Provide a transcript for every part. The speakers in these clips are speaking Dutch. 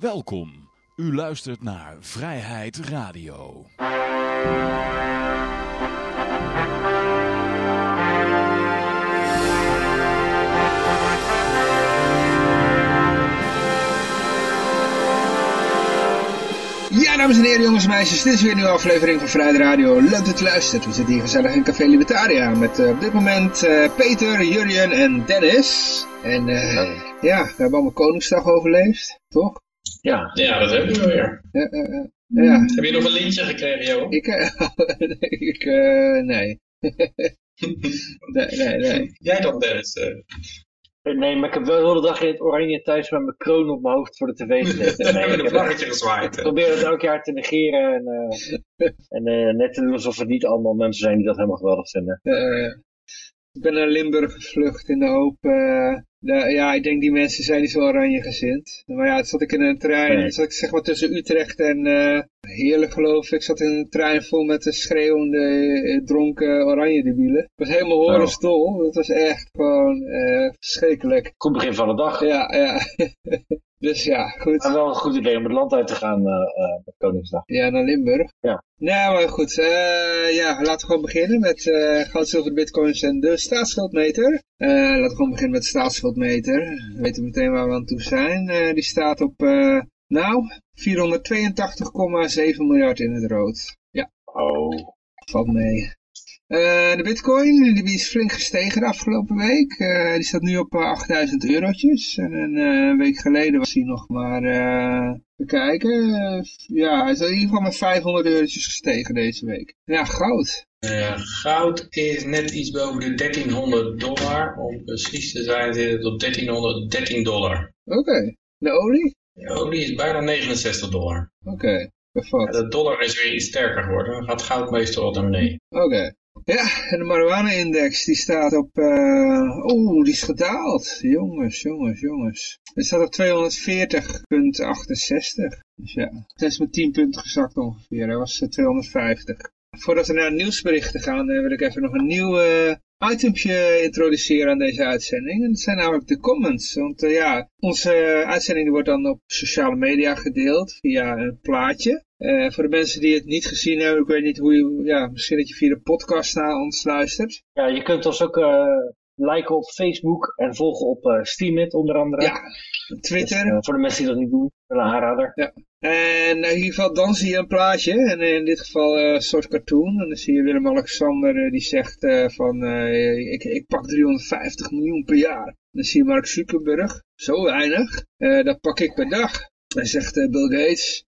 Welkom. U luistert naar Vrijheid Radio. Ja, dames en heren, jongens en meisjes, dit is weer een nieuwe aflevering van Vrijheid Radio. Leuk dat u luistert. We zitten hier gezellig in Café Libertaria met uh, op dit moment uh, Peter, Jurjen en Dennis. En uh, ja. ja, we hebben allemaal Koningsdag overleefd, toch? Ja, ja dat hebben we weer. ja. Heb je nog een lintje gekregen, joh? Ik, ik nee. nee, nee, nee. Jij dan, Dennis? Nee, maar ik heb wel de hele dag in het oranje thuis met mijn kroon op mijn hoofd voor de tv gezeten. Nee, met een vlaggetje gezwaaid. Ik probeer het elk jaar te negeren en, uh, en uh, net te doen alsof het niet allemaal mensen zijn die dat helemaal geweldig vinden. Uh, ik ben naar Limburg gevlucht in de hoop, de, ja, ik denk die mensen zijn niet zo oranje gezind. Maar ja, toen zat ik in een trein, nee. zat ik zeg maar tussen Utrecht en Heerlijk geloof ik, zat in een trein vol met de schreeuwende, dronken oranje debielen. Ik was helemaal horensdol, oh. dat was echt gewoon verschrikkelijk. Goed begin van de dag. Ja, ja. Dus ja, goed. Maar wel een goed idee om het land uit te gaan uh, uh, met Koningsdag. Ja, naar Limburg. Ja. Nou, maar goed. Uh, ja, laten we gewoon beginnen met goud, zilver, bitcoins en de staatsschuldmeter. laten we gewoon beginnen met de staatsschuldmeter. We weten meteen waar we aan toe zijn. die staat op, nou, 482,7 miljard in het rood. Ja. Oh. Valt mee. Uh, de bitcoin die is flink gestegen de afgelopen week. Uh, die staat nu op uh, 8000 eurotjes. En een week geleden was hij nog maar, even kijken, ja, hij is in ieder geval met 500 eurotjes gestegen deze week. Ja, goud. goud is net iets boven de 1300 dollar. Om precies te zijn zit het op 1313 dollar. Oké. Okay. De olie? De olie is bijna 69 dollar. Oké. Okay. Ja, de dollar is weer iets sterker geworden. Dan gaat goud meestal wat naar beneden. Oké. Okay. Ja, en de marijuana-index die staat op, uh, oeh, die is gedaald. Jongens, jongens, jongens. Die staat op 240,68. Dus ja, het is met 10 punten gezakt ongeveer. Hij was 250. Voordat we naar nieuwsberichten gaan, wil ik even nog een nieuw uh, introduceren aan deze uitzending. En dat zijn namelijk de comments. Want ja, onze uitzending wordt dan op sociale media gedeeld via een plaatje. Uh, voor de mensen die het niet gezien hebben, ik weet niet hoe je, ja, misschien dat je via de podcast naar ons luistert. Ja, je kunt ons ook uh, liken op Facebook en volgen op uh, Steamit onder andere. Ja, Twitter. Dus, voor de mensen die dat niet doen, een aanrader. Ja. En in ieder geval, dan zie je een plaatje, en in dit geval een soort cartoon. En dan zie je Willem-Alexander die zegt van, ik, ik pak 350 miljoen per jaar. Dan zie je Mark Zuckerberg, zo weinig, dat pak ik per dag. Hij zegt uh, Bill Gates,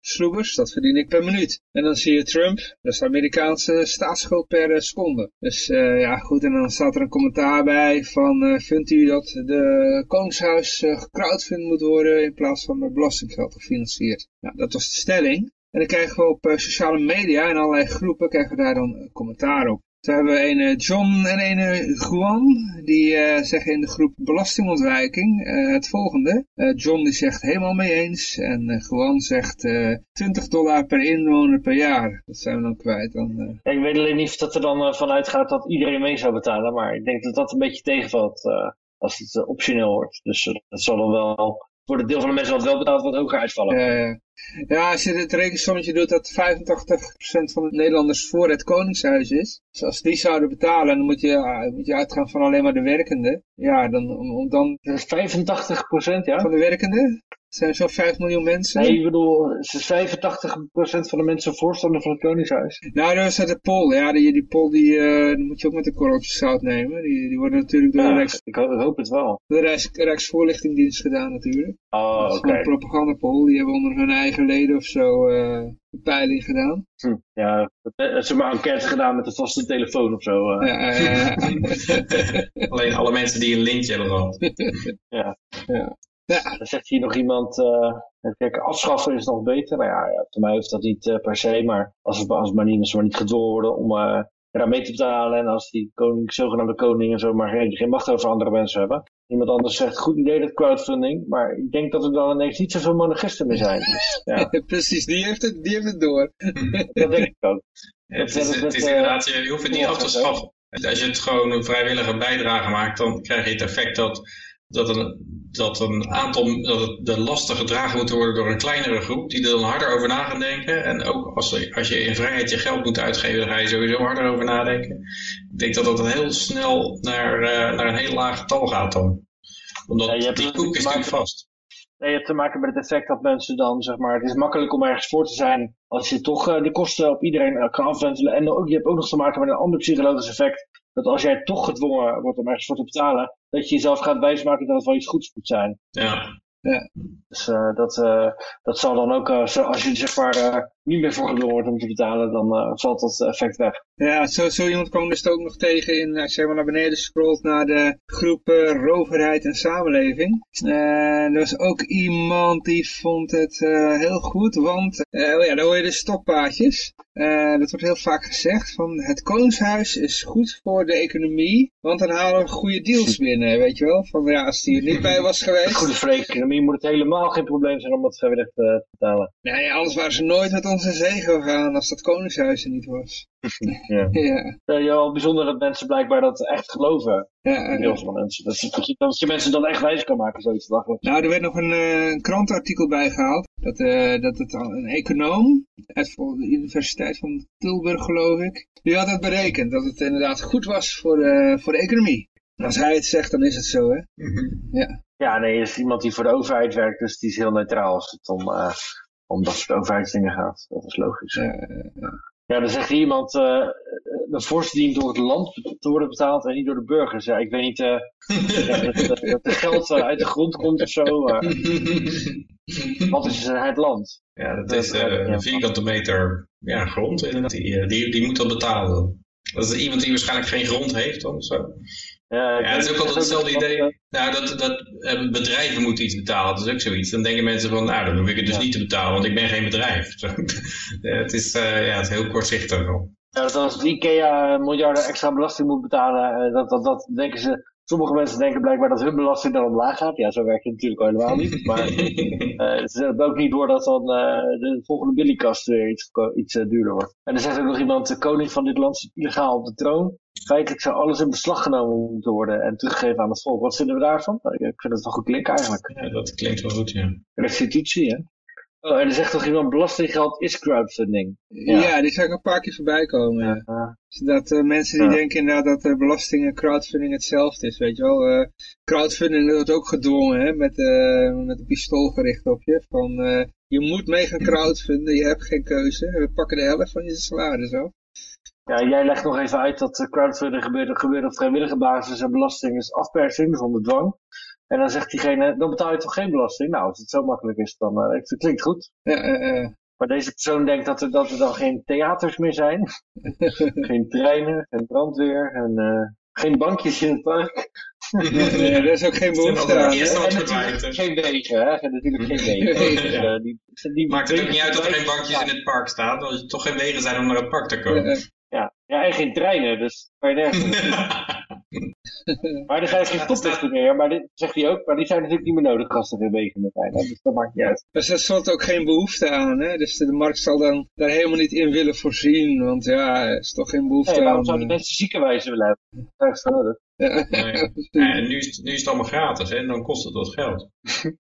sloebers, dat verdien ik per minuut. En dan zie je Trump, dat is de Amerikaanse staatsschuld per uh, seconde. Dus uh, ja goed, en dan staat er een commentaar bij van, vindt u dat de Koningshuis gecrowdfund moet worden in plaats van met belastinggeld gefinancierd? Nou, dat was de stelling. En dan krijgen we op sociale media en allerlei groepen, krijgen we daar dan commentaar op. Zo hebben een John en een Juan, die uh, zeggen in de groep belastingontwijking het volgende. John die zegt helemaal mee eens en Juan zegt 20 dollar per inwoner per jaar. Dat zijn we dan kwijt. Dan, Ik weet alleen niet of dat er dan vanuit gaat dat iedereen mee zou betalen, maar ik denk dat dat een beetje tegenvalt als het optioneel wordt. Dus dat zal dan wel voor het deel van de mensen wat wel betaald wat hoger uitvallen. Ja, ja. Ja, als je het rekensommetje doet dat 85% van de Nederlanders voor het Koningshuis is. Dus als die zouden betalen, dan moet je, moet je uitgaan van alleen maar de werkenden. Ja, dan... Om, om dan 85% ja? Van de werkenden? Zijn zo'n 5 miljoen mensen. Nee, ik bedoel, 85% van de mensen voorstander van het Koningshuis. Nou, dat is uit de poll. Ja, die, die poll die, uh, die moet je ook met een korreltje zout nemen. Die, die worden natuurlijk door ja, de Rijks... Ik, ho ik, hoop het wel. De Rijks, Rijksvoorlichtingsdienst gedaan natuurlijk. Oh, oké. Okay. een propagandapoll. Die hebben onder hun eigen leden of zo uh, een peiling gedaan. Hm, ja, ze hebben een enquête gedaan met een vaste telefoon of zo. Uh. Ja, ja, Alleen alle mensen die een lintje hebben gehad. ja. ja. Ja. Dan zegt hier nog iemand, uh, kijk, afschaffen is nog beter. Nou ja, ja voor mij hoeft dat niet uh, per se, maar als, het, als maar niet, maar niet gedwongen worden om uh, eraan mee te betalen en als die koning, zogenaamde koning en zo maar geen, geen macht over andere mensen hebben. Iemand anders zegt, goed idee dat crowdfunding, maar ik denk dat er dan ineens niet zoveel monarchisten meer zijn. Dus, ja. Precies, die heeft, het, die heeft het door. dat denk ik ook. Ja, het, is, het is inderdaad, je hoeft het niet af te schaffen. Als je het gewoon een vrijwillige bijdrage maakt, dan krijg je het effect dat dat een, dat een aantal, dat de lasten gedragen moeten worden door een kleinere groep, die er dan harder over na gaan denken. En ook als, als je in vrijheid je geld moet uitgeven, dan ga je sowieso harder over nadenken. Ik denk dat dat heel snel naar, uh, naar een heel laag getal gaat dan. Omdat ja, die koek is natuurlijk vast. Nee, je hebt te maken met het effect dat mensen dan, zeg maar, het is makkelijk om ergens voor te zijn als je toch uh, de kosten op iedereen kan afwentelen. En ook, je hebt ook nog te maken met een ander psychologisch effect dat als jij toch gedwongen wordt om ergens voor te betalen, dat je jezelf gaat wijsmaken dat het wel iets goeds moet zijn. Ja. ja. Dus uh, dat, uh, dat zal dan ook, zo, als je zeg maar niet meer voor om te betalen, dan valt dat effect weg. Ja, zo, zo iemand kwam dus ook nog tegen in, als je maar naar beneden scrolt naar de groep roverheid en samenleving. er was ook iemand die vond het heel goed, want oh ja, dan hoor je de stokpaardjes. Uh, dat wordt heel vaak gezegd van het koningshuis is goed voor de economie, want dan halen we goede deals binnen, weet je wel. Van ja, als die er niet bij was geweest. Goed voor de economie moet het helemaal geen probleem zijn om dat vrijwillig te betalen. Nee, anders waren ze nooit met onze zegen gegaan als dat koningshuis er niet was. ja. ja. ja. wel bijzonder dat mensen blijkbaar dat echt geloven. Ja, heel veel mensen. Dat, je, dat je mensen dan echt wijs kan maken, zoiets. Nou, er werd nog een, uh, krantenartikel bijgehaald. Dat, uh, dat het een econoom uit de Universiteit van Tilburg, geloof ik. Die had het berekend. Dat het inderdaad goed was voor, uh, voor de economie. Als hij het zegt, dan is het zo, hè? Mhm. ja. ja, nee, is iemand die voor de overheid werkt, dus die is heel neutraal als het om, om dat soort overheidsdingen gaat. Dat is logisch. Ja, ja, dan zegt iemand, uh, de vorst dient door het land te worden betaald en niet door de burgers. Ja, ik weet niet uh, dat, dat, het geld uit de grond komt of zo. Maar wat is het land? Ja, dat is een vierkante meter ja, grond inderdaad. Die, die, die moet dan betalen. Dat is iemand die waarschijnlijk geen grond heeft dan, of zo. Ja, ja, dat is ook altijd hetzelfde idee. Nou, dat, dat uh, bedrijven moeten iets betalen, dat is ook zoiets. Dan denken mensen van, nou, dan hoef ik het dus niet te betalen, want ik ben geen bedrijf. het, is, uh, ja, het is heel kortzichtig. Ja, dat als IKEA miljarden extra belasting moet betalen, uh, dat, dat, dat denken ze... Sommige mensen denken blijkbaar dat hun belasting dan omlaag gaat. Ja, zo werkt het natuurlijk al helemaal niet. Maar uh, ze hebben ook niet door dat dan uh, de volgende billykast weer iets, iets uh, duurder wordt. En er zegt ook nog iemand, de koning van dit land zit illegaal op de troon feitelijk zou alles in beslag genomen moeten worden en teruggegeven aan het volk. Wat vinden we daarvan? Nou, ik vind het wel goed klinken eigenlijk. Ja, dat klinkt wel goed, ja. Restitutie, hè? Oh, en er zegt toch iemand, belastinggeld is crowdfunding. Ja, ja die zou ik een paar keer voorbij komen. Ja. Dus dat uh, mensen die denken inderdaad dat uh, belasting en crowdfunding hetzelfde is, weet je wel. Uh, crowdfunding wordt ook gedwongen, hè, met, met een pistool gericht op je. Van, je moet mee gaan crowdfunden, je hebt geen keuze. We pakken de helft van je salaris af. Ja, jij legt nog even uit dat crowdfunding gebeurt, gebeurt op vrijwillige basis en belasting is afpersing, zonder dwang. En dan zegt diegene, dan betaal je toch geen belasting? Nou, als het zo makkelijk is, dan uh, het klinkt goed. Ja, uh, maar deze persoon denkt dat er, dat er dan geen theaters meer zijn. geen treinen, geen brandweer en uh, geen bankjes in het park. nee, er is ook geen behoefte aan. geen wegen, hè? En natuurlijk geen wegen. ja. die, die Maakt het ook niet uit dat er geen bankjes in het park staan, dat er toch geen wegen zijn om naar het park te komen. Ja, ja en geen treinen, dus kan je nergens Maar er zijn geen stoplichten meer, maar dit zegt hij ook, maar die zijn natuurlijk niet meer nodig als er weer wegen meer zijn. Dus dat maakt niet uit. Dus er stond ook geen behoefte aan, hè? Dus de markt zal dan daar helemaal niet in willen voorzien, want ja, er is toch geen behoefte nee, waarom aan. zouden eh. mensen ziekenwijzen willen hebben? Dat is nodig. Ja. Ja, en nu is, nu is het allemaal gratis, hè? En dan kost het wat geld.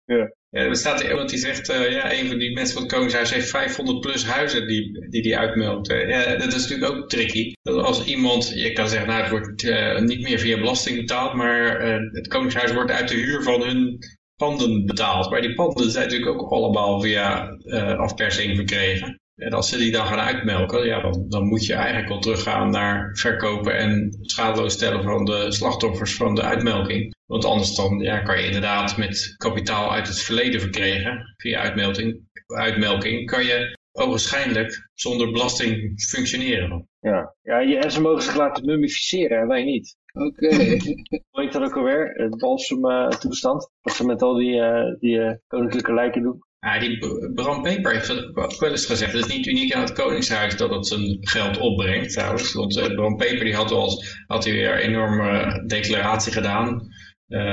ja. Ja, er staat er iemand die zegt, uh, ja, een van die mensen van het Koningshuis heeft 500 plus huizen die die, die uitmeldt. ja, dat is natuurlijk ook tricky. Dat als iemand, je kan zeggen, nou, het wordt uh, niet meer via belasting betaald, maar het Koningshuis wordt uit de huur van hun panden betaald. Maar die panden zijn natuurlijk ook allemaal via afpersing verkregen. En als ze die dan gaan uitmelken, ja, dan, dan moet je eigenlijk wel teruggaan naar verkopen en schadeloos stellen van de slachtoffers van de uitmelking. Want anders dan ja, kan je inderdaad met kapitaal uit het verleden verkregen, via uitmelking, uitmelking kan je ogenschijnlijk zonder belasting functioneren. Ja, ja en ze mogen zich laten mummificeren en wij niet. Oké. Okay. Hoe heet dat ook alweer? Het balsem uh, toestand. Wat ze met al die, uh, die uh, koninklijke lijken doen. Ja, die Bram Peper heeft ook wel eens gezegd, het is niet uniek aan het Koningshuis dat het zijn geld opbrengt trouwens. Want uh, Bram Peper die had, al, had hij weer een enorme declaratie gedaan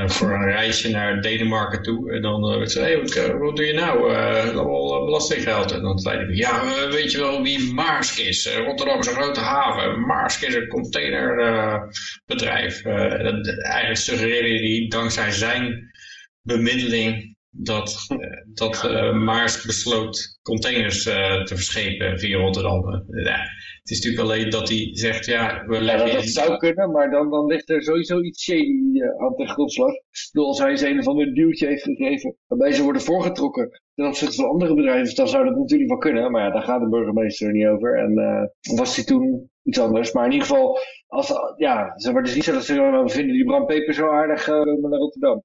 voor een reisje naar Denemarken toe. En dan zei hey, wat, doe je nou? Allemaal belastinggeld. En dan zei hij, ja, weet je wel wie Maersk is? Rotterdam is een grote haven. Maersk is een containerbedrijf. eigenlijk suggereerde hij dankzij zijn bemiddeling dat, dat Maersk besloot containers te verschepen via Rotterdam. Het is natuurlijk alleen dat hij zegt, ja, we leggen... Ja, dat, zou kunnen, maar dan, dan ligt er sowieso iets shady uh, aan de grondslag. als hij eens een of ander duwtje heeft gegeven, waarbij ze worden voorgetrokken ten opzichte van andere bedrijven, dan zou dat natuurlijk wel kunnen. Maar ja, daar gaat de burgemeester niet over. En was hij toen iets anders. Maar in ieder geval, als, ja, het is niet zo dat ze vinden die Bram Peper zo aardig uh, naar Rotterdam.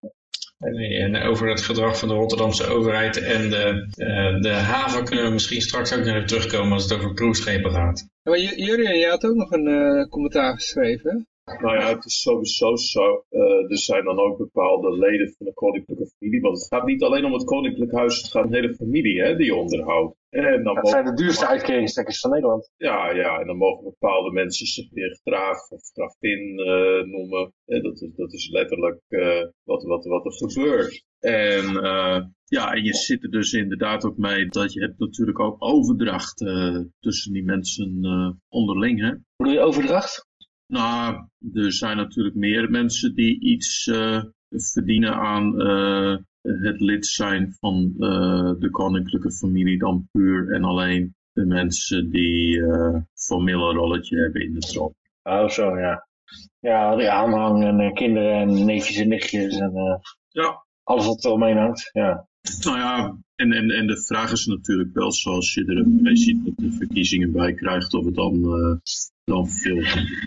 En over het gedrag van de Rotterdamse overheid en de, uh, de haven kunnen we misschien straks ook naar terugkomen als het over cruiseschepen gaat. Maar Jurien, je had ook nog een uh, commentaar geschreven. Nou ja, het is sowieso zo. Uh, er zijn dan ook bepaalde leden van de koninklijke familie. Want het gaat niet alleen om het koninklijk huis, het gaat om de hele familie hè, die je onderhoudt. En dan dat zijn de duurste uitkeringstrekkers van Nederland. Ja, ja, en dan mogen bepaalde mensen zich weer graaf of grafin uh, noemen. En dat, is, dat is letterlijk uh, wat, wat, wat er gebeurt. En uh, ja, en je zit er dus inderdaad ook mee dat je hebt natuurlijk ook overdracht tussen die mensen onderling. Hè? Bedoel je overdracht? Nou, er zijn natuurlijk meer mensen die iets uh, verdienen aan uh, het lid zijn van uh, de koninklijke familie dan puur en alleen de mensen die formeel een rolletje hebben in de troon. Oh, zo ja. Ja, die aanhang en kinderen en neefjes en nichtjes en ja. alles wat er omheen hangt. Ja. Nou ja, en, en, en de vraag is natuurlijk wel zoals je er mee ziet dat de verkiezingen bij krijgt of het dan, uh, dan veel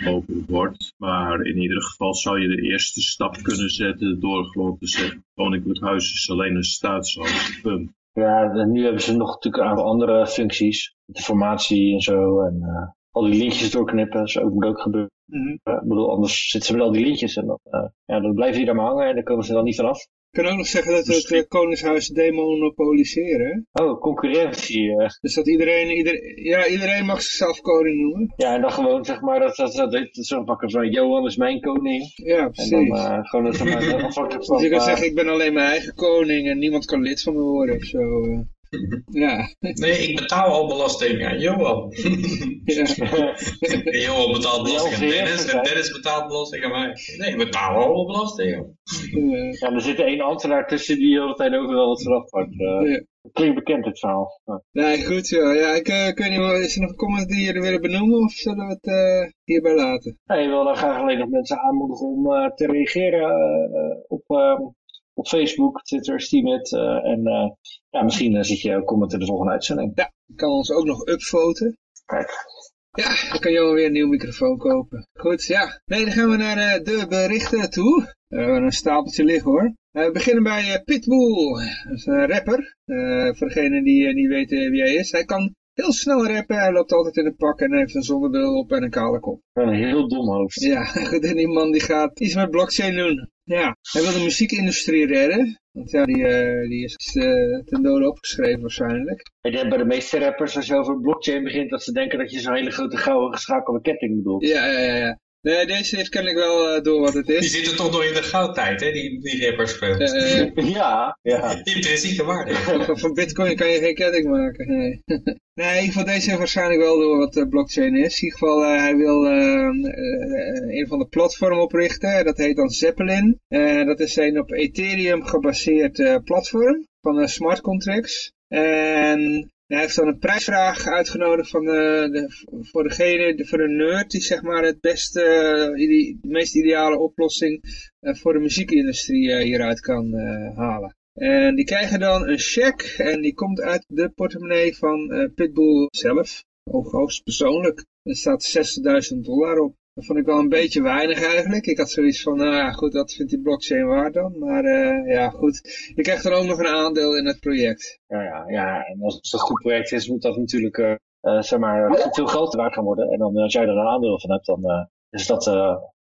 mogelijk wordt. Maar in ieder geval zou je de eerste stap kunnen zetten door gewoon te zeggen, het Koninklijk Huis is alleen een staatshoofd, punt. Ja, nu hebben ze nog natuurlijk een aantal andere functies, informatie en zo en uh, al die lintjes doorknippen, dat moet ook gebeuren. Mm -hmm. uh, ik bedoel, anders zitten ze met al die lintjes en dan, ja, dan blijven die daar maar hangen en dan komen ze dan niet vanaf. Ik kan ook nog zeggen dat we het uh, Koningshuis demonopoliseren. Oh, concurrentie. Uh. Dus dat iedereen, ieder, ja, iedereen mag zichzelf koning noemen. Ja, en dan gewoon zeg maar dat, dat, dat, dat zo pakken van Johan is mijn koning. Ja, precies. En dan uh, gewoon dat, maar, afhankelijk van... Dus je kan zeggen ik ben alleen mijn eigen koning en niemand kan lid van me worden of zo. Ja. Nee, ik betaal al belasting aan Johan. Ja. Johan betaalt belasting aan Dennis en Dennis betaalt belasting aan mij. Nee, ik betaal al belasting. Ja, er zit één ambtenaar tussen die de hele tijd overal wat vanaf pakt. Ja. Klinkt bekend het verhaal. Ja. Nee, goed zo. Ja, ik, uh, ik weet niet, is er nog een comment die jullie willen benoemen of zullen we het uh, hierbij laten? Nee, ik wil dan graag alleen nog mensen aanmoedigen om uh, te reageren op op Facebook, Twitter, Steemit. Uh, en uh, ja, misschien uh, zit je ook commenten de volgende uitzending. Ja, je kan ons ook nog upvoten. Kijk. Ja, dan kan je wel weer een nieuw microfoon kopen. Goed, ja. Nee, dan gaan we naar de berichten toe. We hebben een stapeltje liggen hoor. we beginnen bij Pitbull. Dat is een rapper. voor degene die niet weten wie hij is. Hij kan heel snel rappen. Hij loopt altijd in een pak en heeft een zonnebril op en een kale kop. Een heel dom hoofd. Ja, goed. En die man die gaat iets met blockchain doen. Ja, hij wil de muziekindustrie redden. Want ja, die, uh, die is uh, ten dode opgeschreven waarschijnlijk. Ik denk bij de meeste rappers, als je over blockchain begint, dat ze denken dat je zo'n hele grote gouden geschakelde ketting bedoelt. Ja, ja, ja. Nee, deze heeft ken ik wel uh, door wat het is. Die zitten toch nog in de goudtijd, hè, die, die rappers speelt. Uh, ja, ja. Intrinsieke waarde. Van, van bitcoin kan je geen ketting maken, nee. nee, in ieder geval deze heeft waarschijnlijk wel door wat uh, blockchain is. In ieder geval, hij wil een van de platformen oprichten, dat heet dan Zeppelin. dat is een op Ethereum gebaseerd platform van smart contracts. En hij heeft dan een prijsvraag uitgenodigd van de, de, voor degene, de, voor de nerd die zeg maar het beste, de meest ideale oplossing uh, voor de muziekindustrie hieruit kan halen. En die krijgen dan een check en die komt uit de portemonnee van Pitbull zelf, hoogstpersoonlijk. Er staat 60.000 dollar op. Dat vond ik wel een beetje weinig eigenlijk. Ik had zoiets van, nou ja, goed, dat vindt die blockchain waard dan. Maar uh, ja, goed. Je krijgt dan ook nog een aandeel in het project. Ja, ja, ja. en als het een goed project is, moet dat natuurlijk, uh, uh, zeg maar, veel geld waard gaan worden. En dan, als jij er een aandeel van hebt, dan is dat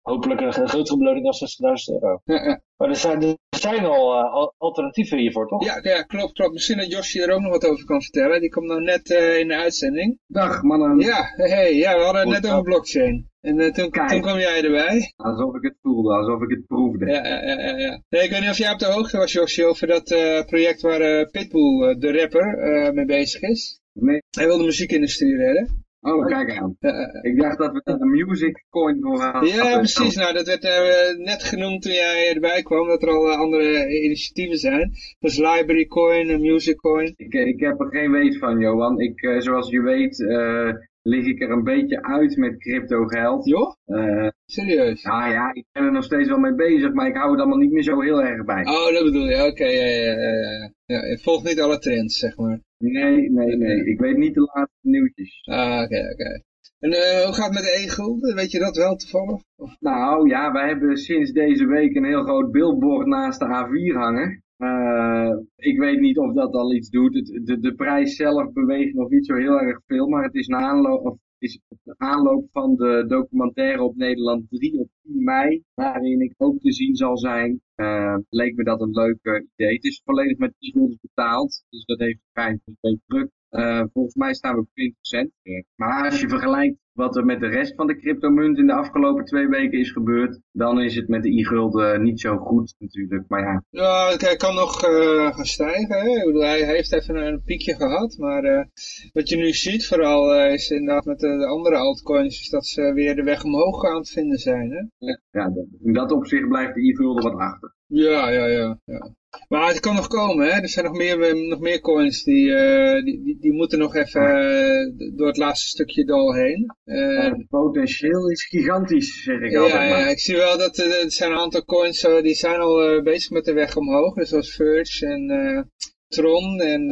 hopelijk een, grotere beloning dan 60.000 euro. Ja, ja. Maar er zijn, er zijn al alternatieven hiervoor, toch? Ja, ja, klopt, klopt. Misschien dat Josje er ook nog wat over kan vertellen. Die komt nou net in de uitzending. Dag, mannen. Ja, hey, ja we hadden het net over blockchain. En toen, toen kwam jij erbij. Alsof ik het voelde, alsof ik het proefde. Ja, ja, ja. ja. Nee, ik weet niet of jij op de hoogte was, Josje, over dat project waar Pitbull, de rapper, mee bezig is. Nee. Hij wil de muziekindustrie redden. Oh, kijk aan. ik dacht dat we daar de music coin voor hadden. Ja, precies. Nou, dat werd net genoemd toen jij erbij kwam, dat er al andere initiatieven zijn. Dus library coin, music coin. Ik, ik heb er geen weet van, Johan. Ik, zoals je weet, lig ik er een beetje uit met crypto geld. Joh? Serieus? Nou ja, ik ben er nog steeds wel mee bezig, maar ik hou het allemaal niet meer zo heel erg bij. Oh, dat bedoel je. Oké, ja, ja, ja, ja. Je volgt niet alle trends, zeg maar. Nee, nee, nee. Ik weet niet de laatste nieuwtjes. Ah, oké, oké. En uh, hoe gaat het met de e-gulden? Weet je dat wel toevallig? Nou ja, wij hebben sinds deze week een heel groot billboard naast de A4 hangen. Uh, ik weet niet of dat al iets doet. De, de prijs zelf beweegt nog niet zo heel erg veel, maar het is een aanloop, of is de aanloop van de documentaire op Nederland 3 op 10 mei, waarin ik ook te zien zal zijn, uh, leek me dat een leuk idee. Het is volledig met e betaald, dus dat heeft een beetje druk. Uh, volgens mij staan we op 20 cent. Maar als je vergelijkt wat er met de rest van de cryptomunt in de afgelopen twee weken is gebeurd, dan is het met de e-gulden niet zo goed natuurlijk. Maar ja, ja hij kan nog uh, gaan stijgen. Hè? Ik bedoel, hij heeft even een piekje gehad. Maar uh, wat je nu ziet vooral uh, is inderdaad met de, de, andere altcoins, is dat ze weer de weg omhoog aan het vinden zijn. Hè? Ja, in dat opzicht blijft de e-gulden wat achter. Ja, ja, ja, ja. Maar het kan nog komen, hè? Er zijn nog meer, nog meer coins die, uh, die, die, die, moeten nog even uh, door het laatste stukje dal heen. Uh, het potentieel is gigantisch, zeg ik ja, altijd maar. Ja, ik zie wel dat er zijn een aantal coins die zijn al bezig met de weg omhoog. Dus zoals Verge en Tron en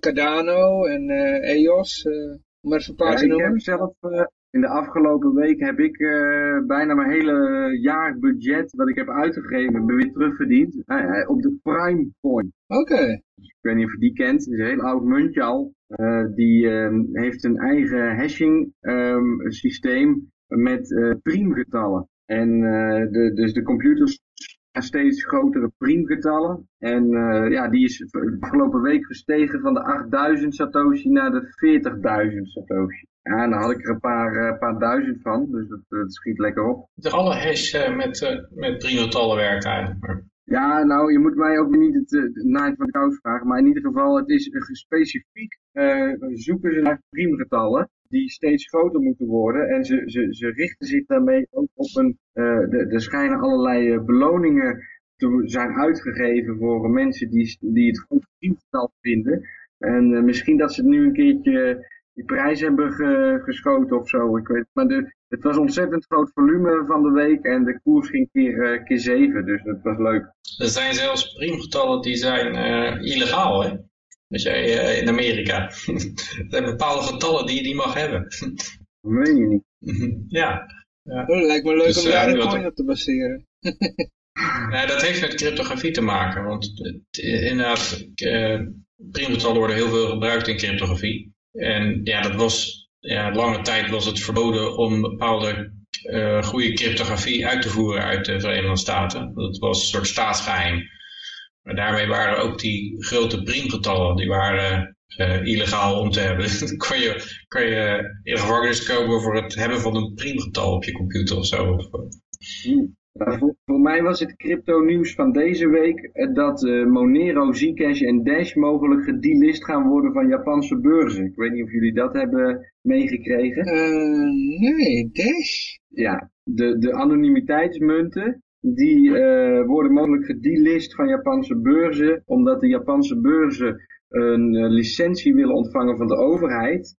Cardano en EOS. om maar even een paar te noemen. Ik heb zelf in de afgelopen week heb ik uh, bijna mijn hele jaarbudget wat ik heb uitgegeven weer terugverdiend uh, op de Prime Point. Oké. Ik weet niet of je die kent, het is een heel oud muntje al. Uh, die ehm, heeft een eigen hashing um, systeem met priemgetallen. En de, dus de computers steeds grotere priemgetallen. En ja, die is de afgelopen week gestegen van de 8000 Satoshi naar de 40.000 Satoshi. Ja, en dan had ik er een paar, uh, paar duizend van, dus dat, dat schiet lekker op. De alle hash uh, met, uh, met priemgetallen werkt eigenlijk. Ja, nou, je moet mij ook niet het uh, naait van de kous vragen, maar in ieder geval, het is specifiek zoeken ze naar priemgetallen die steeds groter moeten worden. En ze, ze, ze richten zich daarmee ook op een, er schijnen allerlei beloningen te zijn uitgegeven voor mensen die, die het goed priemgetal vinden. En misschien dat ze het nu een keertje die prijs hebben ge, geschoten of zo. Ik weet, maar de, het was ontzettend groot volume van de week en de koers ging keer, uh, keer 7, dus dat was leuk. Er zijn zelfs priemgetallen die zijn uh, illegaal, hè? Dus jij uh, in Amerika. er zijn bepaalde getallen die je niet mag hebben. dat weet je niet. ja. ja. Oh, dat lijkt me leuk dus, om daar een coin op te baseren. nee, dat heeft met cryptografie te maken, want inderdaad, priemgetallen worden heel veel gebruikt in cryptografie. En ja, dat was, ja, lange tijd was het verboden om bepaalde uh, goede cryptografie uit te voeren uit de Verenigde Staten. Dat was een soort staatsgeheim. Maar daarmee waren ook die grote priemgetallen, die waren uh, illegaal om te hebben. Kan je, kan je in gevangenis komen voor het hebben van een priemgetal op je computer of zo. Hmm. Voor, voor, mij was het crypto nieuws van deze week eh, dat uh, Monero, Zcash en Dash mogelijk gedelist gaan worden van Japanse beurzen. Ik weet niet of jullie dat hebben meegekregen. Uh, nee, Dash? Ja, de, de anonimiteitsmunten die uh, worden mogelijk gedelist van Japanse beurzen omdat de Japanse beurzen een licentie willen ontvangen van de overheid.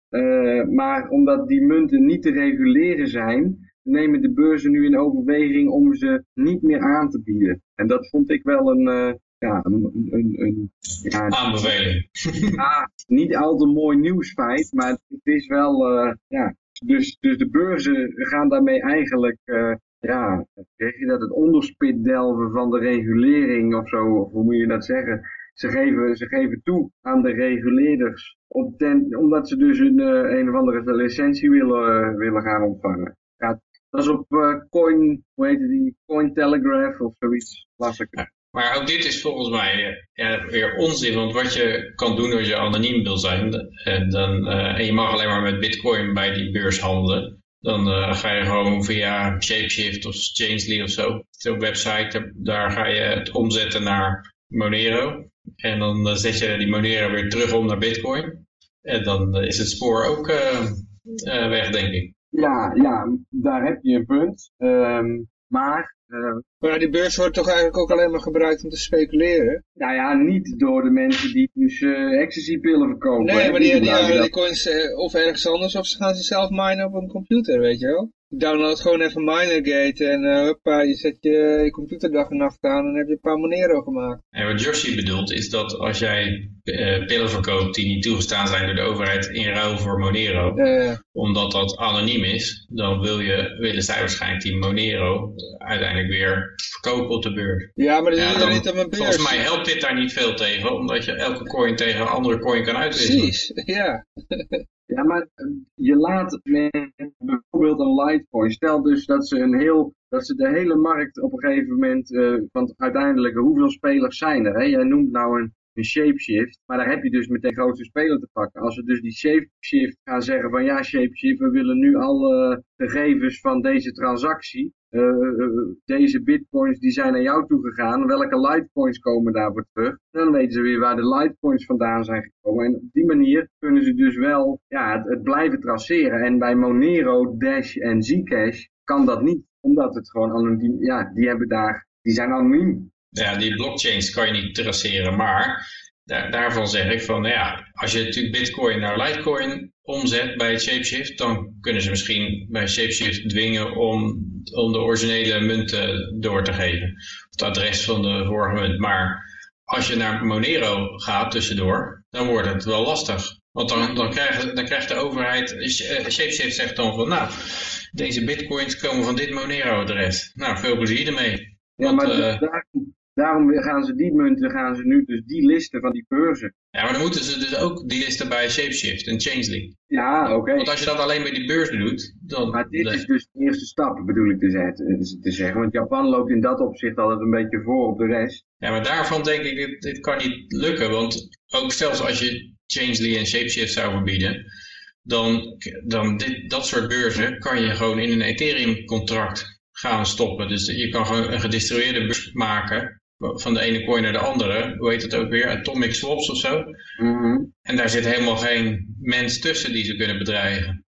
maar omdat die munten niet te reguleren zijn, nemen de beurzen nu in overweging om ze niet meer aan te bieden. En dat vond ik wel een, uh, ja, een, een, een ja, aanbeveling. ja, niet al te mooi nieuwsfeit, maar het is wel, uh, ja, dus, dus de beurzen gaan daarmee eigenlijk, uh, ja, zeg je dat, het onderspit delven van de regulering of zo, of hoe moet je dat zeggen? Ze geven, ze geven toe aan de reguleerders, op ten, omdat ze dus een, een of andere licentie willen, willen gaan ontvangen. Dat is op uh, Coin, hoe heet die, Cointelegraph of zoiets, las ik. maar ook dit is volgens mij ja, weer onzin, want wat je kan doen als je anoniem wil zijn, en, dan, uh, en je mag alleen maar met bitcoin bij die beurs handelen, Dan ga je gewoon via Shapeshift of Changely of zo, zo'n website, daar ga je het omzetten naar Monero. En dan zet je die Monero weer terug om naar Bitcoin. En dan is het spoor ook weg, denk ik. Ja, ja, daar heb je een punt. Ehm, maar uh, maar die beurs wordt toch eigenlijk ook alleen maar gebruikt om te speculeren? Nou ja, niet door de mensen die dus uh, ecstasy-pillen verkopen. Nee, maar die, die, die, coins uh, of ergens anders of ze gaan ze zelf minen op een computer, weet je wel? Download gewoon even Minergate en uh, hoppa, je zet je, je computer dag en nacht aan en dan heb je een paar Monero gemaakt. En wat Joshi bedoelt is dat als jij uh, pillen verkoopt die niet toegestaan zijn door de overheid in ruil voor Monero, uh. omdat dat anoniem is, dan wil je, willen zij waarschijnlijk die Monero uiteindelijk weer verkopen op de beurs. Ja, maar dat is ja, niet op mijn beurs. Volgens mij helpt dit daar niet veel tegen, omdat je elke coin tegen een andere coin kan uitwisselen. Precies, ja. Ja, maar eh, je laat bijvoorbeeld een Litecoin. Stel dus dat ze een heel dat ze de hele markt op een gegeven moment, uh, want uiteindelijk hoeveel spelers zijn er? Hè? Jij noemt nou een, een shapeshift, maar daar heb je dus meteen grote speler te pakken. Als we dus die shapeshift gaan zeggen van ja shapeshift, we willen nu alle gegevens van deze transactie, deze bitcoins die zijn naar jou toegegaan, welke litecoins komen daarvoor terug? Dan weten ze weer waar de litecoins vandaan zijn gekomen. En op die manier kunnen ze dus wel ja, het, het blijven traceren. En bij Monero, Dash en Zcash kan dat niet, omdat het gewoon anoniem, ja, die hebben daar, die zijn anoniem. Ja, die blockchains kan je niet traceren, maar daar, daarvan zeg ik van, nou ja, als je natuurlijk bitcoin naar litecoin omzet bij Shapeshift, dan kunnen ze misschien bij Shapeshift dwingen om, om de originele munten door te geven. Of het adres van de vorige munt. Maar als je naar Monero gaat tussendoor, dan wordt het wel lastig. Want dan, dan, krijgt, dan krijgt de overheid, eh, Shapeshift zegt dan van, nou, deze bitcoins komen van dit Monero-adres. Nou, veel plezier ermee. Ja, maar uh, daar, Daarom gaan ze die munten, gaan ze nu dus die listen van die beurzen. Ja, maar dan moeten ze dus ook die listen bij Shapeshift en Changelink. Ja, oké. Want als je dat alleen bij die beurs doet, dan... Maar dit is dus de eerste stap, bedoel ik te zeggen. Want Japan loopt in dat opzicht altijd een beetje voor op de rest. Ja, maar daarvan denk ik, dit, dit kan niet lukken. Want ook zelfs als je Changelink en Shapeshift zou verbieden, dan, dan dit, dat soort beurzen kan je gewoon in een Ethereum contract gaan stoppen. Dus je kan gewoon een gedistribueerde beurs maken van de ene coin naar de andere, hoe heet het ook weer, atomic swaps of zo. Mhm. En daar zit helemaal geen mens tussen die ze kunnen bedreigen.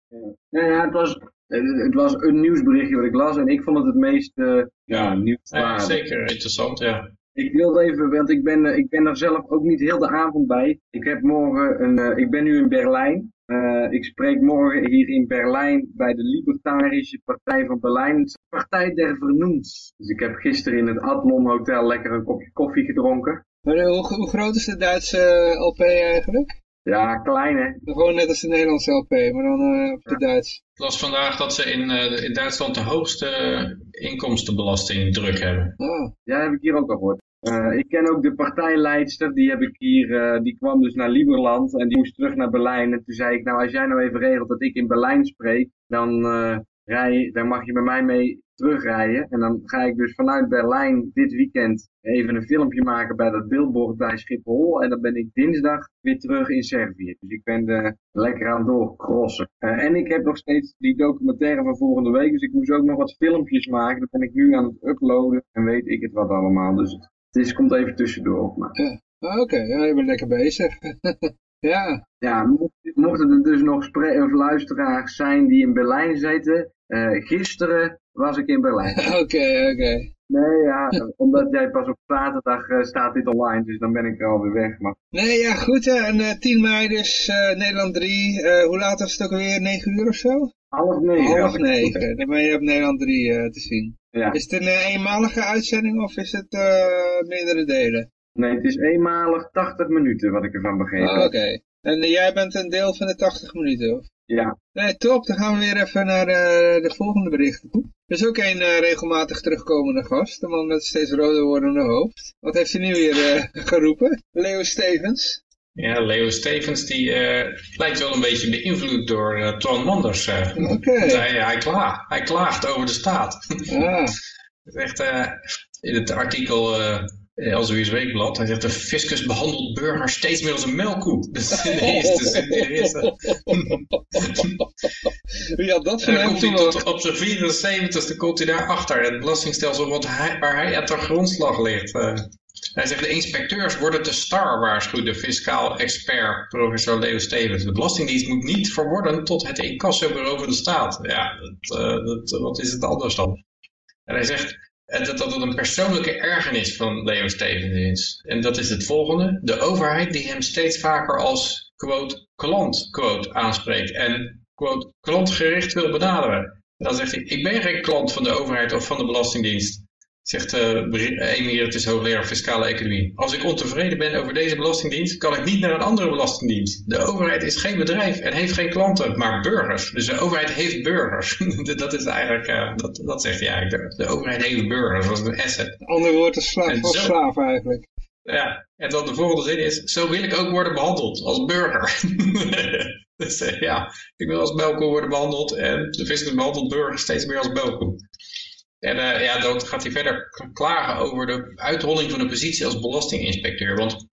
Ja, ja het, was, het was een nieuwsberichtje wat ik las en ik vond het het meest uh, ja, ja, zeker interessant, ja. Ik wilde even, want ik ben, ik ben er zelf ook niet heel de avond bij. Ik heb morgen een, uh, ik ben nu in Berlijn uh, ik spreek morgen hier in Berlijn bij de Libertarische Partij van Berlijn. Partij der Vernoemds. Dus ik heb gisteren in het Adlon Hotel lekker een kopje koffie gedronken. Maar eh, hoe, hoe groot is de Duitse eh, LP eigenlijk? Ja, klein hè. Gewoon net als de Nederlandse LP, maar dan uh, op de Duits. Ik las vandaag dat ze in, uh, in Duitsland de hoogste inkomstenbelasting druk hebben. Oh. Ja, heb ik hier ook al gehoord. Uh, ik ken ook de partijleidster, die heb ik hier, uh, die kwam dus naar Lieberland en die moest terug naar Berlijn. En toen zei ik, nou als jij nou even regelt dat ik in Berlijn spreek, dan, uh, rij, mag je bij mij mee terugrijden. En dan ga ik dus vanuit Berlijn dit weekend even een filmpje maken bij dat billboard bij Schiphol. En dan ben ik dinsdag weer terug in Servië. Dus ik ben er lekker aan doorcrossen. en ik heb nog steeds die documentaire van volgende week. Dus ik moest ook nog wat filmpjes maken. Dat ben ik nu aan het uploaden. En weet ik het wat allemaal. Dus het dus komt even tussendoor. Maar... Ja. Ah, oké, ja, je bent lekker bezig. ja. Ja, mochten er dus nog of luisteraars zijn die in Berlijn zitten. Uh, gisteren was ik in Berlijn. Oké, oké. Nee, ja, omdat jij pas op zaterdag uh, staat dit online, dus dan ben ik alweer weg. Maar... Nee, ja, goed. Hè. En uh, 10 mei dus, Nederland 3. hoe laat was het ook alweer? 9 uur of zo? Half negen. Half negen. Dan ben je op Nederland 3 te zien. Ja. Is het een uh, eenmalige uitzending of is het uh, meerdere delen? Nee, het is eenmalig 80 minuten wat ik ervan begrepen oh, Oké. En uh, jij bent een deel van de 80 minuten, of? Ja. Nee, top. Dan gaan we weer even naar de volgende berichten toe. Er is ook een regelmatig terugkomende gast. De man met steeds roder wordende hoofd. Wat heeft hij nu weer geroepen? Leo Stevens. Ja, Leo Stevens die uh, lijkt wel een beetje beïnvloed door uh, Twan Manders. Uh. Okay. Hij, hij, klaagt, hij klaagt over de staat. Ah. echt, in het artikel als Wees Weekblad. Hij zegt, de fiscus behandelt burgers steeds meer als een melkkoe. Dat is in de eerste. De eerste. Had dat komt hij tot, op zijn 74 komt hij daarachter. Het belastingstelsel wat hij, waar hij aan de grondslag ligt. Hij zegt, de inspecteurs worden te star, waarschuwt de fiscaal expert professor Leo Stevens. De Belastingdienst moet niet verworden tot het incassobureau van de staat. Ja, dat, uh, dat, wat is het anders dan? En hij zegt dat dat een persoonlijke ergernis van Leo Stevens is. En dat is het volgende. De overheid die hem steeds vaker als, quote, klant, quote, aanspreekt. En, quote, klantgericht wil benaderen. En dan zegt hij, ik ben geen klant van de overheid of van de Belastingdienst. Zegt uh, emeritus hoogleraar fiscale economie. Als ik ontevreden ben over deze belastingdienst, kan ik niet naar een andere belastingdienst. De overheid is geen bedrijf en heeft geen klanten, maar burgers. Dus de overheid heeft burgers. dat is eigenlijk, uh, dat, dat zegt hij eigenlijk. De, overheid heeft burgers, dat is een asset. Ander woord is slaaf slaaf eigenlijk. Ja, en dan de volgende zin is, zo wil ik ook worden behandeld, als burger. dus uh, ja, ik wil als belko worden behandeld en de fiscus behandelt burgers steeds meer als belko. En uh, ja, dan gaat hij verder klagen over de uitrolling van de positie als belastinginspecteur. Want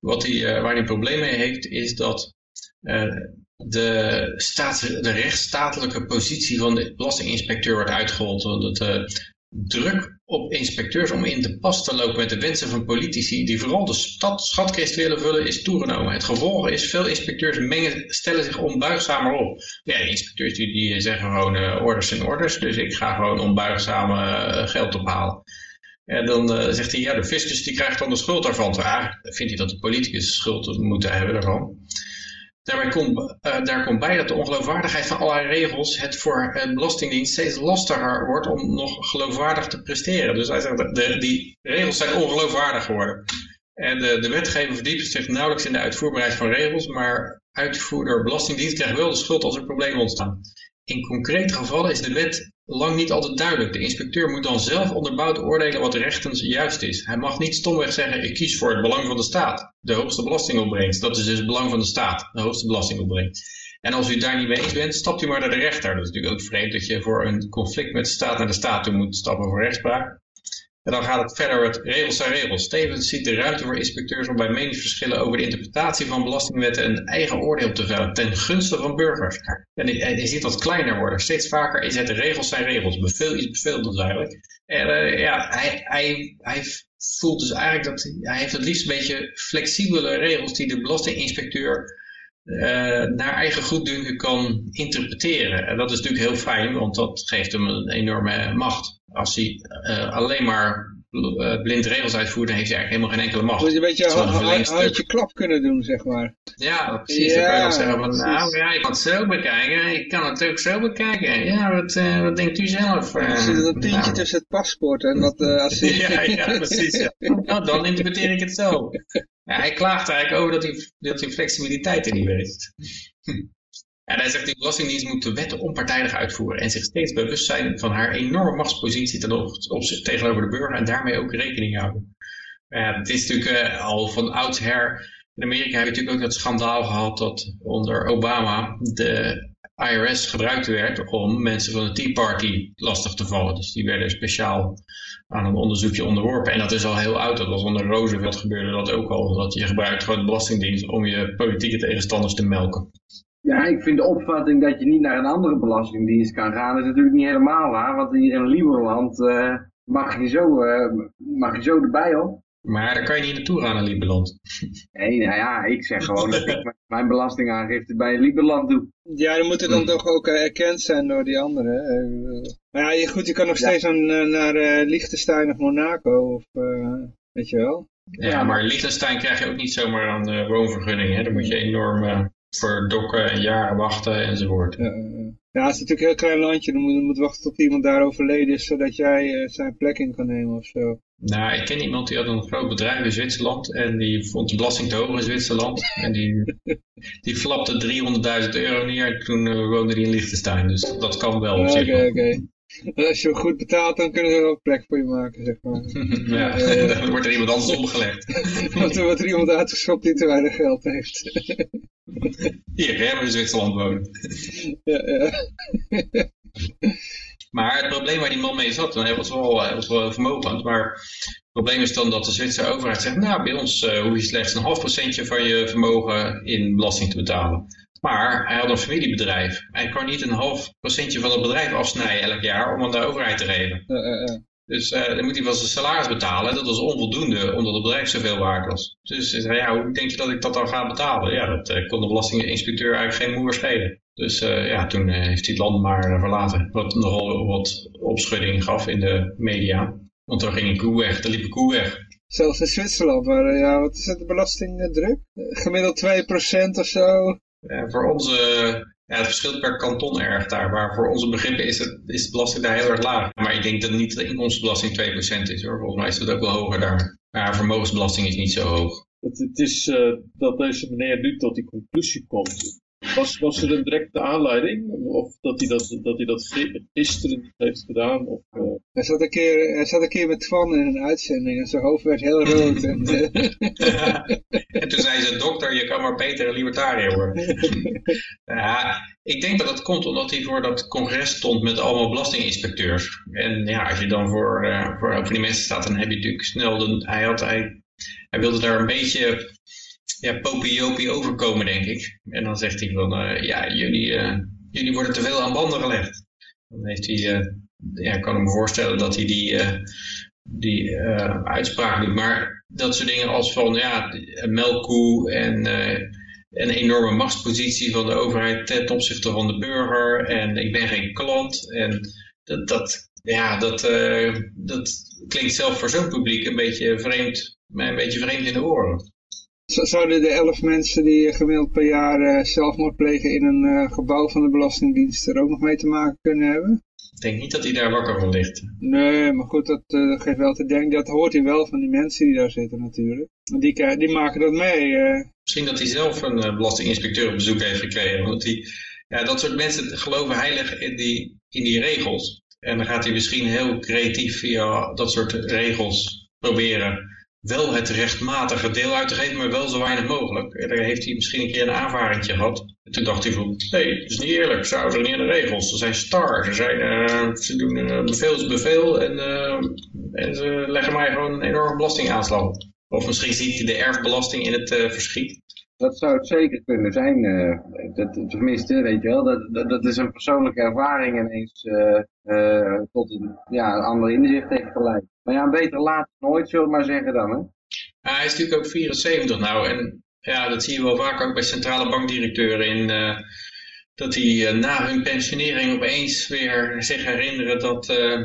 wat hij, uh, waar hij een probleem mee heeft, is dat uh, de, staats, de rechtsstatelijke positie van de belastinginspecteur wordt uitgehold. Want het, druk op inspecteurs om in de pas te lopen met de wensen van politici die vooral de stad, schatkist willen vullen is toegenomen. Het gevolg is veel inspecteurs mengen, stellen zich onbuigzamer op. Ja, inspecteurs die, zeggen gewoon uh, orders zijn orders, dus ik ga gewoon onbuigzaam uh, geld ophalen. En dan uh, zegt hij, ja de fiscus die krijgt dan de schuld daarvan. Terwijl vindt hij dat de politicus schuld moeten hebben daarvan. Daarbij komt, uh, daar komt bij dat de ongeloofwaardigheid van allerlei regels het voor een belastingdienst steeds lastiger wordt om nog geloofwaardig te presteren. Dus hij zegt, de, die regels zijn ongeloofwaardig geworden. En de, de wetgever verdiept zich nauwelijks in de uitvoerbaarheid van regels, maar uitvoerder belastingdienst krijgt wel de schuld als er problemen ontstaan. In concrete gevallen is de wet lang niet altijd duidelijk. De inspecteur moet dan zelf onderbouwd oordelen wat rechtens juist is. Hij mag niet stomweg zeggen, ik kies voor het belang van de staat. De hoogste belastingopbrengst. Dat is dus het belang van de staat. De hoogste belastingopbrengst. En als u daar niet mee eens bent, stapt u maar naar de rechter. Dat is natuurlijk ook vreemd dat je voor een conflict met de staat naar de staat toe moet stappen voor rechtspraak. En dan gaat het verder met regels zijn regels. Stevens ziet de ruimte voor inspecteurs om bij meningsverschillen over de interpretatie van belastingwetten een eigen oordeel te vellen ten gunste van burgers. En je, ziet dat kleiner worden. Steeds vaker is het regels zijn regels. Beveel is beveel dus eigenlijk. En uh, ja, hij, hij, hij voelt dus eigenlijk dat hij heeft het liefst een beetje flexibele regels die de belastinginspecteur uh, naar eigen goeddunken kan interpreteren. En dat is natuurlijk heel fijn, want dat geeft hem een enorme macht. Als hij uh, alleen maar uh, blind regels uitvoert, dan heeft hij eigenlijk helemaal geen enkele macht. Moet je een beetje een handje klap kunnen doen, zeg maar. Ja, precies. Ja, dan kan je zeggen van, nou ja, ik kan het zo bekijken, ik kan het ook zo bekijken. Ja, wat, uh, wat denkt u zelf? Uh, er zit een tientje nou. tussen het paspoort en wat als ja, ja, precies. Ja. Nou, dan interpreteer ik het zo. Ja, hij klaagt eigenlijk over dat hij, dat hij flexibiliteit er niet weet. En hij zegt, de Belastingdienst moet de wetten onpartijdig uitvoeren en zich steeds bewust zijn van haar enorme machtspositie ten opzichte tegenover de burger en daarmee ook rekening houden. Het is natuurlijk uh, al van oudsher, in Amerika heb je natuurlijk ook dat schandaal gehad dat onder Obama de IRS gebruikt werd om mensen van de Tea Party lastig te vallen. Dus die werden speciaal aan een onderzoekje onderworpen. En dat is al heel oud, dat was onder Roosevelt gebeurde dat ook al, dat je gebruikt gewoon de Belastingdienst om je politieke tegenstanders te melken. Ja, ik vind de opvatting dat je niet naar een andere belastingdienst kan gaan, is natuurlijk niet helemaal waar. Want hier in Lieberland uh, mag, je zo, uh, mag je zo erbij hoor. Maar daar kan je niet naartoe gaan in Lieberland. Nee, nou ja, ik zeg gewoon dat ik mijn belastingaangifte bij Lieberland doe. Ja, dan moet het dan hmm. toch ook uh, erkend zijn door die anderen. maar ja, goed, je kan nog steeds aan, naar uh, Liechtenstein of Monaco of weet je wel. Ja, maar Liechtenstein krijg je ook niet zomaar een woonvergunning. Hè? Dan moet je enorm verdokken en jaren wachten enzovoort. Ja, ja, het is natuurlijk een heel klein landje. Dan moet je moet wachten tot iemand daar overleden is, zodat jij uh, zijn plek in kan nemen of zo. Nou, ik ken iemand die had een groot bedrijf in Zwitserland en die vond de belasting te hoog in Zwitserland. en die, die flapte 300.000 euro neer en toen uh, woonde hij in Liechtenstein. Dus dat kan wel. Oké, oké. Okay, Als je goed betaalt, dan kunnen ze wel een plek voor je maken, zeg maar. ja, dan wordt er iemand anders omgelegd. Want er wordt er iemand uitgeschopt die te weinig geld heeft. Hier, hebben we in Zwitserland wonen. ja, ja. maar het probleem waar die man mee zat, hij was wel, hij was wel vermogend, maar probleem is dan dat de Zwitserse overheid zegt, nou bij ons uh, hoef je slechts een half procentje van je vermogen in belasting te betalen. Maar hij had een familiebedrijf. Hij kon niet een half procentje van het bedrijf afsnijden elk jaar om aan de overheid te geven. Dus uh, dan moet hij wel zijn salaris betalen. Dat was onvoldoende, omdat het bedrijf zoveel waard was. Dus ja, hoe denk je dat ik dat dan ga betalen? Ja, dat uh, kon de belastinginspecteur eigenlijk geen moer schelen. Dus uh, ja, toen heeft hij het land maar verlaten. Wat nogal wat opschudding gaf in de media. Want er ging een koe weg, er liep een koe weg. Zelfs in Zwitserland, waar, ja, wat is het, de belastingdruk? Gemiddeld 2% of zo. Ja, voor onze ja, het verschilt per kanton erg daar, maar voor onze begrippen is, het, is de belasting daar heel erg laag. Maar ik denk dat niet de inkomstenbelasting 2% is hoor, volgens mij is het ook wel hoger daar. Maar vermogensbelasting is niet zo hoog. Het, het is uh, dat deze meneer nu tot die conclusie komt. Was, was er een directe aanleiding? Of dat hij dat, dat, hij dat gisteren niet heeft gedaan? Of, uh... hij, zat een keer, hij zat een keer met Twan in een uitzending en zijn hoofd werd heel rood. en, ja. en toen zei ze, dokter, je kan maar beter een libertariër worden. ja, ik denk dat dat komt omdat hij voor dat congres stond met allemaal belastinginspecteurs. En ja, als je dan voor, uh, voor, voor die mensen staat, dan heb je natuurlijk snel... De, hij, had, hij, hij wilde daar een beetje ja, popiopie overkomen, denk ik. En dan zegt hij van, uh, ja, jullie, uh, jullie worden te veel aan banden gelegd. Dan heeft hij, uh, ja, ik kan me voorstellen dat hij die, die uitspraak doet. Maar dat soort dingen als van, ja, melkkoe en een enorme machtspositie van de overheid ten opzichte van de burger. En ik ben geen klant. En dat, dat ja, dat, dat klinkt zelf voor zo'n publiek een beetje vreemd, een beetje vreemd in de oren. Zouden de elf mensen die gemiddeld per jaar uh, zelfmoord plegen in een uh, gebouw van de Belastingdienst er ook nog mee te maken kunnen hebben? Ik denk niet dat hij daar wakker van ligt. Nee, maar goed, dat, uh, geeft wel te denken. Dat hoort hij wel van die mensen die daar zitten natuurlijk. Die, die maken dat mee. Misschien dat hij zelf een belastinginspecteur op bezoek heeft gekregen. Want die, ja, dat soort mensen geloven heilig in die, in die regels. En dan gaat hij misschien heel creatief via dat soort regels proberen wel het rechtmatige deel uit te geven, maar wel zo weinig mogelijk. En daar heeft hij misschien een keer een aanvaringje gehad. En toen dacht hij van, nee, dat is niet eerlijk. Ze houden niet aan de regels. Ze zijn star. Ze, zijn, uh, ze doen is bevel en, en ze leggen mij gewoon een enorme belastingaanslag Of misschien ziet hij de erfbelasting in het verschiet. Dat zou het zeker kunnen zijn. dat, tenminste, weet je wel, dat, dat, is een persoonlijke ervaring ineens tot een, ja, een ander inzicht heeft geleid. Maar ja, beter laat nooit, zullen we maar zeggen dan. Hè? hij is natuurlijk ook 74 nou. En ja, dat zie je wel vaak ook bij centrale bankdirecteuren. In, uh, dat die uh, na hun pensionering opeens weer zich herinneren dat, uh,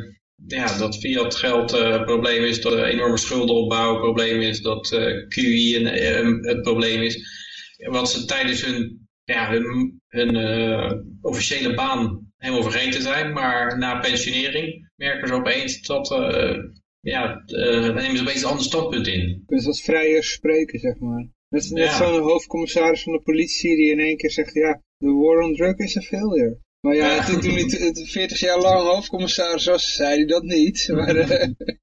ja, dat fiat geld het probleem is. Dat enorme schuldenopbouw probleem is. Dat QE een, het probleem is. Wat ze tijdens hun, ja, hun, hun officiële baan helemaal vergeten zijn. Maar na pensionering merken ze opeens dat ja, uh, nemen ze opeens een ander standpunt in. Kunnen ze wat vrijer spreken, zeg maar. Net, net ja. zo'n hoofdcommissaris van de politie die in één keer zegt, ja, de war on drug is een failure. Maar ja, ja. toen hij 40 jaar lang hoofdcommissaris was, zei hij dat niet. Maar, uh...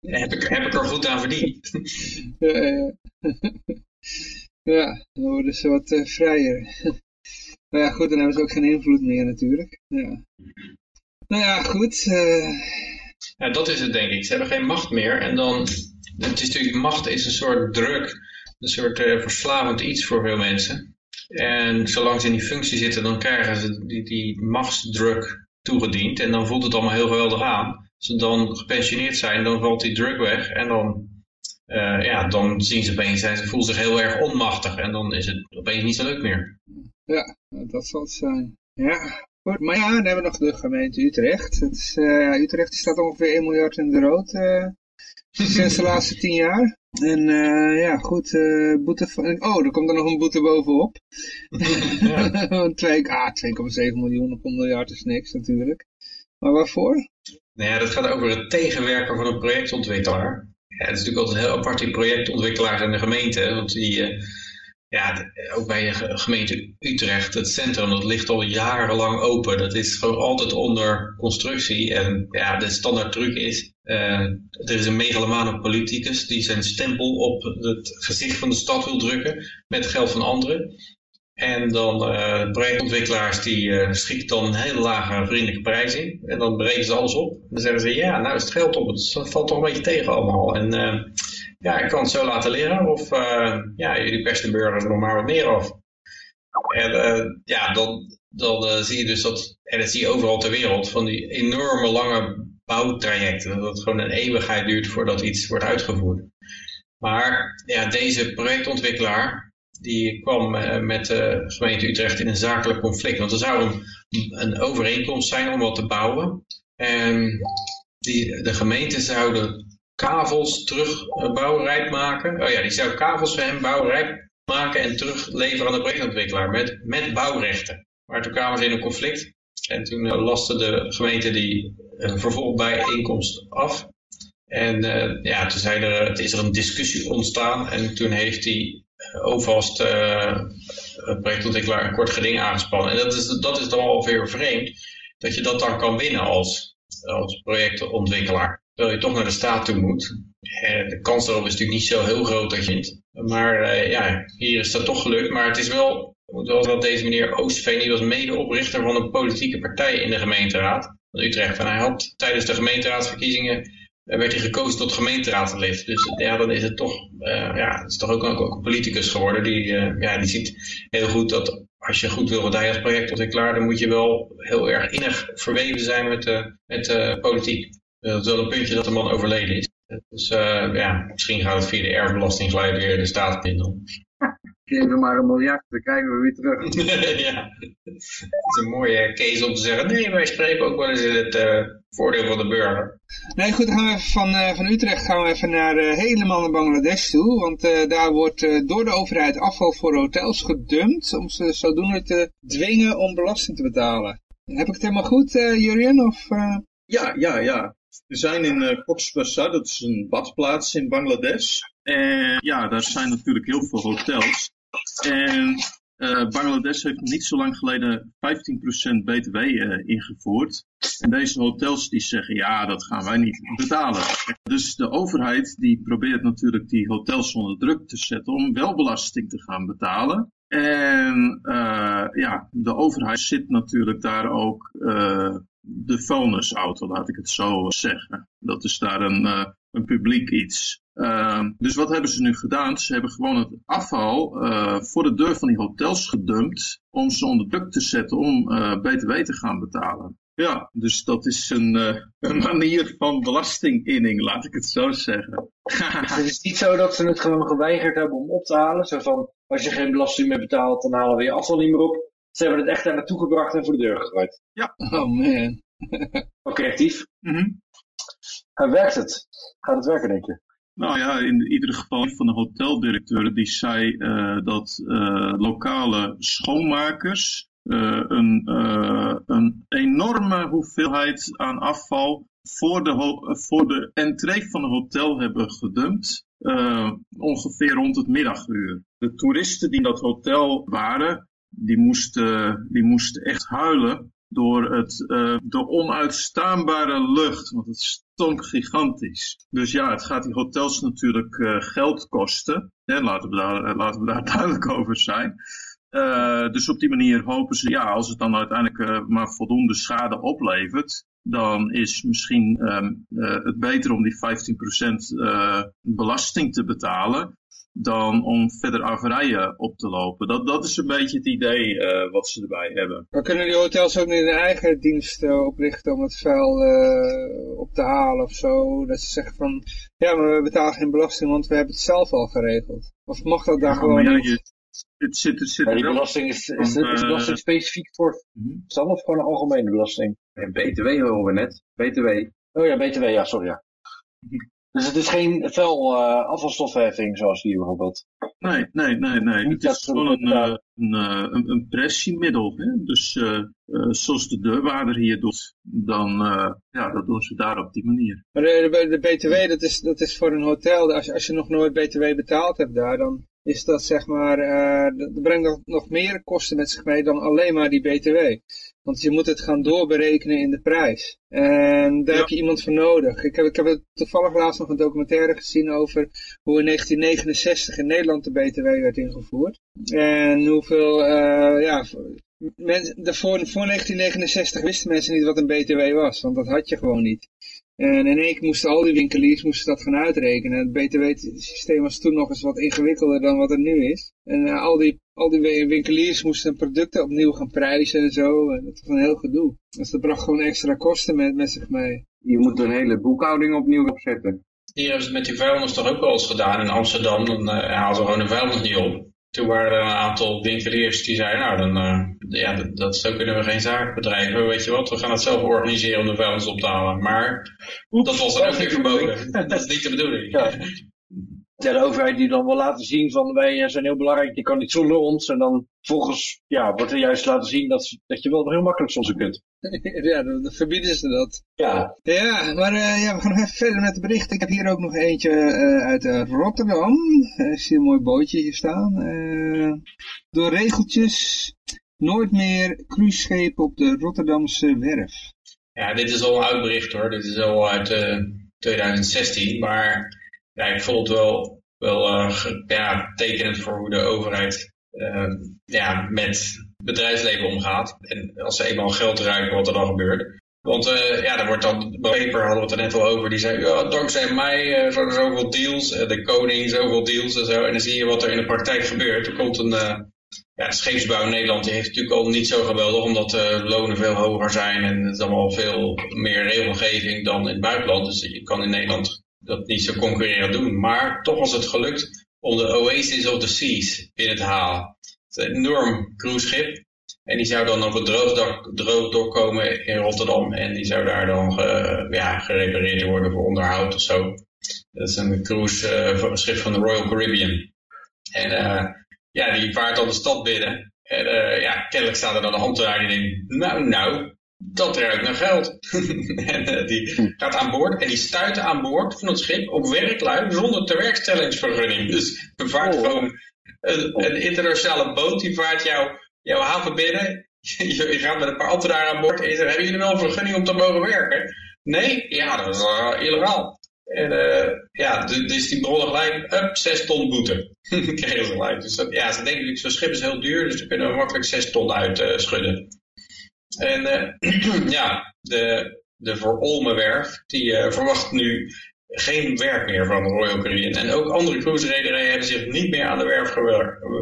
heb, ik, heb ik er goed aan verdiend. ja, ja, dan worden ze wat uh, vrijer. maar ja, goed, dan hebben ze ook geen invloed meer natuurlijk. Ja. Nou ja, goed. Ja, dat is het denk ik. Ze hebben geen macht meer. En dan, het is natuurlijk, macht is een soort druk, een soort verslavend iets voor veel mensen. En zolang ze in die functie zitten, dan krijgen ze die, die machtsdruk toegediend. En dan voelt het allemaal heel geweldig aan. Als ze dan gepensioneerd zijn, dan valt die druk weg. En dan, uh, ja, dan zien ze opeens, ze voelen zich heel erg onmachtig. En dan is het opeens niet zo leuk meer. Ja, dat zal het zijn. Ja, Goed, maar ja, dan hebben we nog de gemeente Utrecht. Is, uh, Utrecht staat ongeveer 1 miljard in de rood uh, sinds de laatste 10 jaar. En uh, ja, goed, boete van... Oh, er komt er nog een boete bovenop. Ja. ah, 2,7 miljoen op een miljard is niks natuurlijk. Maar waarvoor? Nou ja, dat gaat over het tegenwerken van een projectontwikkelaar. Ja, het is natuurlijk altijd heel apart, die projectontwikkelaars en de gemeente. Want die ja, ook bij de gemeente Utrecht, het centrum, dat ligt al jarenlang open. Dat is gewoon altijd onder constructie. En ja, de standaard truc is, er is een megalomane politicus die zijn stempel op het gezicht van de stad wil drukken met geld van anderen. En dan uh, projectontwikkelaars die uh, schieten dan een hele lage vriendelijke prijs in. En dan berekenen ze alles op. Dan zeggen ze, ja, nou is het geld op. Het valt toch een beetje tegen allemaal. En ja, ik kan het zo laten liggen of ja, jullie persen de burgers er nog maar wat meer af. En ja, dan, dan zie je dus dat, en dat zie je overal ter wereld, van die enorme lange bouwtrajecten. Dat het gewoon een eeuwigheid duurt voordat iets wordt uitgevoerd. Maar ja, deze projectontwikkelaar, die kwam uh, met de gemeente Utrecht in een zakelijk conflict. Want er zou een, een overeenkomst zijn om wat te bouwen. En die, de gemeente zouden kavels terug uh, bouwrijp maken. Oh ja, die zou kavels voor hem bouwrijp maken en terugleveren aan de projectontwikkelaar met, met bouwrechten. Maar toen kwamen ze in een conflict. En toen uh, laste de gemeente die vervolgbijeenkomst af. En uh, ja, toen zei er, is er een discussie ontstaan. En toen heeft die OVAST projectontwikkelaar een kort geding aangespannen. En dat is, dat is dan alweer vreemd. Dat je dat dan kan winnen als, als projectontwikkelaar. Terwijl je toch naar de staat toe moet. De kans daarop is natuurlijk niet zo heel groot dat je het. Maar ja, hier is dat toch gelukt. Maar het is wel Zoals dat deze meneer Oostveen, die was medeoprichter van een politieke partij in de gemeenteraad Utrecht. En hij had tijdens de gemeenteraadsverkiezingen, eh, werd hij gekozen tot gemeenteraadslid. Dus ja, dan is het toch, uh, ja, is toch ook, ook, een politicus geworden. Die, ja, die ziet heel goed dat als je goed wil wat hij als projectontwikkelaar, dan moet je wel heel erg innig verweven zijn met, de met politiek. Dat is wel een puntje dat de man overleden is. Dus ja, misschien gaat het via de erfbelasting weer de staat. Geef hem maar een miljard, dan krijgen we weer terug. ja, het is een mooie case om te zeggen, nee, wij spreken ook wel eens in het uh, voordeel van de burger. Nee, goed, dan gaan we even van, uh, van Utrecht gaan we even naar, uh, helemaal naar Bangladesh toe. Want daar wordt door de overheid afval voor hotels gedumpt om ze zodoende te dwingen om belasting te betalen. Heb ik het helemaal goed, Jurien? Of, Ja, ja, ja. We zijn in uh, Cox's Bazar, dat is een badplaats in Bangladesh. En ja, daar zijn natuurlijk heel veel hotels. En uh, Bangladesh heeft niet zo lang geleden 15% btw uh, ingevoerd. En deze hotels die zeggen, ja, dat gaan wij niet betalen. Dus de overheid die probeert natuurlijk die hotels onder druk te zetten om wel belasting te gaan betalen. En uh, ja, de overheid zit natuurlijk daar ook uh, de vuilnisauto, laat ik het zo zeggen. Dat is daar een, een publiek iets. Uh, dus wat hebben ze nu gedaan? Ze hebben gewoon het afval uh, voor de deur van die hotels gedumpt om ze onder druk te zetten om uh, btw te gaan betalen. Ja, dus dat is een, een manier van belastinginning, laat ik het zo zeggen. dus het is niet zo dat ze het gewoon geweigerd hebben om op te halen. Zo van, als je geen belasting meer betaalt, dan halen we je afval niet meer op. Ze hebben het echt daar naartoe gebracht en voor de deur gegooid. Ja. Oh man. Creatief. Mm -hmm. Werkt het? Gaat het werken, denk je? Nou ja, in ieder geval van de hoteldirecteur die zei uh, dat uh, lokale schoonmakers uh, een, een enorme hoeveelheid aan afval voor de, voor de entree van het hotel hebben gedumpt. ongeveer rond het middaguur. De toeristen die in dat hotel waren, die moesten, die moesten echt huilen door het, uh, de onuitstaanbare lucht, want het stonk gigantisch. Dus ja, het gaat die hotels natuurlijk uh, geld kosten. Hè, laten, we daar, laten we daar duidelijk over zijn. Dus op die manier hopen ze, ja, als het dan uiteindelijk maar voldoende schade oplevert, dan is misschien um, het beter om die 15% belasting te betalen dan om verder averijen op te lopen. Dat, dat is een beetje het idee uh, wat ze erbij hebben. Maar kunnen die hotels ook niet een eigen dienst uh, oprichten om het vuil uh, op te halen of zo? Dat ze zeggen van, ja, maar we betalen geen belasting, want we hebben het zelf al geregeld. Of mag dat daar ja, gewoon ja? Je, het zit, het zit ja, die belasting is, is, is, is belasting specifiek voor Stan of gewoon een algemene belasting? En BTW horen we net. BTW. Oh ja, BTW, ja, sorry ja. Dus het is geen vuil uh, afvalstofheffing zoals hier bijvoorbeeld. Nee, nee, nee, nee. het is gewoon een, uh, een, een, een, pressiemiddel. Hè? Dus uh, zoals de deurwaarder hier doet, dan ja, dat doen ze daar op die manier. Maar de, de, de BTW, dat is, dat is voor een hotel. Als, als je nog nooit BTW betaald hebt daar, dan is dat zeg maar, dat brengt nog meer kosten met zich mee dan alleen maar die BTW. Want je moet het gaan doorberekenen in de prijs. En daar ja. heb je iemand voor nodig. Ik heb, ik heb toevallig laatst nog een documentaire gezien over hoe in 1969 in Nederland de BTW werd ingevoerd. En hoeveel, uh, ja, men, de, voor, voor 1969 wisten mensen niet wat een BTW was, want dat had je gewoon niet. En in één keer moesten al die winkeliers moesten dat gaan uitrekenen. Het btw-systeem was toen nog eens wat ingewikkelder dan wat er nu is. En uh, al, die, al die winkeliers moesten producten opnieuw gaan prijzen en zo. En dat was een heel gedoe. Dus dat bracht gewoon extra kosten met, met zich mee. Je moet een hele boekhouding opnieuw opzetten. Hier hebben ze met die vuilnis toch ook wel eens gedaan in Amsterdam. Dan uh, haalden ze gewoon de vuilnis niet op. Toen waren er een aantal winkeliers die zeiden, nou dan, uh, ja, dat, dat, zo kunnen we geen zaak bedrijven. Weet je wat, we gaan het zelf organiseren om de vuilnis op te halen. Maar dat was dan ook weer verboden. dat is niet de bedoeling. Ja. Ja, de overheid die dan wil laten zien van wij zijn heel belangrijk, je kan niet zonder ons. En dan volgens ja, wordt er juist laten zien dat, dat je wel heel makkelijk zonder kunt. ja, dan, verbieden ze dat. Ja. Ja, maar uh, ja, we gaan nog even verder met de berichten. Ik heb hier ook nog eentje uh, uit uh, Rotterdam. Ik zie een mooi bootje hier staan. door regeltjes nooit meer cruiseschepen op de Rotterdamse werf. Ja, dit is al een oud bericht hoor. Dit is al uit 2016. Maar ja, ik vond het wel, wel ja, tekenend voor hoe de overheid ja, met bedrijfsleven omgaat. En als ze eenmaal geld ruiken, wat er dan gebeurt. Want uh, ja, er wordt dan, paper hadden we het er net al over, die zei, ja, dankzij mij uh, zoveel deals, de koning zoveel deals en zo. En dan zie je wat er in de praktijk gebeurt. Er komt een, ja, scheepsbouw in Nederland, die heeft natuurlijk al niet zo geweldig, omdat de lonen veel hoger zijn en het is allemaal veel meer regelgeving dan in het buitenland. Dus je kan in Nederland dat niet zo concurrerend doen. Maar toch was het gelukt om de Oasis of the Seas binnen te halen. Het is een enorm cruiseschip. En die zou dan op het droogdak, droogdok komen in Rotterdam. En die zou daar dan ja, gerepareerd worden voor onderhoud of zo. Dat is een cruiseschip uh, van de Royal Caribbean. En uh, ja, die vaart dan de stad binnen. En uh, ja, kennelijk staat er dan de handelaar die nou, nou, dat ruikt naar geld. en die gaat aan boord en die stuit aan boord van het schip op werklui zonder tewerkstellingsvergunning. Dus we vaart oh. gewoon een, een, internationale boot die vaart jou, jouw haven binnen. Je, gaat met een paar ambtenaren aan boord en je zegt, hebben jullie wel een vergunning om te mogen werken? Nee? Ja, dat is uh, illegaal. En uh, ja, dus die bronnen gelijk, up, 6 ton boete. kregen ze gelijk. Dus dat, ja, ze denken, zo'n schip is heel duur, dus ze kunnen makkelijk 6 ton uitschudden. Uh, en ja, de, de Verolmenwerf, die verwacht nu geen werk meer van Royal Caribbean. En ook andere cruise-rederijen hebben zich niet meer aan de werf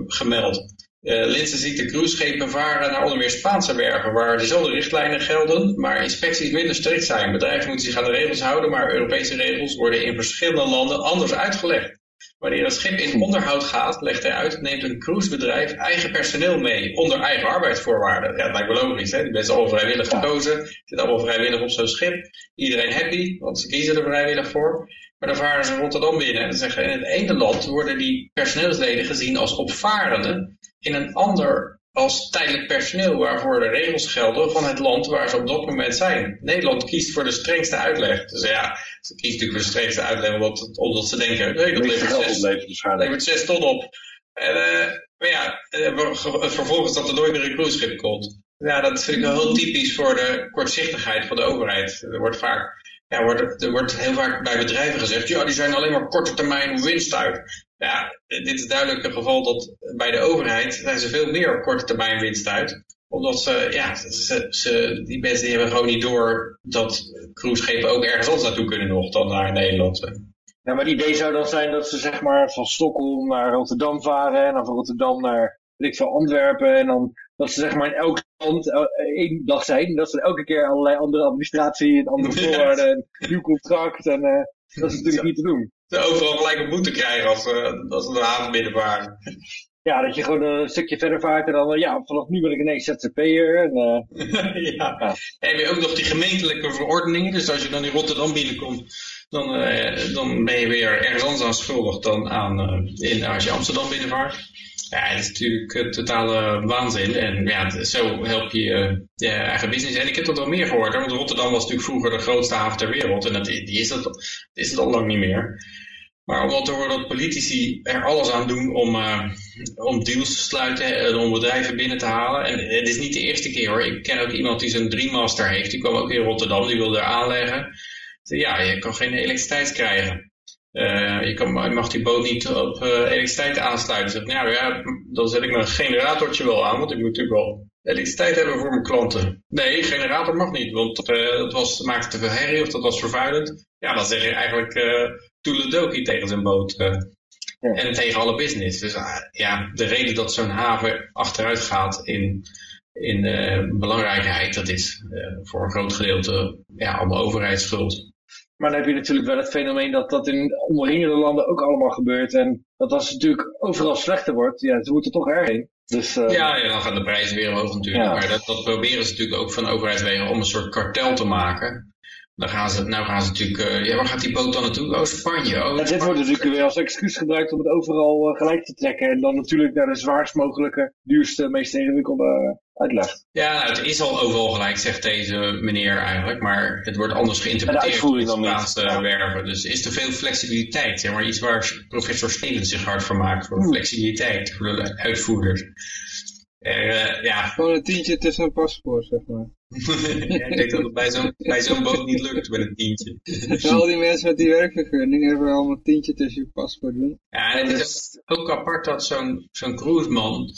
gemeld. Uh, Linse ziet de cruiseschepen varen naar onder meer Spaanse werven, waar dezelfde richtlijnen gelden, maar inspecties minder strikt zijn. Bedrijven moeten zich aan de regels houden, maar Europese regels worden in verschillende landen anders uitgelegd. Wanneer het schip in onderhoud gaat, legt hij uit, neemt een cruisebedrijf eigen personeel mee, onder eigen arbeidsvoorwaarden. Ja, dat lijkt me logisch, hè? die mensen allemaal vrijwillig gekozen, zitten allemaal vrijwillig op zo'n schip. Iedereen happy, want ze kiezen er vrijwillig voor. Maar dan varen ze Rotterdam binnen en zeggen, in het ene land worden die personeelsleden gezien als opvarenden, in een ander als tijdelijk personeel waarvoor de regels gelden van het land waar ze op dat moment zijn. Nederland kiest voor de strengste uitleg. Dus ja, ze kiest natuurlijk voor de strengste uitleg omdat, omdat ze denken, nee, dat levert zes, levert zes ton op. En, uh, maar ja, uh, vervolgens dat er nooit meer een cruiseschip komt. Ja, dat vind ik wel heel typisch voor de kortzichtigheid van de overheid. Er wordt vaak ja, wordt, er wordt heel vaak bij bedrijven gezegd, ja, die zijn alleen maar korte termijn winst uit. Ja, dit is duidelijk een geval dat bij de overheid zijn ze veel meer korte termijn winst uit. Omdat ze, ja, ze, ze, die mensen die hebben gewoon niet door dat cruiseschepen ook ergens anders naartoe kunnen nog dan naar Nederland. Ja, maar het idee zou dan zijn dat ze zeg maar van Stockholm naar Rotterdam varen en dan van Rotterdam naar ik veel, Antwerpen en dan dat ze zeg maar in elk land eh, één dag zijn. Dat ze elke keer allerlei andere administratie en andere voorwaarden en nieuw contract en uh, dat is natuurlijk niet te doen ze overal gelijk een boete krijgen als, uh, als ze de haven binnenvaren. Ja, dat je gewoon een stukje verder vaart en dan, ja, vanaf nu ben ik ineens ZZP'er. En, uh, ja. heb je ook nog die gemeentelijke verordeningen. Dus als je dan in Rotterdam binnenkomt, dan, uh, dan ben je weer ergens anders aan schuldig dan aan, in, als je Amsterdam binnenvaart. Ja, is natuurlijk uh, totale waanzin. En ja, zo help je je eigen business. En ik heb dat al meer gehoord. Want Rotterdam was natuurlijk vroeger de grootste haven ter wereld. En dat, die is, dat, is het al lang niet meer. Maar omdat te horen dat politici er alles aan doen om, uh, om deals te sluiten en om bedrijven binnen te halen. En het is niet de eerste keer hoor. Ik ken ook iemand die zijn Dreammaster heeft. Die kwam ook in Rotterdam, die wilde er aanleggen. Ja, je kan geen elektriciteit krijgen. Uh, je, kan, je, mag die boot niet op uh, elektriciteit aansluiten. Zeg, nou ja, dan zet ik mijn generatortje wel aan, want ik moet natuurlijk wel elektriciteit hebben voor mijn klanten. Nee, generator mag niet, want uh, dat was, maakte te veel herrie of dat was vervuilend. Ja, dan zeg je eigenlijk uh, toeledoki tegen zijn boot. Ja. En tegen alle business. Dus ja, de reden dat zo'n haven achteruit gaat in, in belangrijkheid, dat is voor een groot gedeelte ja, allemaal overheidsschuld. Maar dan heb je natuurlijk wel het fenomeen dat dat in omringende landen ook allemaal gebeurt. En dat als het natuurlijk overal slechter wordt, ja, ze moeten toch erheen. Dus, uh... ja, ja, dan gaan de prijzen weer omhoog natuurlijk. Ja. Maar dat, dat proberen ze natuurlijk ook van overheidswegen om een soort kartel te maken. Dan gaan ze, nou gaan ze natuurlijk, uh, ja, waar gaat die boot dan naartoe? Oh, Spanje. Oh, ja, dit wordt natuurlijk weer als excuus gebruikt om het overal uh, gelijk te trekken. En dan natuurlijk naar de zwaarst mogelijke, duurste, meest ingewikkelde Ja, het is al overal gelijk, zegt deze meneer eigenlijk. Maar het wordt anders geïnterpreteerd in de laatste ja. werven. Dus is er veel flexibiliteit. Zeg maar iets waar professor Stevens zich hard voor maakt. Voor flexibiliteit, voor de uitvoerders. Uh, ja. Gewoon een tientje tussen een paspoort, zeg maar. ja, ik denk dat het bij zo'n bij zo'n boot niet lukt met een tientje. al die mensen met die werkvergunning hebben allemaal een tientje tussen je paspoort doen. Ja, en het is ook apart dat zo'n zo'n cruiseman,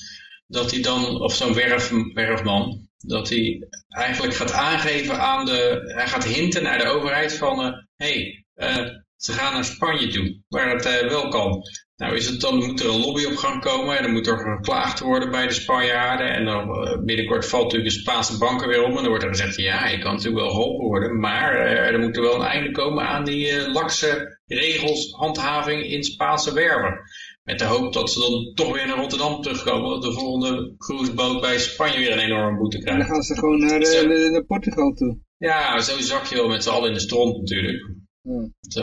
dat hij dan, of zo'n werf, werfman, dat hij eigenlijk gaat aangeven aan de, hij gaat hinten naar de overheid van, hé, hey, uh, ze gaan naar Spanje toe, waar het uh, wel kan. Nou is het dan, moet er een lobby op gang komen en dan moet er geklaagd worden bij de Spanjaarden. En dan uh, binnenkort valt natuurlijk de Spaanse banken weer om en dan wordt er gezegd, ja, je kan natuurlijk wel geholpen worden. Maar uh, er moet er wel een einde komen aan die uh, lakse regels, handhaving in Spaanse werven. Met de hoop dat ze dan toch weer naar Rotterdam terugkomen. Dat de volgende cruiseboot bij Spanje weer een enorme boete krijgt. En dan gaan ze gewoon naar, de, naar Portugal toe. Ja, zo zak je wel met z'n allen in de stront natuurlijk. Hmm. Het,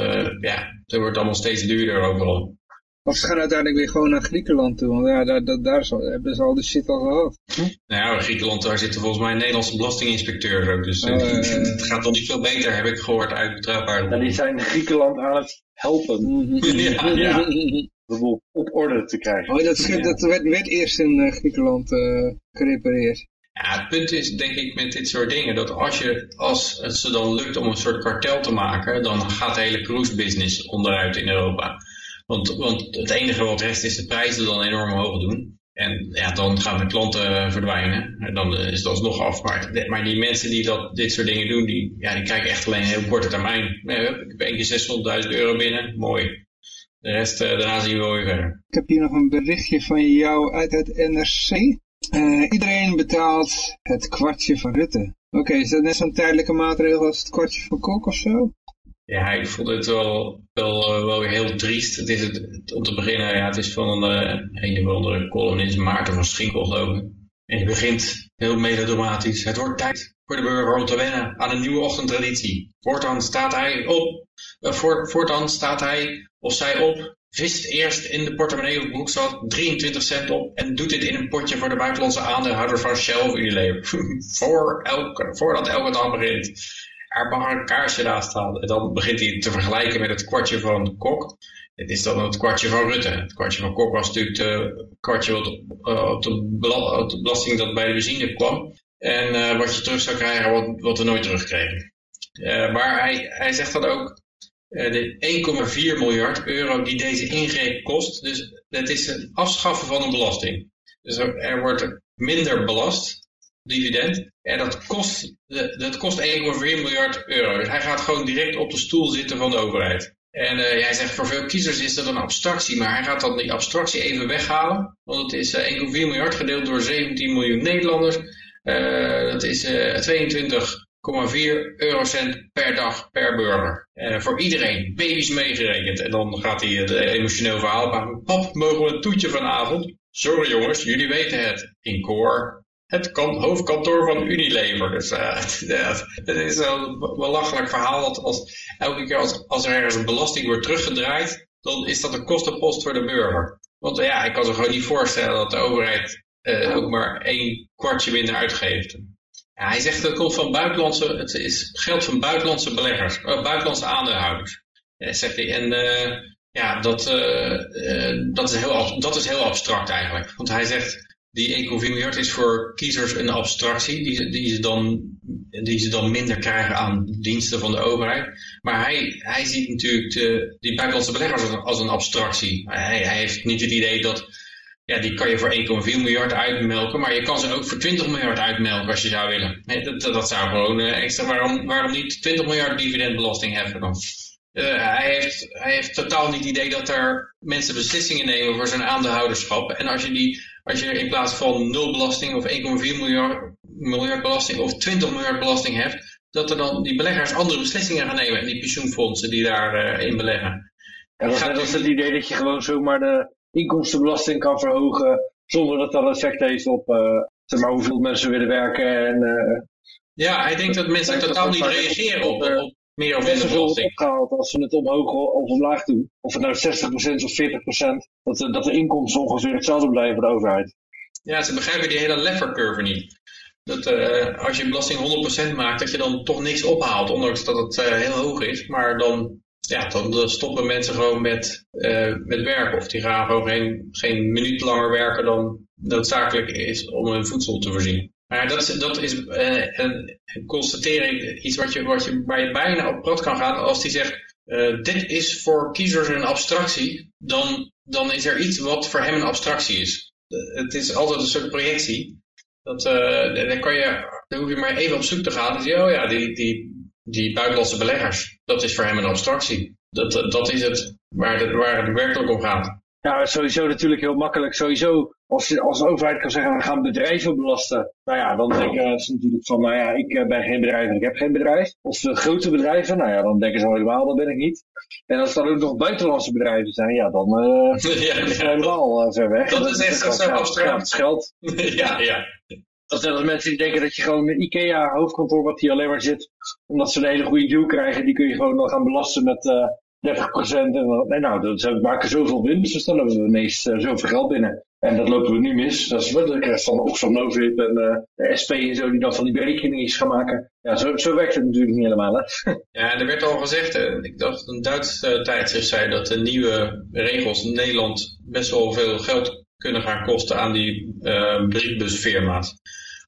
ja, het wordt allemaal steeds duurder overal. Of ze gaan uiteindelijk weer gewoon naar Griekenland toe, want ja, daar, daar, daar hebben ze al de shit al gehad. Hm? Nou ja, Griekenland, daar zitten volgens mij Nederlandse belastinginspecteurs ook, dus oh, het gaat wel niet veel beter, heb ik gehoord uit betrouwbare Ja, die zijn Griekenland aan het helpen. ja, ja. De boel op orde te krijgen. Oh, dat, schip, dat werd, werd, eerst in uh, Griekenland uh, gerepareerd. Ja, het punt is denk ik met dit soort dingen, dat als, je, als het ze dan lukt om een soort kartel te maken, dan gaat de hele cruise business onderuit in Europa. Want, want het enige wat rest is de prijzen dan enorm hoog doen. En ja, dan gaan de klanten verdwijnen. En dan is het alsnog af. Maar, maar die mensen die dat, dit soort dingen doen, die, ja, die kijken echt alleen een heel korte termijn. Ik heb één keer 600.000 euro binnen. Mooi. De rest, uh, daarna zien we wel weer verder. Ik heb hier nog een berichtje van jou uit het NRC. Uh, eh, iedereen betaalt het kwartje van Rutte. Oké, is dat net zo'n tijdelijke maatregel als het kwartje van Kok of zo? Ja, ik vond het wel, wel, eh, wel weer heel triest. Het is het, om te beginnen, ja, het is van een, een of andere columnist, Maarten van Schinkel geloof ik. En die begint heel melodramatisch. Het wordt tijd voor de burger om te wennen aan een nieuwe ochtendtraditie. Voortaan staat hij op, uh, voortaan staat hij of zij op, vist eerst in de portemonnee of broekzak 23 cent op en doet dit in een potje voor de buitenlandse aandeelhouder van Shell of Unilever. voor elke, voordat elke dag begint er mag een kaarsje naast staan. En dan begint hij te vergelijken met het kwartje van Kok. Dit is dan het kwartje van Rutte. Het kwartje van Kok was natuurlijk het kwartje wat uh, op, de belasting dat bij de benzine kwam. En uh, wat je terug zou krijgen, wat, we nooit terugkregen. Uh, maar hij, hij zegt dan ook, de 1,4 miljard euro die deze ingreep kost, dus dat is het afschaffen van een belasting. Dus er, wordt minder belast dividend. En dat kost, dat kost 1,4 miljard euro. Dus hij gaat gewoon direct op de stoel zitten van de overheid. En uh, hij zegt voor veel kiezers is dat een abstractie, maar hij gaat dan die abstractie even weghalen. Want het is uh, eh, 1,4 miljard gedeeld door 17 miljoen Nederlanders. Dat is 22,4 eurocent per dag per burger. voor iedereen, baby's meegerekend. En dan gaat hij het emotioneel verhaal maken. Pap, mogen we een toetje vanavond? Sorry jongens, jullie weten het. In koor, het hoofdkantoor van Unilever. Dus uh, het is een belachelijk verhaal dat als, elke keer als, er ergens een belasting wordt teruggedraaid, dan is dat een kostenpost voor de burger. Want ja, ik kan zich gewoon niet voorstellen dat de overheid uh, ook maar één kwartje minder uitgeeft. Ja, hij zegt dat het van buitenlandse, het is geld van buitenlandse beleggers, uh, buitenlandse aandeelhouders. Zegt hij. En ja, dat, dat, is heel, dat is heel abstract eigenlijk. Want hij zegt, die 1,4 miljard is voor kiezers een abstractie die, die, ze dan, die ze dan minder krijgen aan diensten van de overheid. Maar hij, hij ziet natuurlijk de, die buitenlandse beleggers als een, als een abstractie. Hij, hij heeft niet het idee dat ja, die kan je voor 1,4 miljard uitmelken, maar je kan ze ook voor 20 miljard uitmelken als je zou willen. Nee, dat, dat zou gewoon extra, waarom, waarom niet 20 miljard dividendbelasting hebben dan? hij, heeft, hij heeft totaal niet het idee dat er mensen beslissingen nemen voor zijn aandeelhouderschap. En als je, die, als je in plaats van nul belasting of 1,4 miljard, miljard belasting of 20 miljard belasting hebt, dat er dan die beleggers andere beslissingen gaan nemen. En die pensioenfondsen die daarin uh, in beleggen. Ja, dat is het idee dat je gewoon zomaar de inkomstenbelasting kan verhogen zonder dat dat effect heeft op uh, zeg maar, hoeveel mensen willen werken. En, uh, ja, hij denkt dat mensen totaal niet reageren op, op meer of minder belasting. opgehaald als ze het omhoog of omlaag doen. Of het nou 60% of 40%, dat, dat de inkomsten ongeveer hetzelfde blijven voor de overheid. Ja, ze begrijpen die hele lever curve niet dat uh, als je belasting 100% maakt, dat je dan toch niks ophaalt, ondanks dat het uh, heel hoog is. Maar dan, ja, dan stoppen mensen gewoon met, uh, met werken. Of die gaan gewoon geen, geen minuut langer werken dan noodzakelijk is om hun voedsel te voorzien. Maar dat is, dat is een, een constatering, iets wat je, wat je, waar je bijna op prat kan gaan als die zegt, dit is voor kiezers een abstractie, dan, dan is er iets wat voor hem een abstractie is. het is altijd een soort projectie. Dat, dan, kan je, dan hoef je maar even op zoek te gaan. Dan zie je, oh ja, die, die, die buitenlandse beleggers, dat is voor hem een abstractie. Dat, dat is het waar, de, waar het werkelijk om gaat. Ja, sowieso natuurlijk heel makkelijk. Sowieso, als je als overheid kan zeggen, we gaan bedrijven belasten. Nou ja, dan denken ze natuurlijk van, nou ja, ik eh, ben geen bedrijf en ik heb geen bedrijf. Of de grote bedrijven, nou ja, dan denken ze helemaal, dat ben ik niet. En als er ook nog buitenlandse bedrijven zijn, ja, dan uh, ja, ja. is het helemaal uh, ver weg. Dat is echt zo abstract. geld. ja, ja. Dat zijn als mensen die denken dat je gewoon een IKEA hoofdkantoor wat hier alleen maar zit, omdat ze een hele goede deal krijgen, die kun je gewoon nog gaan belasten met uh, 30%. En, nee, nou, dat, ze maken zoveel winst, dus dan hebben we ineens uh, zoveel geld binnen. En dat lopen we nu mis. Dat is wat de rest van Oxfam Novib en uh, de SP en zo die dan van die berekeningen gaan maken. Ja, zo, zo werkt het natuurlijk niet helemaal. Hè? Ja, er werd al gezegd, ik dacht een Duits uh, tijdschrift zei dat de nieuwe regels in Nederland best wel veel geld kunnen gaan kosten aan die uh, briefbusfirma's.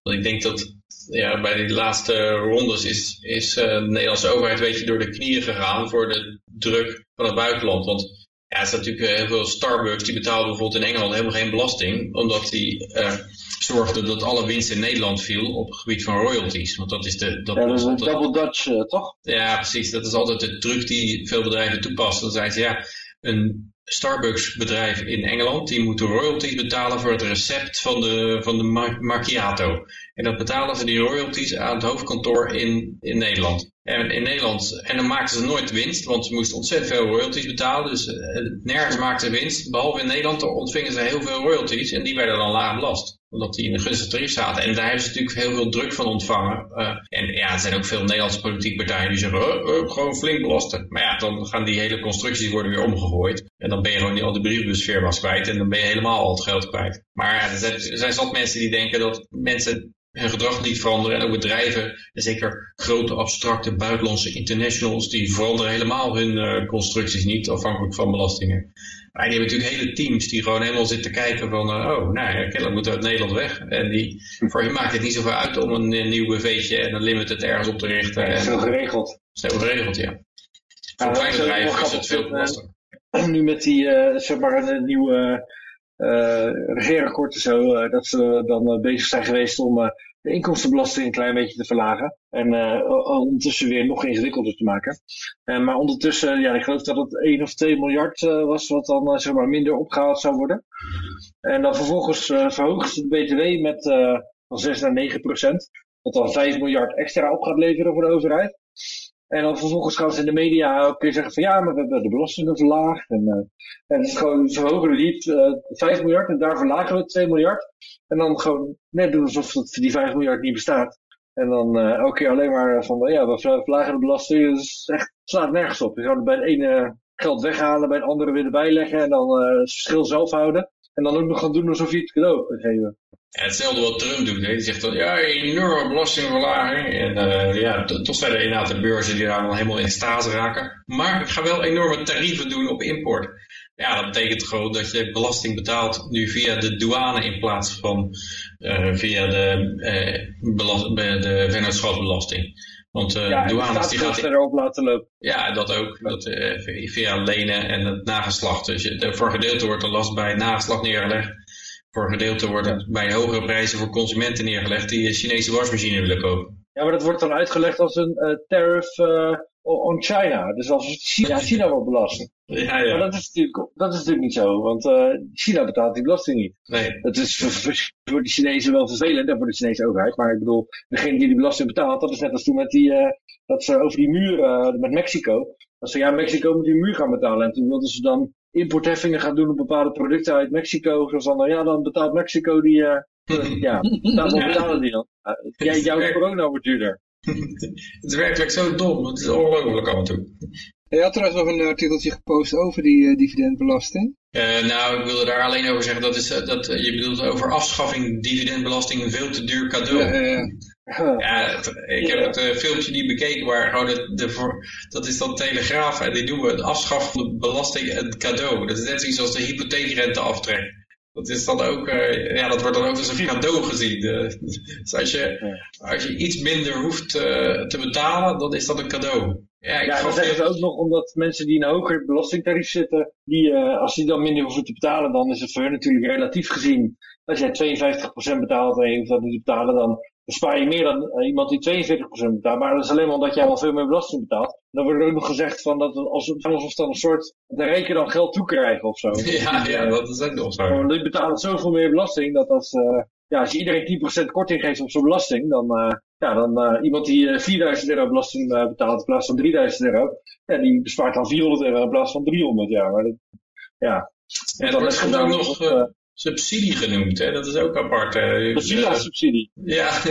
Want ik denk dat ja, bij die laatste rondes is, is uh, de Nederlandse overheid een beetje door de knieën gegaan voor de druk van het buitenland. Want ja, er zijn natuurlijk heel veel Starbucks die betaalden bijvoorbeeld in Engeland helemaal geen belasting, omdat die uh, zorgden dat alle winst in Nederland viel op het gebied van royalties. Want dat is de... Dat, ja, dat is een double Dutch, uh, toch? Ja, precies. Dat is altijd de truc die veel bedrijven toepassen. Dan zeiden ze, ja, een Starbucks bedrijf in Engeland, die moeten royalties betalen voor het recept van de, van de macchiato. En dat betalen ze die royalties aan het hoofdkantoor in, in Nederland. En in Nederland, en dan maakten ze nooit winst, want ze moesten ontzettend veel royalties betalen. Dus uh, nergens maakten ze winst, behalve in Nederland ontvingen ze heel veel royalties en die werden dan laag belast omdat die in een gunstig tarief zaten. En daar hebben ze natuurlijk heel veel druk van ontvangen. Uh, en ja, er zijn ook veel Nederlandse politieke partijen die zeggen, uh, uh, gewoon flink belasten. Maar ja, dan gaan die hele constructies worden weer omgegooid. En dan ben je gewoon die, al de briefbusfirma's kwijt en dan ben je helemaal al het geld kwijt. Maar er zijn, er zijn zat mensen die denken dat mensen hun gedrag niet veranderen. En ook bedrijven, en zeker grote abstracte buitenlandse internationals, die veranderen helemaal hun uh, constructies niet, afhankelijk van belastingen. Maar die hebben natuurlijk hele teams die gewoon helemaal zitten kijken van, uh, oh, nou ja, kennelijk moeten we uit Nederland weg. En die, voor hen maakt het niet zoveel uit om een, een nieuw BV'tje en een limited ergens op te richten. Dat is heel geregeld. Heel geregeld, ja. Voor kleine bedrijven is het veel lastiger. Nu met die, uh, zeg maar, nieuwe uh, regeerakkoord en zo, dat ze dan bezig zijn geweest om de inkomstenbelasting een klein beetje te verlagen. En ondertussen weer nog ingewikkelder te maken. Uh, maar ondertussen, ja, ik geloof dat het 1 of 2 miljard was wat dan zeg maar minder opgehaald zou worden. En dan vervolgens verhoogt de BTW met van 6 naar 9 procent. Wat dan 5 miljard extra op gaat leveren voor de overheid. En dan vervolgens gaan ze in de media ook weer zeggen van ja, maar we hebben de belastingen verlaagd. En, uh, en het is gewoon verhogen die uh, 5 miljard en daar verlagen we 2 miljard. En dan gewoon net doen alsof het, die 5 miljard niet bestaat. En dan uh, elke keer alleen maar van ja, we verlagen de belastingen. Dus echt slaat nergens op. Je zou bij het ene geld weghalen, bij het andere weer erbij leggen en dan het verschil zelf houden. En dan ook nog gaan doen alsof je het cadeau geven. Ja, hetzelfde wat Trump doet. Hè. Die zegt dan, ja, enorme belastingverlaging. En uh, ja, tot zijn er inderdaad de beurzen die daar dan helemaal in stase raken. Maar ik ga wel enorme tarieven doen op import. Ja, dat betekent gewoon dat je belasting betaalt nu via de douane in plaats van uh, via de, uh, de vennootschapsbelasting. Want uh, ja, douanes die gaat erop laten lopen. Ja, dat ook. Dat, uh, via lenen en het nageslacht. Dus je, voor gedeelte wordt de last bij het nageslacht neergelegd. Voor een gedeelte wordt bij hogere prijzen voor consumenten neergelegd die een Chinese wasmachine willen kopen. Ja, maar dat wordt dan uitgelegd als een uh, tariff uh, on China. Dus als China, China wordt belast. Ja, ja. Maar dat is, natuurlijk, dat is natuurlijk niet zo, want uh, China betaalt die belasting niet. Nee. Dat is voor de Chinezen wel vervelend en voor de Chinese overheid. Maar ik bedoel, degene die die belasting betaalt, dat is net als toen met die, dat ze over die muur met Mexico. Dat ze ja, Mexico moet die muur gaan betalen. En toen wilden ze dan importheffingen gaan doen op bepaalde producten uit Mexico. Zoals dan, ja, dan betaalt Mexico die, ja, daarvoor betalen die dan. Jij, jouw corona wordt duurder. het is werkelijk zo dom, het is ongelooflijk af en toe. Je had trouwens nog een artikeltje gepost over die uh, dividendbelasting. Uh, nou, ik wilde daar alleen over zeggen, dat is, uh, dat, je bedoelt over afschaffing dividendbelasting een veel te duur cadeau. Ja, ja, ja. het, ik heb het filmpje niet bekeken, maar gewoon de, de voor, dat is dan Telegraaf en die doen we het afschaffen van de belasting een cadeau. Dat is net zoiets als de hypotheekrente aftrek. Dat is dan ook, uh, ja, dat wordt dan ook als een cadeau gezien. dus als je, als je iets minder hoeft uh, te betalen, dan is dat een cadeau. Ja, ik ja dat zeggen ze ook nog omdat mensen die in een hoger belastingtarief zitten, die, uh, als die dan minder hoeven te betalen, dan is het voor hen natuurlijk relatief gezien. Als jij 52% betaalt en je hoeft dat niet te betalen, dan bespaar je meer dan iemand die 42% betaalt. Maar dat is alleen maar omdat jij al veel meer belasting betaalt. Dan wordt er ook nog gezegd van dat als, alsof dan een soort, de reken dan geld toekrijgen of zo. Ja, ja, dat is ook nog zo. Want die betalen zoveel meer belasting dat als, uh, ja, als je iedereen 10% korting geeft op zo'n belasting, dan, uh, ja, dan uh, iemand die 4000 euro belasting betaalt in plaats van 3000 euro, ja, die bespaart dan 400 euro in plaats van 300, ja. Maar dat, ja. En dan is ook nog op, subsidie genoemd, hè? dat is ook apart. Villa-subsidie. Ja.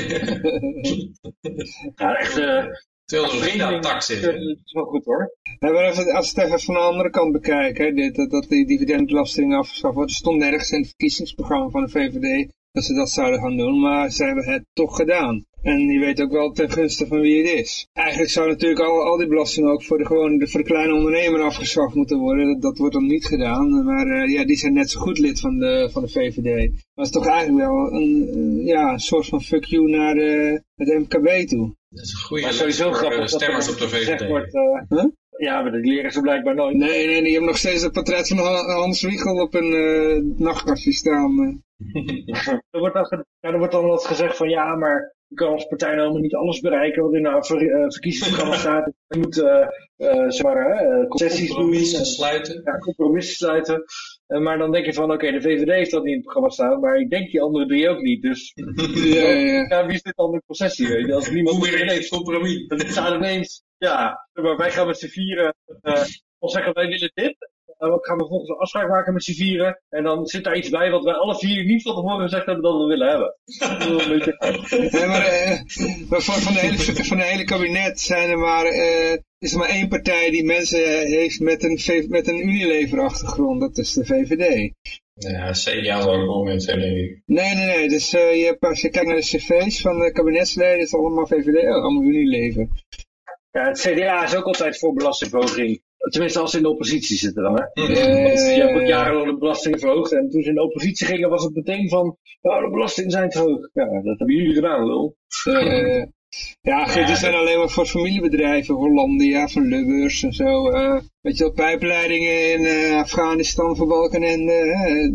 ja, echt... Uh, Terwijl tax is. Dat is wel goed hoor. Maar als, het, als het even van de andere kant bekijken, dit, dat, dat die dividendbelasting afgeschaft wordt, stond nergens in het verkiezingsprogramma van de VVD dat ze dat zouden gaan doen, maar ze hebben het toch gedaan. En je weet ook wel ten gunste van wie het is. Eigenlijk zou natuurlijk al, al die belastingen ook voor de, gewoon, voor de kleine ondernemer afgeschaft moeten worden. Dat, dat wordt dan niet gedaan. Maar uh, ja, die zijn net zo goed lid van de, van de VVD. Maar het is toch eigenlijk wel een, uh, ja, een soort van fuck you naar uh, het MKB toe. Dat is een goede maar sowieso grappig stemmers dat op de VVD. Wordt, huh? Ja, maar dat leren ze blijkbaar nooit. Nee, nee, die hebben nog steeds het portret van Hans Wiegel op een uh, nachtkastje staan. er, wordt dan, er wordt dan wat gezegd van ja, maar je kan als partij nou helemaal niet alles bereiken wat in een ver, uh, verkiezingsprogramma staat. Je moet uh, uh, zeg maar, concessies compromissen doen. sluiten. Ja, compromissen sluiten. maar dan denk je van, oké, okay, de VVD heeft dat niet in het programma staan, maar ik denk die andere drie ook niet. Dus ja, ja. ja, wie is dit dan een concessie? Weet je? Als niemand Hoe weer het compromis? Dan gaat ineens, ja, maar wij gaan met z'n vieren, of zeggen wij willen dit. Dan gaan we volgens een afspraak maken met z'n vieren. En dan zit daar iets bij wat wij alle vier niet van tevoren gezegd hebben dat we willen hebben. ja, maar, uh, maar van, van, de hele, van de hele kabinet zijn er maar, uh, is er maar één partij die mensen heeft met een, met een Unilever achtergrond. Dat is de VVD. Ja, CDA zal ook wel mensen denk ik. Nee, nee, nee. Dus uh, je als je kijkt naar de cv's van de kabinetsleden, is het allemaal VVD, allemaal Unilever. Ja, het CDA is ook altijd voor belastingverhoging. Tenminste, als ze in de oppositie zitten dan, hè. Uh, je hebt ook jarenlang de belastingen verhoogd. En toen ze in de oppositie gingen, was het meteen van... Oh, de belastingen zijn te hoog. Ja, dat hebben jullie gedaan, lul. Uh, ja, die zijn alleen maar voor familiebedrijven. Hollandia, van Lubbers en zo. Uh, weet je wel, pijpleidingen in uh, Afghanistan voor en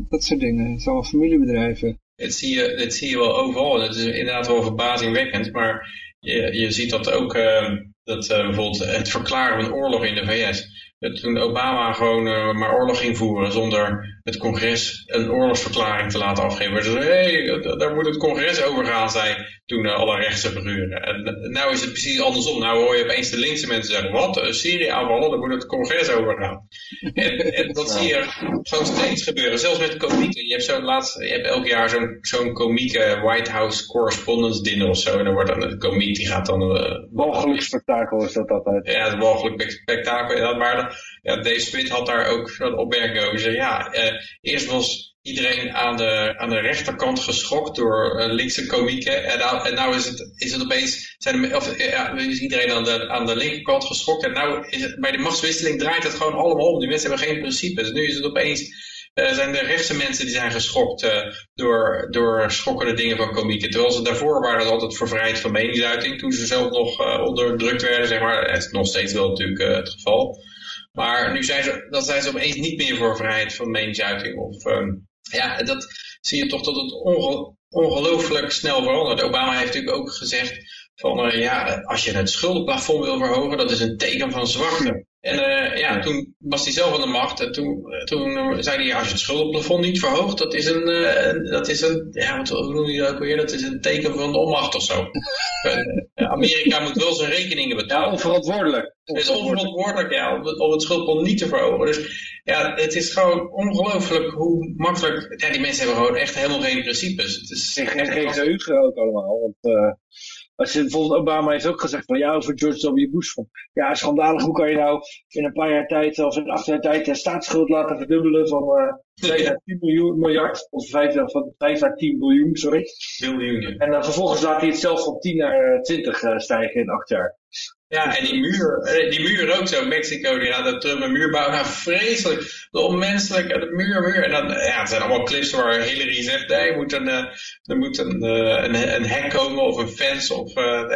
dat soort dingen. Het zijn allemaal familiebedrijven. Dat zie, je, dat zie je wel overal. Dat is inderdaad wel verbazingwekkend. Maar je, je ziet dat ook... dat bijvoorbeeld het verklaren van oorlog in de VS toen Obama gewoon uh, maar oorlog ging voeren zonder het congres een oorlogsverklaring te laten afgeven. Hé, hey, daar moet het congres over gaan, zei toen uh, alle rechtse figuren. En uh, nou is het precies andersom. Nou hoor je opeens de linkse mensen zeggen, wat, Syrië aanvallen, daar moet het congres over gaan. en, en dat zie je zo steeds gebeuren, zelfs met komieken. Je hebt, zo laatst, je hebt elk jaar zo'n zo'n komieke White House Correspondence Dinner of zo. En dan wordt dan een komiek, die gaat dan... Uh, walgelijk spektakel is dat altijd. Ja, het walgelijk spektakel. Maar ja, Dave Smith had daar ook zo'n opmerking over. Zei, ja, eerst was iedereen aan de, aan de rechterkant geschokt door uh, linkse komieken. En nou, en nou is, het, is het opeens, zijn of, is iedereen aan de, aan de linkerkant geschokt. En nou is het, bij de machtswisseling draait het gewoon allemaal om. Die mensen hebben geen principes. Dus nu is het opeens... Uh, zijn de rechtse mensen die zijn geschokt uh, door, door schokkende dingen van komieken. Terwijl ze daarvoor waren altijd voor vrijheid van meningsuiting. Toen ze zelf nog onderdrukt werden, zeg maar. Het is nog steeds wel natuurlijk het geval. Maar nu zijn ze, dan zijn ze opeens niet meer voor vrijheid van meningsuiting. Of, um, ja, dat, zie je toch dat het ongelooflijk snel verandert. Obama heeft natuurlijk ook gezegd van ja, als je het schuldenplafond wil verhogen, dat is een teken van zwakte. En uh, ja, toen was hij zelf aan de macht. En toen, toen zei hij, als je het schuldenplafond niet verhoogt, dat is een, uh, dat is een ja, wat noem je dat ook weer? Dat is een teken van onmacht of zo. Amerika moet wel zijn rekeningen betalen. Ja, onverantwoordelijk. Het is onverantwoordelijk, ja, om het, om het schuldplafond niet te verhogen. Dus ja, het is gewoon ongelooflijk hoe makkelijk, ja, die mensen hebben gewoon echt helemaal geen principes. Het is en geen, geen geheugen ook allemaal, want... Bijvoorbeeld Obama heeft ook gezegd van ja over George W. Bush van ja schandalig hoe kan je nou in een paar jaar tijd of in acht jaar tijd de staatsschuld laten verdubbelen van uh, 5 naar 10 miljoen, miljard of 5, van 5 naar 10 biljoen sorry. Biljoen. En dan vervolgens laat hij het zelf van 10 naar 20 uh, stijgen in acht jaar. Ja, en die muur, die muur ook zo, Mexico, die gaat Trump een muur bouwen. Nou, vreselijk, de onmenselijke, de muur, muur. En dan, ja, het zijn allemaal clips waar Hillary zegt, nee, er moet een, er moet een, een, een hek komen of een fence. Of, uh,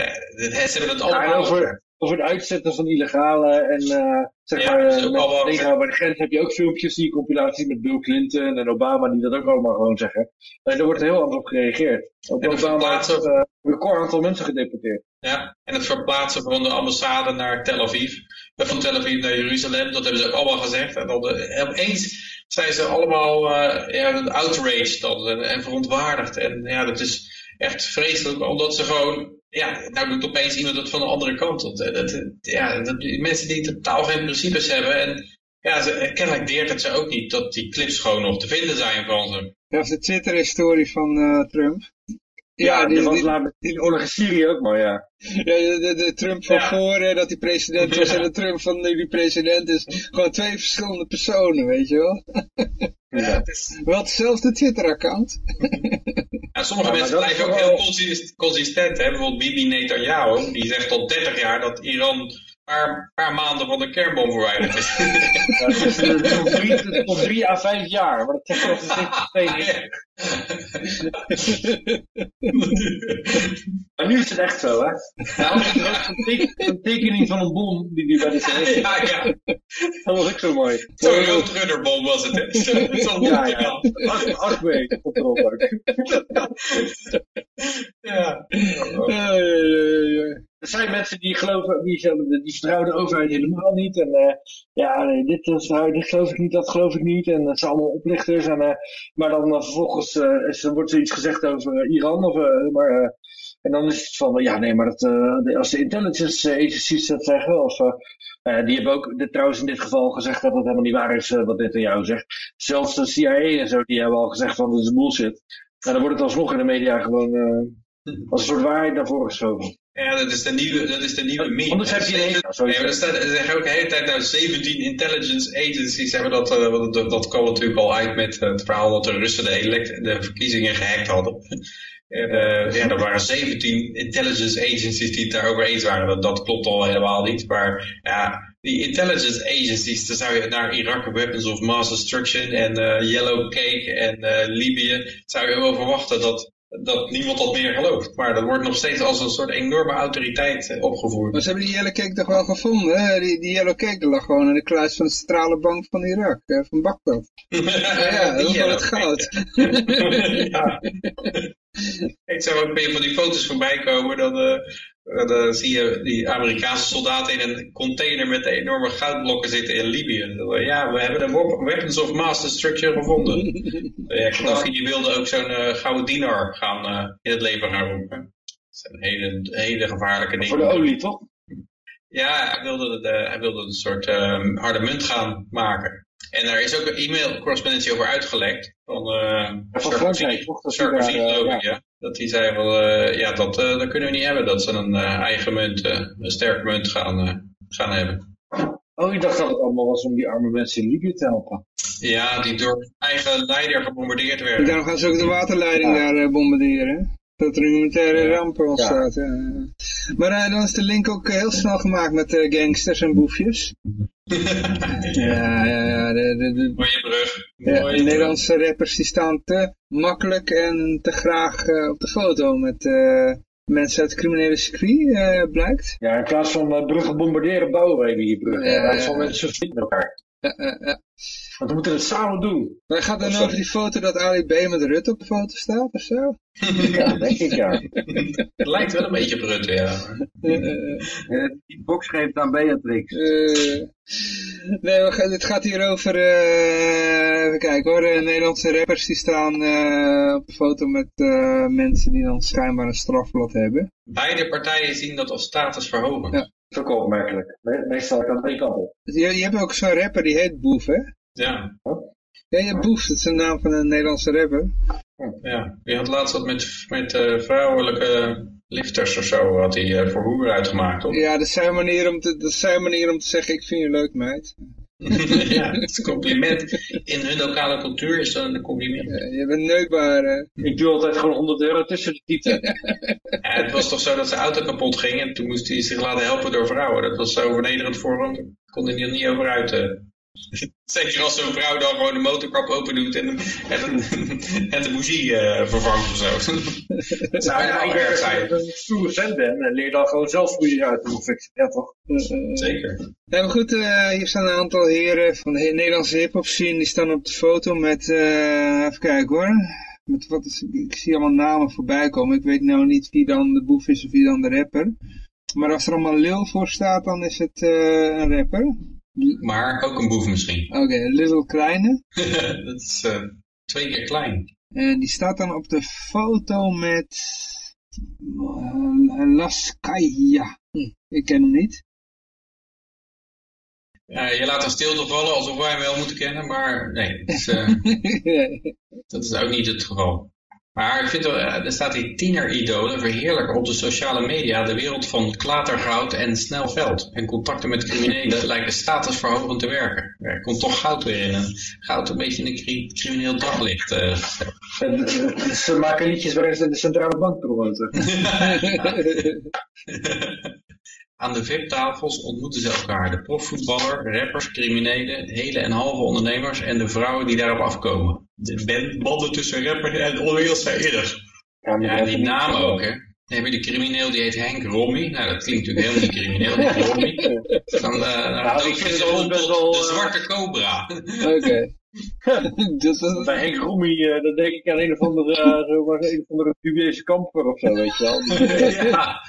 ze hebben het allemaal ja, over, over het uitzetten van illegale en uh, zeg Ja, maar, uh, ook allemaal- bij de grens heb je ook filmpjes, die compilaties met Bill Clinton en Obama die dat ook allemaal gewoon zeggen. En daar wordt heel anders op gereageerd. Ook En Obama heeft verplaatsen- uh, een record aantal mensen gedeporteerd. Ja, en het verplaatsen van de ambassade naar Tel Aviv. eh, Van Tel Aviv naar Jeruzalem, dat hebben ze ook allemaal gezegd. En dan de, opeens zijn ze allemaal eh ja, outraged dan, en, en verontwaardigd. En ja, dat is echt vreselijk, omdat ze gewoon... Ja, nou doet opeens iemand het van de andere kant. Dat, dat, dat- ja, dat, mensen die totaal geen principes hebben. En ja, ze, kennelijk deert het ze ook niet dat die clips gewoon nog te vinden zijn van ze. Dat is de Twitter-historie van eh, Trump. Ja, die, die, was die- laat in oorlog in Syrië ook maar, ja. ja, de, de, de Trump van Ja. voor, hè, dat hij president was, en de Trump van nu die president is. Gewoon twee verschillende personen, weet je wel. ja. Het is, Wel hetzelfde Twitter-account. Ja, sommige Ja, mensen blijven ook wel- heel consist- consistent. Hè? Bijvoorbeeld Bibi Netanyahu, die zegt al 30 jaar dat Iran paar, paar maanden van de kernbom verwijderd is. Ja, is, het is om drie, à vijf jaar, maar dat zegt wel steeds twee. Maar nu is het echt zo, hè? Ook een, een teken- een tekening van een bom die die bij de CNS ja, ja. Dat was ook zo mooi. Zo'n roodrunnerbom was het. Hè? Zo- Zo'n Ja, ja, ja. Ach- Achme komt erop ook. ja. Ja, ja, ja, ja. Er zijn mensen die geloven, die, die vertrouwen de overheid helemaal niet. En eh, ja, nee, dit, is, nou, dit geloof ik niet, dat geloof ik niet. En het zijn allemaal oplichters. En, eh, maar dan eh, vervolgens is, wordt er iets gezegd over Iran. Of, maar, en dan is het van, ja nee, maar dat, de- als de intelligence agencies dat zeggen. Of, die hebben ook dit, trouwens in dit geval gezegd dat het helemaal niet waar is wat dit aan jou zegt. Zelfs de CIA en zo, die hebben al gezegd van, dat is bullshit. En dan wordt het alsnog in de media gewoon als een soort waarheid naar voren geschoven. Ja, dat is de nieuwe, dat is de nieuwe meme. Anders heb je ineens- Nee, maar staat, er zeggen ook de hele tijd, nou 17 intelligence agencies hebben dat, eh, want dat, dat kwam natuurlijk al uit met het verhaal dat de Russen de, de verkiezingen gehackt hadden. En, eh, ja, er waren 17 intelligence agencies die het daarover eens waren. Dat, dat klopt al helemaal niet. Maar ja, die intelligence agencies, daar zou je naar Irak Weapons of Mass Destruction en eh, Yellow Cake en eh, Libië, zou je wel verwachten dat, dat niemand dat meer gelooft. Maar dat wordt nog steeds als een soort enorme autoriteit eh, opgevoerd. Maar ze hebben die Yellow Cake toch wel gevonden, hè? Die, die Yellow Cake die lag gewoon in de kluis van de centrale bank van Irak, eh, van Baghdad. Ja, ja, dat wel het goud. ja. Ik zou ook weer van die foto's voorbij komen. Dan, eh, dan eh, zie je die Amerikaanse soldaten in een container met enorme goudblokken zitten in Libië. Dan, eh, ja, we hebben de weapons of mass destruction gevonden. ja, Gaddafi die wilde ook zo'n eh, gouden dinar gaan, eh, in het leven gaan roepen. Dat zijn hele, hele gevaarlijke dingen. Voor de olie, toch? Ja, hij wilde, de, hij wilde een soort ehm, harde munt gaan maken. En daar is ook een e-mail-correspondentie over uitgelekt. Van, eh van Frankrijk, toch? Sarkozy, daar, eh, ik, ja. Dat hij zei van, eh, ja, dat, eh, dat kunnen we niet hebben. Dat ze een eh, eigen munt, een sterke munt gaan, eh, gaan hebben. Oh, ik dacht dat het allemaal was om die arme mensen in Libië te helpen. Ja, die door eigen leider gebombardeerd En werden. daarom gaan ze ook de waterleiding daar bombarderen. Dat er een humanitaire Ja. ramp ontstaat. Ja. Maar dan is de link ook heel snel gemaakt met eh, gangsters en boefjes. Ja, ja, ja. De, de, de, Mooie brug. ja, Mooie de brug. Nederlandse rappers die staan te makkelijk en te graag eh, op de foto met eh, mensen uit het criminele circuit, eh, blijkt. Ja, in plaats van eh, bruggen bombarderen, bouwen wij hier bruggen. Ja, Ja, ja, van mensen vinden elkaar. Ja, ja, ja. Want we moeten het samen doen. Maar gaat dan over die foto dat Ali B met Rutte op de foto staat of zo? ja, denk ik ja. Het lijkt wel een beetje op Rutte, ja. Uh, die box geeft aan Beatrix. Uh, nee, we, het gaat hier over, uh, even kijken hoor, Nederlandse rappers die staan op de foto met mensen die dan schijnbaar een strafblad hebben. Beide partijen zien dat als statusverhogend. Ja. Dat is ook opmerkelijk. Meestal kan twee kanten op. Je, je hebt ook zo'n rapper die heet Boef, hè? Ja. Ja, ja, Boef, dat is de naam van een Nederlandse rapper. Ja, die had laatst wat met, met uh, vrouwelijke lifters of zo, had hij uh, voor hoer uitgemaakt, toch? Ja, dat is zijn manier om te, dat is zijn manier om te zeggen, ik vind je leuk, meid. ja, het is een compliment. In hun lokale cultuur is dat een compliment. Ja, je bent neukbaar. Ik doe altijd gewoon 100 euro tussen de tieten. ja, het was toch zo dat zijn auto kapot ging en toen moest hij zich laten helpen door vrouwen. Dat was zo vernederend voor hem. Kon hij er niet over uit. Zeker als zo'n vrouw dan gewoon de motorkap open doet en, en, en de bougie uh, vervangt of zo. Dat zou nou, ja, erg zijn. Als je een stoere vent bent, dan leer je dan gewoon zelf bougie uit te fixen. Ja, toch? Zeker. Ja, maar goed, uh, hier staan een aantal heren van de Nederlandse hip-hop scene, die staan op de foto met, uh, even kijken hoor. Met wat is, ik zie allemaal namen voorbij komen. Ik weet nou niet wie dan de boef is of wie dan de rapper. Maar als er allemaal Lil voor staat, dan is het een rapper. Maar ook een boef misschien. Oké, okay, Little Kleine. dat is uh, twee keer klein. En die staat dan op de foto met uh, Laskaya. Hm, ik ken hem niet. Je laat een stilte vallen alsof wij hem wel moeten kennen, maar nee, dat is, uh, dat is ook niet het geval. Maar ik vind, eh, er staat die tieneridolen verheerlijken op de sociale media de wereld van klatergoud en snel geld. En contacten met criminelen lijken statusverhogend te werken. Er komt toch goud weer in. Goud een beetje in een crimineel daglicht. Uh. ze maken liedjes waarin ze de centrale bank promoten. Aan de VIP-tafels ontmoeten ze elkaar. De profvoetballer, rappers, criminelen, hele en halve ondernemers en de vrouwen die daarop afkomen. De banden tussen rapper en onwereld zijn eerder. Ja, ja die naam ook, hè. Dan heb je de crimineel, die heet Henk Rommy. Nou, dat klinkt natuurlijk helemaal niet crimineel, Henk Rommy. Dan, uh, nou, ik vind het best wel... De zwarte cobra. Oké. dus Bij Henk Rommy, uh, dan denk ik aan een of andere, uh, een of andere dubieuze kamper of zo, weet je wel. ja.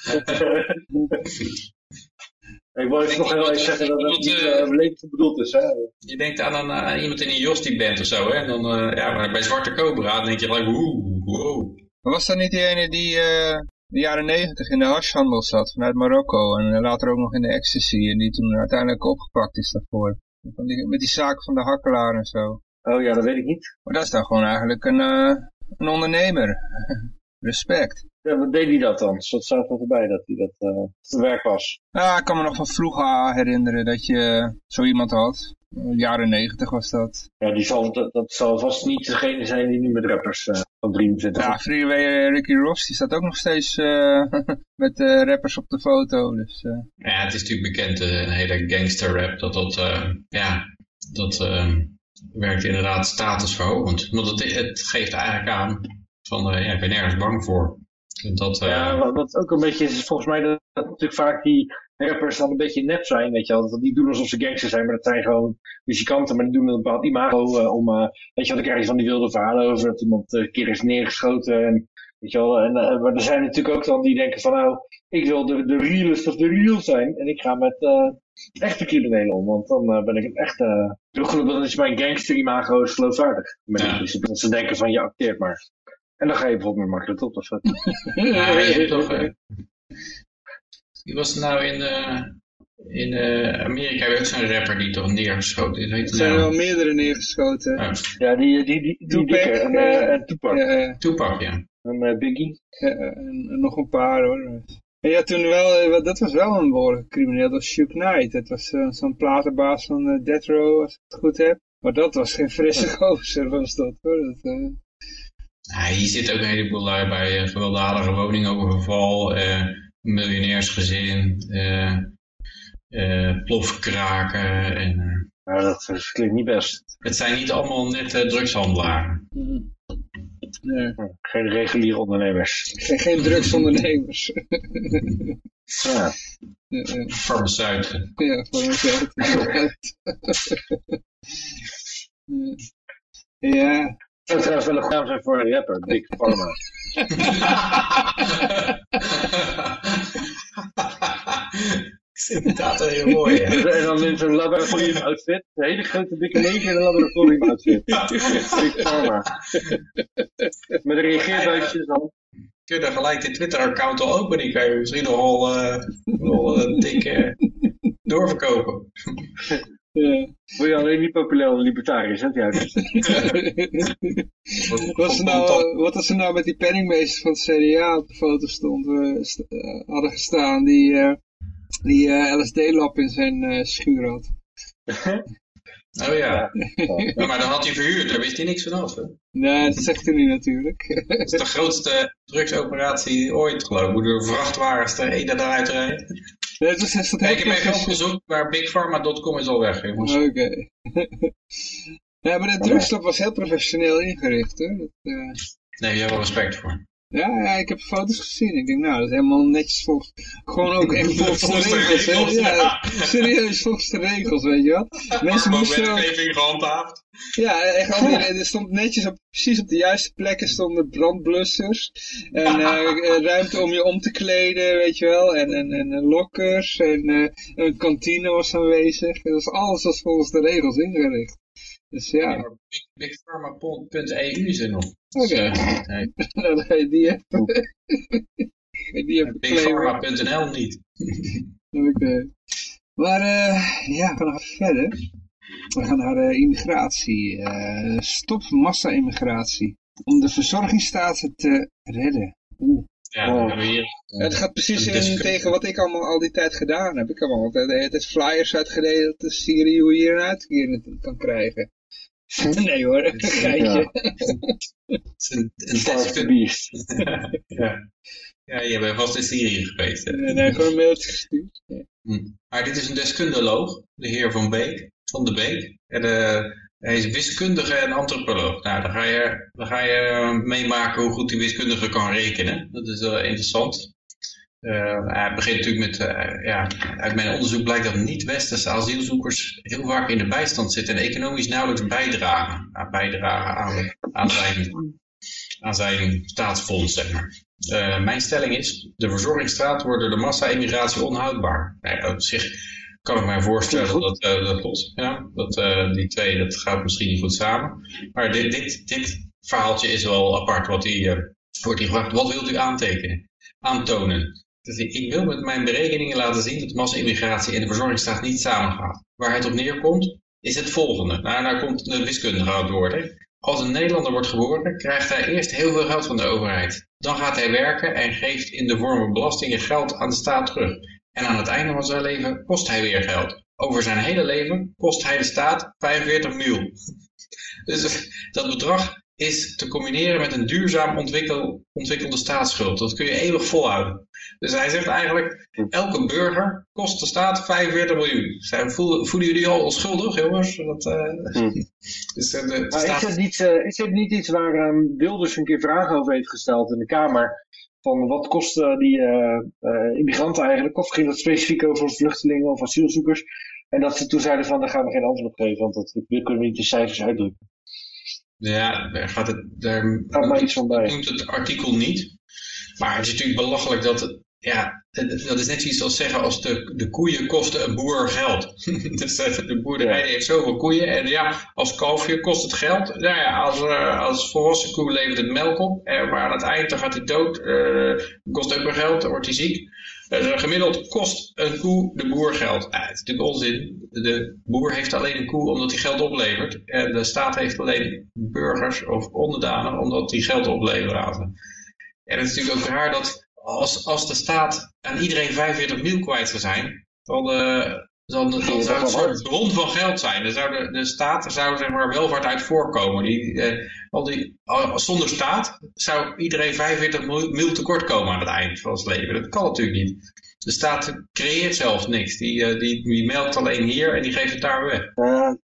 Ik wil even nog heel even zeggen dat het niet uh, beleefd bedoeld is. Hè? Je denkt aan, aan, iemand in een Jostie band of zo. Hè? En dan, uh, ja, maar bij Zwarte Cobra dan denk je like, woe, wow. Was dat niet die ene die uh, de jaren negentig in de hashhandel zat vanuit Marokko. En later ook nog in de ecstasy. En die toen uiteindelijk opgepakt is daarvoor. Die, met die zaak van de hakkelaar en zo. Oh ja, dat weet ik niet. Maar dat is dan gewoon eigenlijk een, een ondernemer. Respect. Ja, wat deed hij dat dan? Wat staat er erbij dat hij dat uh, te werk was? Ja, ik kan me nog van vroeger herinneren dat je zo iemand had. Jaren negentig was dat. Ja, die zal, dat, dat, zal vast niet degene zijn die nu met rappers uh, van 23 Ja, Freeway Ricky Ross, die staat ook nog steeds uh, met rappers op de foto. Dus, Ja, het is natuurlijk bekend, een hele gangster rap, dat dat, ja, dat werkt inderdaad statusverhogend. Want het, het geeft eigenlijk aan van, ja, ik ben nergens bang voor. Dat, uh... Ja, wat ook een beetje is, volgens mij dat, dat, natuurlijk vaak die rappers dan een beetje nep zijn, weet je wel. Dat die doen alsof ze gangsters zijn, maar dat zijn gewoon muzikanten, maar die doen een bepaald imago uh, om, uh, weet je wat, ik ergens van die wilde verhalen over dat iemand een keer is neergeschoten en, weet je wel. En, maar er zijn natuurlijk ook dan die denken van, nou, ik wil de, de realest of de real zijn en ik ga met echte criminelen om, want dan ben ik een echte... Dan is mijn gangster imago geloofwaardig. Ja. Dat ze denken van, je acteert maar. En dan ga je bijvoorbeeld met makkelijk op of zo. ja, je hebt toch... Uh, wie was het nou in, uh, in uh, Amerika? Heb je ook zo'n rapper die toch neergeschoten is? Er zijn wel meerdere neergeschoten. Oh. Ja, die, die, die, die Tupac, en, uh, en Tupac. Ja, Tupac, ja. En Biggie. Ja, en, nog een paar hoor. Ja, toen wel, dat was wel een behoorlijk crimineel, dat was Shook Knight. Dat was zo'n platenbaas van Death Row, als ik het goed heb. Maar dat was geen frisse gozer van dat hoor. Dat, ja, hier zit ook een heleboel lui bij uh, gewelddadige woningoverval, uh, miljonairsgezin, uh, plofkraken. En, ja, dat klinkt niet best. Het zijn niet allemaal net drugshandelaren. Nee. Geen reguliere ondernemers. Geen, geen drugsondernemers. ja. Farmaceuten. Ja, farmaceuten. Ja. Zou trouwens wel een naam zijn voor een rapper, Big Pharma. is inderdaad wel heel mooi. Hè? En dan in zo'n laboratorium outfit. Een hele grote dikke neger in een laboratorium outfit. Big Pharma. Met een reageerbuisje dan. Kun je gelijk de Twitter-account al openen? Die kan je misschien nogal uh, wel uh, dik uh, doorverkopen. Ja. Word je alleen niet populair als libertariër, hè? Ja, dus. wat, is er nou, wat is er nou met die penningmeester van het CDA op de foto stond, uh, st uh, hadden gestaan, die, uh, die LSD-lab in zijn schuur had? Oh ja. ja. maar dan had hij verhuurd, daar wist hij niks vanaf. Hè? Nee, dat zegt hij niet natuurlijk. Dat is de grootste drugsoperatie ooit, geloof ik. Hoe de vrachtwagens er één eruit rijden. Nee, dus is dat ik heb even opgezocht, maar bigpharma.com is al weg, jongens. Oké. Okay. ja, maar de drugslab was heel professioneel ingericht, hè. Dat, uh... Nee, je hebt wel respect voor. Ja, ja, ik heb foto's gezien. Ik denk, nou, dat is helemaal netjes volgens... Gewoon ook echt volgens, volgens de regels, de regels ja. ja. Serieus, volgens de regels, weet je wel. Mensen moesten... wetgeving gehandhaafd. Ja, echt al die, er stond netjes op, precies op de juiste plekken stonden brandblussers. En uh, ruimte om je om te kleden, weet je wel. En, en, en lokkers. En uh, een kantine was aanwezig. Dus alles was volgens de regels ingericht. Dus ja. ja Bigpharma.eu is er nog. Oké. Okay. ga je die even... Bigpharma.nl niet. Oké. Okay. Maar uh, ja, we gaan nog verder. We gaan naar uh, immigratie. Uh, stop massa-immigratie. Om de verzorgingsstaat te redden. Oeh. Ja, oh. hier, uh, het gaat precies in tegen wat ik allemaal al die tijd gedaan heb. Ik heb allemaal altijd het flyers uitgedeeld te Syrië hoe je hier een uitkering kan krijgen. Nee hoor, een geitje. Het is een, een ja. ja, je bent vast in Syrië geweest. Hè? Nee, nee, gewoon een mailtje gestuurd. Ja. Hm. Maar dit is een deskundeloog, de heer Van Beek, Van de Beek. En, uh, hij is wiskundige en antropoloog. Nou, dan ga je, dan ga je meemaken hoe goed die wiskundige kan rekenen. Dat is uh, interessant. Hij begint natuurlijk met, uh, ja, uit mijn onderzoek blijkt dat niet-westerse asielzoekers heel vaak in de bijstand zitten en economisch nauwelijks bijdragen, bijdragen aan, aan, zijn, aan zijn staatsfonds, zeg maar. Uh, mijn stelling is, de verzorgingsstraat wordt door de massa-immigratie onhoudbaar. Nee, op zich kan ik mij voorstellen dat dat klopt. Ja, dat, die twee, dat gaat misschien niet goed samen. Maar dit, dit, dit verhaaltje is wel apart, wat hij, wordt hij gevraagd, wat wilt u aantekenen? Aantonen. Dus ik wil met mijn berekeningen laten zien dat massa-immigratie en de verzorgingsstaat niet samengaan. Waar het op neerkomt, is het volgende. Nou, daar komt de wiskundige aan het woord. Hè. Als een Nederlander wordt geboren, krijgt hij eerst heel veel geld van de overheid. Dan gaat hij werken en geeft in de vorm van belastingen geld aan de staat terug. En aan het einde van zijn leven kost hij weer geld. Over zijn hele leven kost hij de staat 45 mil. Dus dat bedrag is te combineren met een duurzaam ontwikkel, ontwikkelde staatsschuld. Dat kun je eeuwig volhouden. Dus hij zegt eigenlijk, elke burger kost de staat 45 miljoen. Zijn, voelen, voelen jullie al schuldig, jongens? Dat, uh, hmm. dus, uh, de, de staat... is, het niet, uh, is het niet iets waar um, Wilders een keer vragen over heeft gesteld in de Kamer? Van wat kosten die immigranten eigenlijk? Of ging dat specifiek over vluchtelingen of asielzoekers? En dat ze toen zeiden van, daar gaan we geen antwoord op geven, want dat, we kunnen niet de cijfers uitdrukken. Ja, daar gaat het, daar gaat maar iets van bij. noemt het artikel niet. Maar het is natuurlijk belachelijk dat, ja, dat is net zoiets als zeggen als de, de koeien kosten een boer geld. dus de boerderij heeft zoveel koeien en ja, als kalfje kost het geld. Nou ja, als, uh, als volwassen koe levert het melk op, maar aan het eind dan gaat hij dood, uh, kost ook weer geld, dan wordt hij ziek. Uh, gemiddeld kost een koe de boer geld. Ja, het is natuurlijk onzin. De boer heeft alleen een koe omdat hij geld oplevert. En de staat heeft alleen burgers of onderdanen omdat die geld opleveren. En het is natuurlijk ook raar dat als, als de staat aan iedereen 45 mil kwijt zou zijn, dan, uh, dan, dan, zou het een soort bron van geld zijn. Dan zou de, de staat zou zeg maar welvaart uit voorkomen. Die, uh, al die, zonder staat zou iedereen 45 mil tekort komen aan het eind van zijn leven. Dat kan natuurlijk niet. De staat creëert zelfs niks. Die, uh, die, die melkt alleen hier en die geeft het daar weg.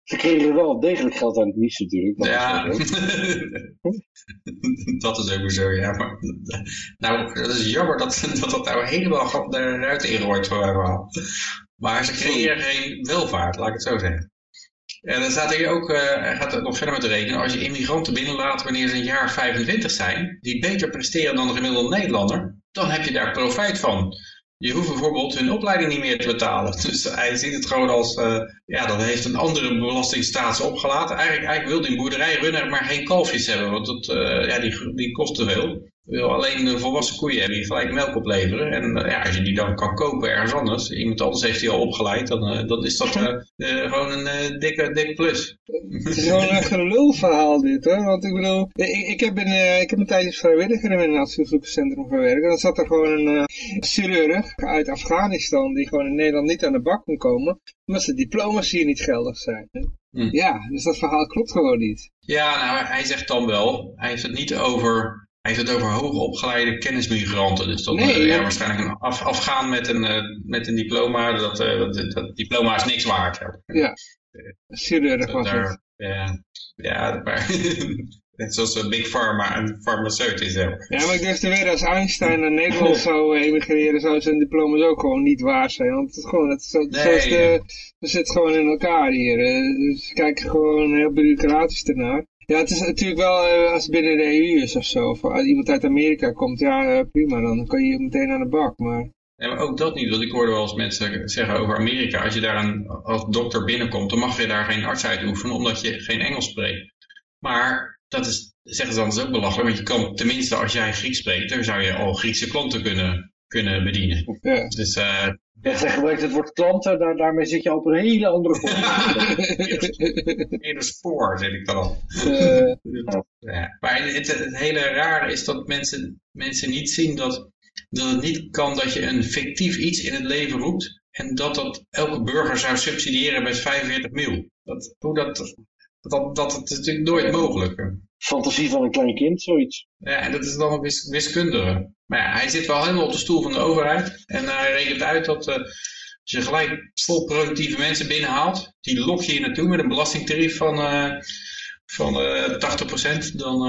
Ze kregen wel degelijk geld uit het niets natuurlijk. Ja, dat is ook zo, ja. Maar, nou, dat is jammer dat dat, dat nou helemaal eruit ingooit voor allemaal. Maar ze creëren geen welvaart, laat ik het zo zeggen. En dan staat hier ook, uh, hij gaat er nog verder met rekenen, als je immigranten binnenlaat wanneer ze een jaar 25 zijn, die beter presteren dan de gemiddelde Nederlander, dan heb je daar profijt van. Je hoeft bijvoorbeeld hun opleiding niet meer te betalen. Dus hij ziet het gewoon als, uh, ja, dat heeft een andere belastingstaat opgelaten. Eigenlijk, eigenlijk wil die boerderij runnen maar geen kalfjes hebben, want dat, uh, ja, die, die kost te veel wil alleen de volwassen koeien hebben die gelijk melk opleveren. En uh, ja, als je die dan kan kopen ergens anders, iemand anders heeft die al opgeleid, dan, uh, dan is dat uh, gewoon een dikke, dikke plus. Het is gewoon een gelulverhaal dit, hè. Want ik bedoel, ik, ik, heb, een, ik heb een tijdje vrijwilliger in een asielzoekerscentrum gewerkt. En dan zat er gewoon een chirurg uit Afghanistan die gewoon in Nederland niet aan de bak kon komen, omdat zijn diploma's hier niet geldig zijn. Hm. Ja, dus dat verhaal klopt gewoon niet. Ja, nou, hij zegt dan wel, hij heeft het niet over heeft het over hoogopgeleide kennismigranten. Dus dat nee, ja, waarschijnlijk een af, afgaan met een, uh, met een diploma. Dat, uh, dat, dat, diploma is niks waard. Ja, chirurg was het. Ja, ja maar net zoals Big Pharma een farmaceut is. Hè. Ja, maar ik durf te weten, als Einstein naar Nederland zou emigreren, zou zijn diploma's ook gewoon niet waar zijn. Want het, gewoon, het, zo, nee, we zitten gewoon in elkaar hier. Dus kijk gewoon heel bureaucratisch ernaar. Ja, het is natuurlijk wel uh, als het binnen de EU is of zo. Of als iemand uit Amerika komt, ja uh, prima, dan kan je meteen aan de bak. Maar... Ja, maar ook dat niet, want ik hoorde wel eens mensen zeggen over Amerika. Als je daar een, als dokter binnenkomt, dan mag je daar geen arts uitoefenen omdat je geen Engels spreekt. Maar dat is, zeggen ze dan ook belachelijk, want je kan tenminste als jij Grieks spreekt, dan zou je al Griekse klanten kunnen, kunnen bedienen. Ja. Dus uh, ja, zeg gebruikt het woord klanten, daar, daarmee zit je op een hele andere grond. In een spoor zit ik dan al. Uh. Ja. Maar het, het, hele rare is dat mensen, mensen niet zien dat, dat het niet kan dat je een fictief iets in het leven roept en dat dat elke burger zou subsidiëren met 45 mil. Dat, hoe dat, dat, dat, dat is natuurlijk nooit mogelijk. Fantasie van een klein kind, zoiets. Ja, en dat is dan een wis, wiskundige. Maar ja, hij zit wel helemaal op de stoel van de overheid. En hij rekent uit dat uh, als je gelijk vol productieve mensen binnenhaalt, die lok je hier naartoe met een belastingtarief van, uh, van uh, 80%, dan,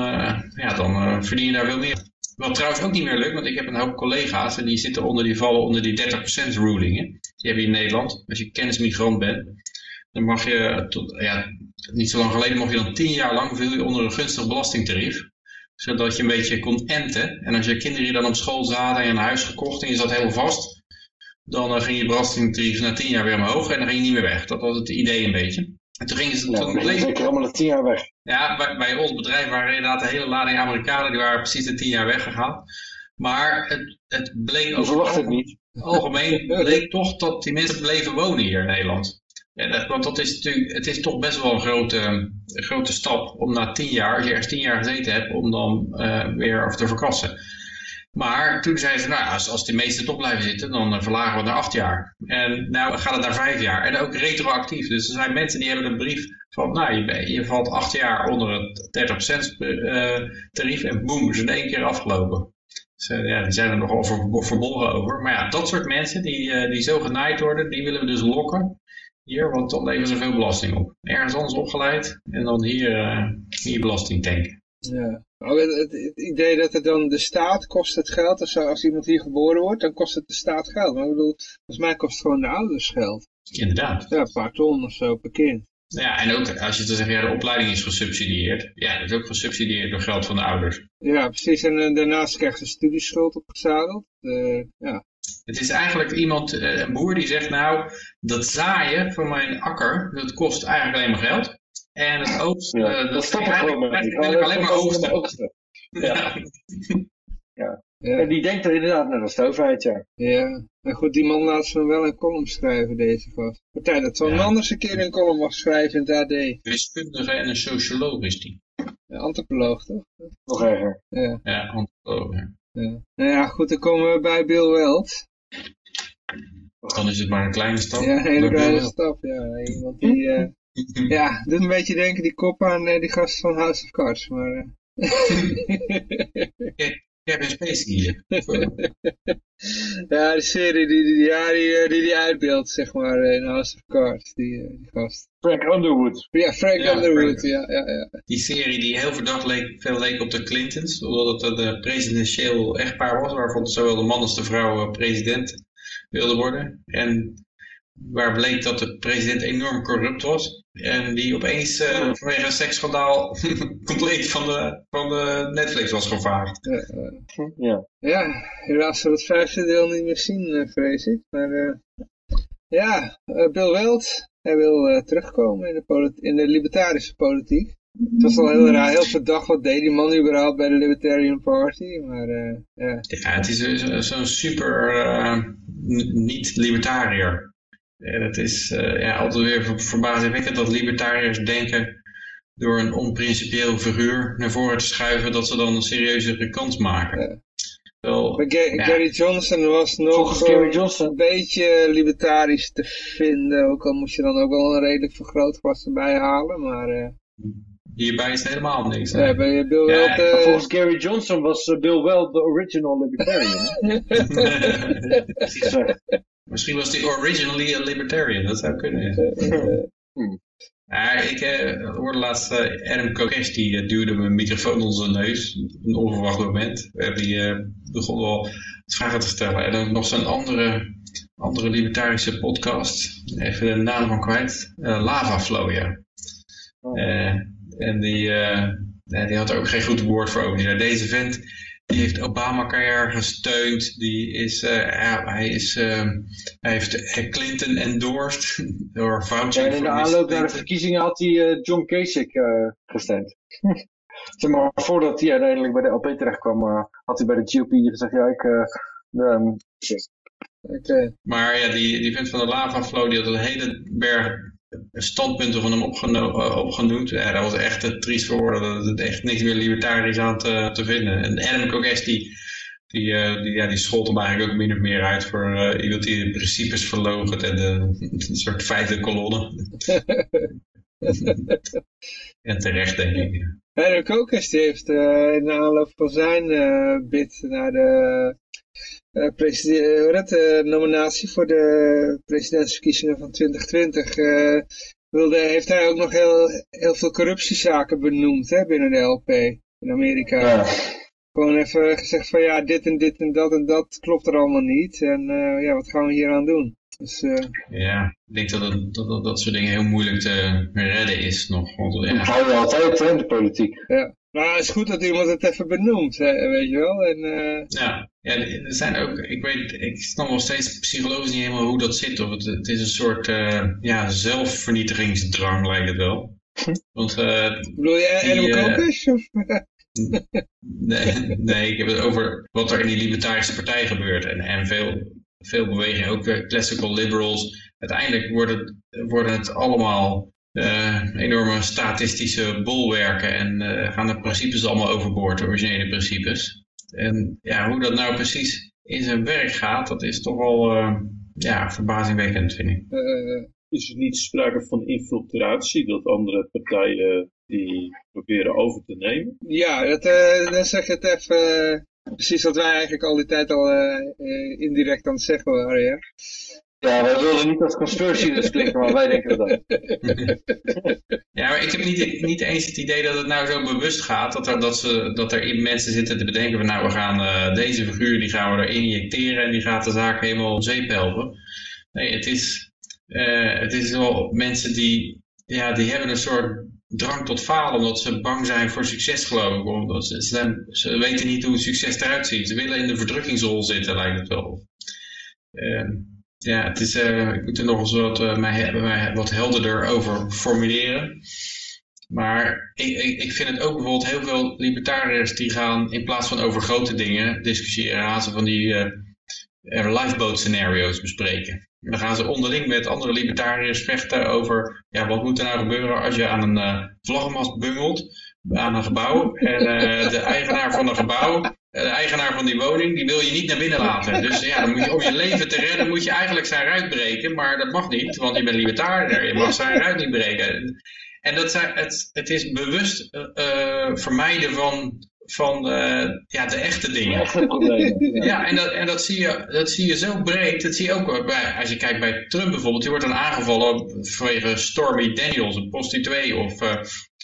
ja, dan verdien je daar veel meer. Wat trouwens ook niet meer lukt, want ik heb een hoop collega's en die zitten onder die vallen onder die 30% ruling. Hè. Die hebben je in Nederland, als je kennismigrant bent. Dan mag je, tot, ja, niet zo lang geleden mocht je dan tien jaar lang viel je onder een gunstig belastingtarief zodat je een beetje kon enten. En als je kinderen hier dan op school zaten en een huis gekocht en je zat helemaal vast, dan uh, ging je belastingtarief na tien jaar weer omhoog en dan ging je niet meer weg. Dat was het idee een beetje. En toen gingen ze... Ja, toen bleef... zeker allemaal na tien jaar weg. Ja, bij, bij, ons bedrijf waren inderdaad een hele lading Amerikanen, die waren precies de tien jaar weggegaan. Maar het, het bleek ook... het niet. Algemeen bleek toch dat die mensen bleven wonen hier in Nederland. Want dat is natuurlijk, het is toch best wel een grote, grote stap om na tien jaar, als je ergens tien jaar gezeten hebt, om dan uh, weer over te verkassen. Maar toen zeiden ze, nou als, als de meesten top blijven zitten, dan uh, verlagen we naar acht jaar. En nou gaat het naar vijf jaar. En ook retroactief. Dus er zijn mensen die hebben een brief van, nou je, je valt acht jaar onder het 30% uh, tarief en boem, is in één keer afgelopen. Dus, uh, ja, zijn er nogal verbolgen over. Maar ja, dat soort mensen die, die zo genaaid worden, die willen we dus lokken hier, want dan leveren ze veel belasting op. Ergens anders opgeleid en dan hier, uh, hier belasting tanken. Ja. Oh, het, het, idee dat het dan de staat kost het geld, als, als iemand hier geboren wordt, dan kost het de staat geld. Maar ik bedoel, volgens mij kost het gewoon de ouders geld. Inderdaad. Ja, een paar ton of zo per kind. Ja, en ook als je te zeggen, ja, de opleiding is gesubsidieerd. Ja, dat is ook gesubsidieerd door geld van de ouders. Ja, precies. En uh, daarnaast krijgt ze studieschuld opgezadeld. Uh, ja. Het is eigenlijk iemand, eh, een boer die zegt nou, dat zaaien van mijn akker, dat kost eigenlijk alleen maar geld. En het oogsten, ja, dat, dat ik eigenlijk, wil ik alleen maar oogsten. Ja. ja. ja. En die denkt er inderdaad net als de overheid, ja. Ja, maar goed, die man laat ze wel een column schrijven, deze vast. Partij dat zo'n ja. anders een keer een column mag schrijven in het AD. Wiskundige en een socioloog is die. Ja, antropoloog, toch? Nog erger. Ja, ja antropoloog. Nou ja, goed, dan komen we bij Bill Weld. Dan is het maar een kleine stap. Ja, een hele kleine stap, ja. Iemand die, uh, ja, doet een beetje denken die kop aan uh, die gast van House of Cards, maar... Uh... Kevin Spacey hier. ja, de serie die die, ja, die, die, die uitbeeldt, zeg maar, in House of Cards, die, die gast. Frank Underwood. Ja, Frank ja, Underwood, Frank. Ja, ja, ja. Die serie die heel verdacht leek, veel leek op de Clintons, omdat het een presidentieel echtpaar was, waarvan zowel de man als de vrouw president wilden worden. En waar bleek dat de president enorm corrupt was. En die opeens uh, vanwege een seksschandaal compleet van de, van de Netflix was gevaagd. Ja, ja. ja helaas zal het vijfde deel niet meer zien, vrees ik. Maar ja, Bill Weld, hij wil terugkomen in de, in de libertarische politiek. Het was al heel raar, heel verdacht wat deed die man überhaupt bij de Libertarian Party, maar ja. Ja, het is zo'n super niet-libertariër. En het is uh, ja, altijd weer verbazingwekkend dat libertariërs denken door een onprincipieel figuur naar voren te schuiven dat ze dan een serieuzere kans maken. Ja. Wel, ja. Gary Johnson was nog Gary Johnson. een beetje libertarisch te vinden, ook al moest je dan ook wel een redelijk vergrootglas erbij halen, maar... Hierbij is het helemaal niks. Ja, bij Bill ja, uh... Volgens Gary Johnson was uh, Bill Weld de original libertarian. Misschien was hij originally a libertarian, dat zou kunnen. hmm. Ik uh, hoorde laatst uh, Adam Kokesh, die uh, duwde mijn microfoon onder zijn neus. Een onverwacht moment. die begon wel vragen te stellen. En dan nog zo'n andere, andere libertarische podcast. Even de naam van kwijt. Lava Flow, ja. Oh. En die, uh, die had er ook geen goed woord voor over. Die zei, deze vent heeft Obama-carrière gesteund. Die is, uh, ja, hij, is, uh, hij heeft Clinton endorsed door Fauci. Ja, en in de aanloop naar de verkiezingen had hij John Kasich gesteund. zeg maar, voordat hij uiteindelijk bij de LP terecht kwam, had hij bij de GOP gezegd, ja, ik... Um, okay. Maar ja, die, die vent van de lava flow, die had een hele berg standpunten van hem eh, opgenoemd. Ja, dat was echt te triest voor. Dat het echt niks meer libertarisch aan te, te vinden. En Adam Kokesh die, die, uh, die, ja, die schold hem eigenlijk ook min of meer uit voor uh, iemand die de principes verloogt en de, een soort vijfde kolonne. en terecht denk ik. Adam Kokesh heeft uh, in de aanloop van zijn bid naar de uh, nominatie voor de presidentsverkiezingen van 2020 uh, wilde, heeft hij ook nog heel, heel veel corruptiezaken benoemd hè, binnen de LP in Amerika. Ja. Gewoon even gezegd van ja, dit en dit en dat en dat klopt er allemaal niet. En ja, wat gaan we hier aan doen? Dus, uh... Ja, ik denk dat, het, dat, dat dat soort dingen heel moeilijk te redden is nog. Want, ja. Dat hou je altijd in de politiek. Ja. Maar het is goed dat iemand het even benoemt, weet je wel. En, uh... ja, ja, er zijn ook, ik weet, ik snap nog steeds psychologisch niet helemaal hoe dat zit. Of het, het is een soort uh, ja, zelfvernietigingsdrang lijkt het wel. Want, uh, Bedoel je Adam Kokesh? nee, nee, ik heb het over wat er in die libertarische partij gebeurt. En, en veel, veel bewegingen, ook classical liberals. Uiteindelijk worden, worden het allemaal uh, enorme statistische bolwerken en uh, gaan de principes allemaal overboord, de originele principes. En ja, hoe dat nou precies in zijn werk gaat, dat is toch wel uh, ja, verbazingwekkend, vind ik. is er niet sprake van infiltratie, dat andere partijen die proberen over te nemen? Ja, dat, dan zeg je het even precies wat wij eigenlijk al die tijd al indirect aan het zeggen waren, ja. Ja, wij willen niet als conspiracy dus klinken, maar wij denken dat. ja, maar ik heb niet, niet eens het idee dat het nou zo bewust gaat, dat er, dat ze, dat er mensen zitten te bedenken van nou, we gaan uh, deze figuur, die gaan we er injecteren en die gaat de zaak helemaal op zeep helpen. Nee, het is, uh, het is wel mensen die, ja, die hebben een soort drang tot falen, omdat ze bang zijn voor succes geloof ik. Omdat ze, ze, weten niet hoe succes eruit ziet. Ze willen in de verdrukkingsrol zitten, lijkt het wel. Uh, ja, het is, uh, ik moet er nog eens wat, uh, mij, wat helderder over formuleren. Maar ik, ik, ik, vind het ook bijvoorbeeld heel veel libertariërs die gaan in plaats van over grote dingen discussiëren, gaan ze van die uh, lifeboat scenario's bespreken. En dan gaan ze onderling met andere libertariërs vechten over ja, wat moet er nou gebeuren als je aan een vlaggenmast bungelt aan een gebouw. En de eigenaar van een gebouw de eigenaar van die woning, die wil je niet naar binnen laten. Dus ja, dan moet je, om je leven te redden moet je eigenlijk zijn ruit breken, maar dat mag niet, want je bent libertariër, je mag zijn ruit niet breken. En dat zijn, het, het is bewust uh, vermijden van, van uh, ja, de echte dingen. Ja, en, dat, en dat, zie je, dat zie je zo breed. Dat zie je ook bij, als je kijkt bij Trump bijvoorbeeld. Die wordt dan aangevallen vanwege Stormy Daniels, een prostituee. Of uh,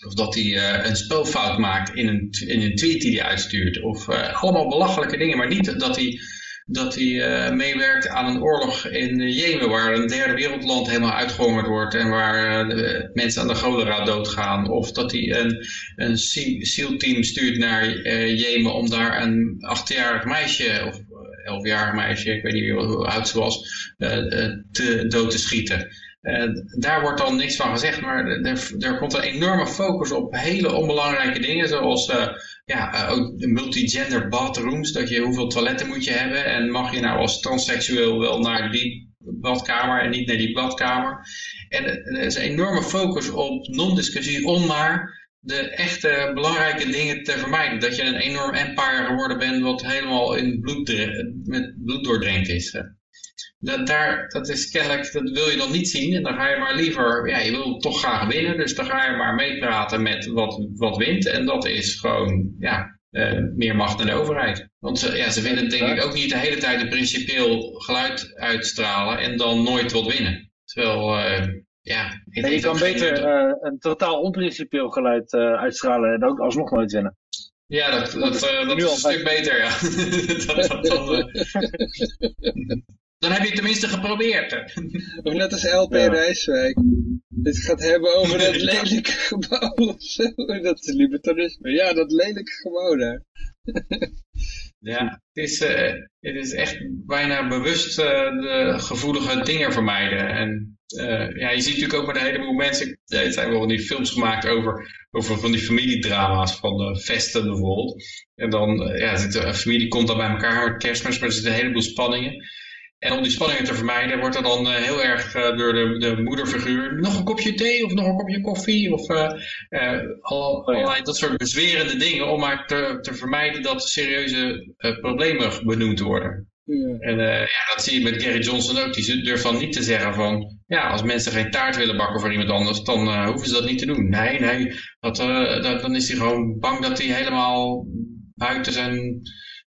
of dat hij uh, een spelfout maakt in een, in een tweet die hij uitstuurt. Of uh, allemaal belachelijke dingen. Maar niet dat hij dat hij meewerkt aan een oorlog in Jemen, waar een derde wereldland helemaal uitgehongerd wordt en waar mensen aan de cholera doodgaan. Of dat hij een, een SEAL-team stuurt naar Jemen om daar een achtjarig meisje, of elfjarig meisje, ik weet niet hoe oud ze was, te, dood te schieten. Daar wordt dan niks van gezegd, maar er, er komt een enorme focus op hele onbelangrijke dingen, zoals ja, uh, ook multigender bathrooms, dat je hoeveel toiletten moet je hebben en mag je nou als transseksueel wel naar die badkamer en niet naar die badkamer. En er is een enorme focus op non-discussie om maar de echte belangrijke dingen te vermijden. Dat je een enorm empire geworden bent wat helemaal in bloed, met bloed doordrenkt is dat, daar, dat is kennelijk, dat wil je dan niet zien. En dan ga je maar liever, ja, je wil toch graag winnen. Dus dan ga je maar meepraten met wat, wat wint. En dat is gewoon, ja, uh, meer macht naar de overheid. Want uh, ja, ze willen denk ik ook niet de hele tijd een principieel geluid uitstralen en dan nooit wat winnen. Terwijl, uh, ja... je kan beter een totaal onprincipieel geluid uitstralen en ook alsnog nooit winnen. Ja, dat, dat, dat is een stuk beter, ja. dat, dan heb je het tenminste geprobeerd. Of net als LP ja. Rijswijk. Het gaat hebben over dat lelijke gebouw of zo. Dat is libertarisme. Ja, dat lelijke gebouw daar. Ja, het is, uh, het is echt bijna bewust uh, de gevoelige dingen vermijden. En uh, ja, je ziet natuurlijk ook met een heleboel mensen, ja, er zijn wel die films gemaakt over, over van die familiedrama's van de vesten bijvoorbeeld. En dan, ja, zit een familie komt dan bij elkaar met kerstmis, maar er zitten een heleboel spanningen. En om die spanningen te vermijden wordt er dan uh, heel erg uh, door de, de moederfiguur nog een kopje thee of nog een kopje koffie of uh, al, oh, allerlei dat soort bezwerende dingen om maar te, te vermijden dat serieuze problemen benoemd worden. Ja. En ja, dat zie je met Gary Johnson ook. Die durft dan niet te zeggen van, ja, als mensen geen taart willen bakken voor iemand anders, dan hoeven ze dat niet te doen. Nee, nee, dat, dat, dan is hij gewoon bang dat hij helemaal buiten zijn,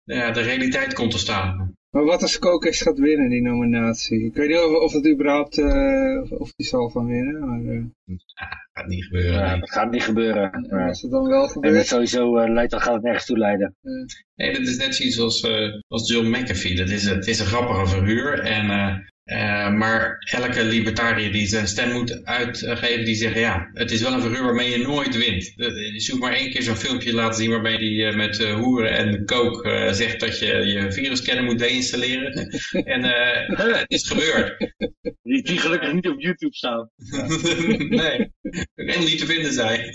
de realiteit komt te staan. Maar wat als Kokes gaat winnen, die nominatie? Ik weet niet of, of het überhaupt, uh, of die zal van winnen. Maar, uh... ja, gaat niet gebeuren. Ja, dat gaat niet gebeuren. Maar... Als het dan wel gebeurt... En sowieso uh, leidt, dan gaat het nergens toe leiden. Nee, dat is net zoiets als, als John McAfee. Dat is, het is een grappige figuur. En uh, maar elke libertariër die zijn stem moet uitgeven, die zegt ja, het is wel een figuur waarmee je nooit wint. Je zoekt maar één keer zo'n filmpje laten zien waarbij hij uh, met uh, hoeren en kook zegt dat je je virusscanner moet deinstalleren. en het is gebeurd. Die, die gelukkig niet op YouTube staan. nee, helemaal niet te vinden zijn.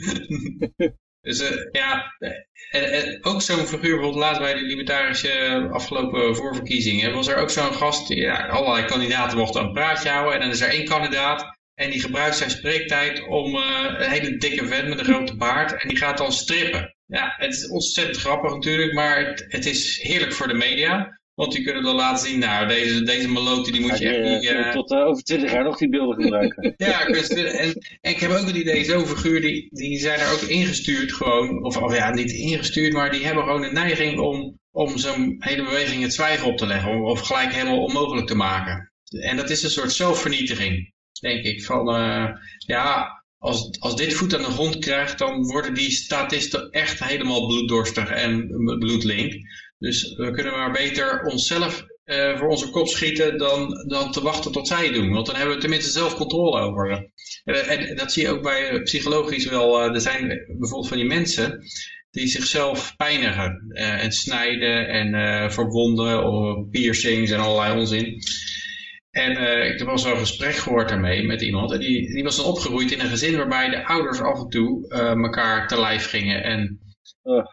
Dus uh, ja, en, en ook zo'n figuur, bijvoorbeeld laatst bij de libertarische afgelopen voorverkiezingen, was er ook zo'n gast, ja, allerlei kandidaten mochten een praatje houden en dan is er één kandidaat en die gebruikt zijn spreektijd om een hele dikke vent met een grote baard en die gaat dan strippen. Ja, het is ontzettend grappig natuurlijk, maar het, het is heerlijk voor de media. Want die kunnen dan laten zien, nou, deze, deze die moet je echt niet... Uh... Tot uh, over twintig jaar nog die beelden gebruiken. ja, en, en ik heb ook het idee, zo'n figuur, die, die zijn er ook ingestuurd gewoon. Of, of ja, niet ingestuurd, maar die hebben gewoon een neiging om, om zo'n hele beweging het zwijgen op te leggen. Of gelijk helemaal onmogelijk te maken. En dat is een soort zelfvernietiging, denk ik. Van, uh, ja, als, als dit voet aan de grond krijgt, dan worden die statisten echt helemaal bloeddorstig en bloedlink. Dus we kunnen maar beter onszelf uh, voor onze kop schieten dan, dan te wachten tot zij doen. Want dan hebben we tenminste zelf controle over. Uh, en dat zie je ook bij psychologisch wel. er zijn bijvoorbeeld van die mensen die zichzelf pijnigen en snijden en verwonden of piercings en allerlei onzin. En ik heb wel zo'n gesprek gehoord daarmee met iemand. En die, die was dan opgegroeid in een gezin waarbij de ouders af en toe elkaar te lijf gingen en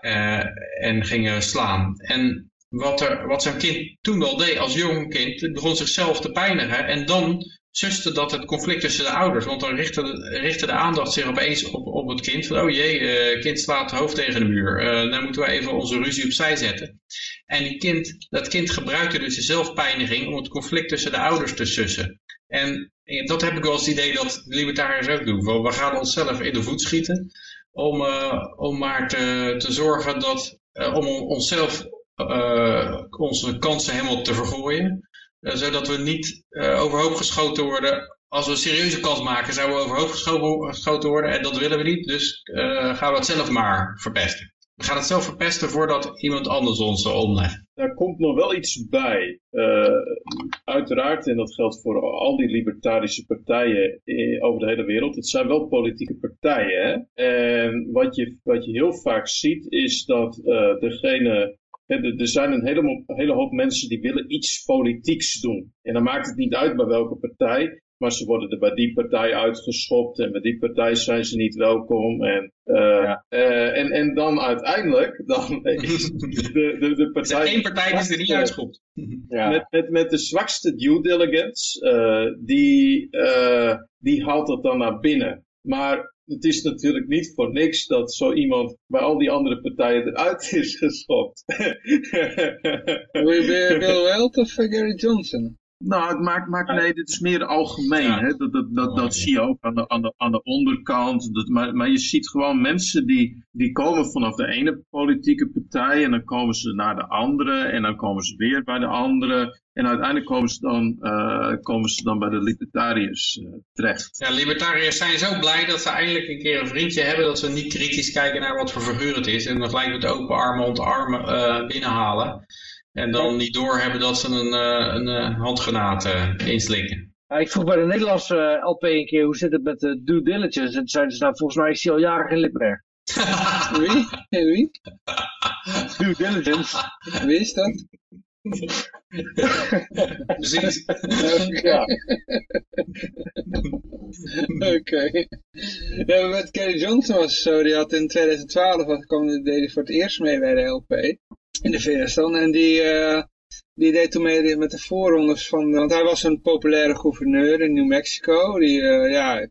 uh, en gingen slaan. En wat, er, wat zijn kind toen al deed als jong kind, begon zichzelf te pijnigen. En dan suste dat het conflict tussen de ouders. Want dan richtte, richtte de aandacht zich opeens op, op het kind. Van, oh jee, uh, kind slaat het hoofd tegen de muur. Uh, dan moeten we even onze ruzie opzij zetten. En die kind, dat kind gebruikte dus de zelfpijniging om het conflict tussen de ouders te sussen. En dat heb ik wel eens het idee dat de libertariërs ook doen. We gaan onszelf in de voet schieten om, uh, om maar te, zorgen dat, uh, om onszelf uh, onze kansen helemaal te vergooien. zodat we niet overhoop geschoten worden. Als we een serieuze kans maken, zouden we overhoop geschoten worden. En dat willen we niet. Dus gaan we het zelf maar verpesten. We gaan het zo verpesten voordat iemand anders ons omlegt. Daar komt nog wel iets bij. uiteraard, en dat geldt voor al die libertarische partijen over de hele wereld, het zijn wel politieke partijen. Hè? En wat je, wat je heel vaak ziet is dat degene er zijn een hele, hele hoop mensen die willen iets politieks doen. En dan maakt het niet uit bij welke partij. Maar ze worden er bij die partij uitgeschopt en bij die partij zijn ze niet welkom. En, uh, uh, en, en dan uiteindelijk dan is de, de, de partij... Er één partij die ze niet uitschopt. Ja. Met, met, met de zwakste due diligence, uh, die, die haalt het dan naar binnen. Maar het is natuurlijk niet voor niks dat zo iemand bij al die andere partijen eruit is geschopt. Wil je Bill Weld of Gary Johnson? Nou, het maakt, maakt nee, dit is meer algemeen. Hè? Dat, dat, dat, dat zie je ook aan de, aan de, aan de onderkant. Dat, maar, maar je ziet gewoon mensen die, die komen vanaf de ene politieke partij en dan komen ze naar de andere en dan komen ze weer bij de andere. En uiteindelijk komen ze dan, uh, komen ze dan bij de libertariërs uh, terecht. Ja, libertariërs zijn zo blij dat ze eindelijk een keer een vriendje hebben. Dat ze niet kritisch kijken naar wat voor figuur het is. En dan gelijk met open armen om armen uh, binnenhalen. En dan niet doorhebben dat ze een, uh, een uh, handgranaat uh, inslikken. Ja, ik vroeg bij de Nederlandse LP een keer, hoe zit het met de due diligence? En zeiden ze, nou, volgens mij is hij al jaren in Lipberg. Wie? Wie? Due diligence. Wie is dat? Precies. ja. Oké. Okay. Ja, met Kerry Johnson was zo, die had in 2012, was, kwam, deed hij voor het eerst mee bij de LP in de VS dan. En die, uh, die deed toen mee met de voorrondes van, want hij was een populaire gouverneur in New Mexico. Die, uh, ja, uh,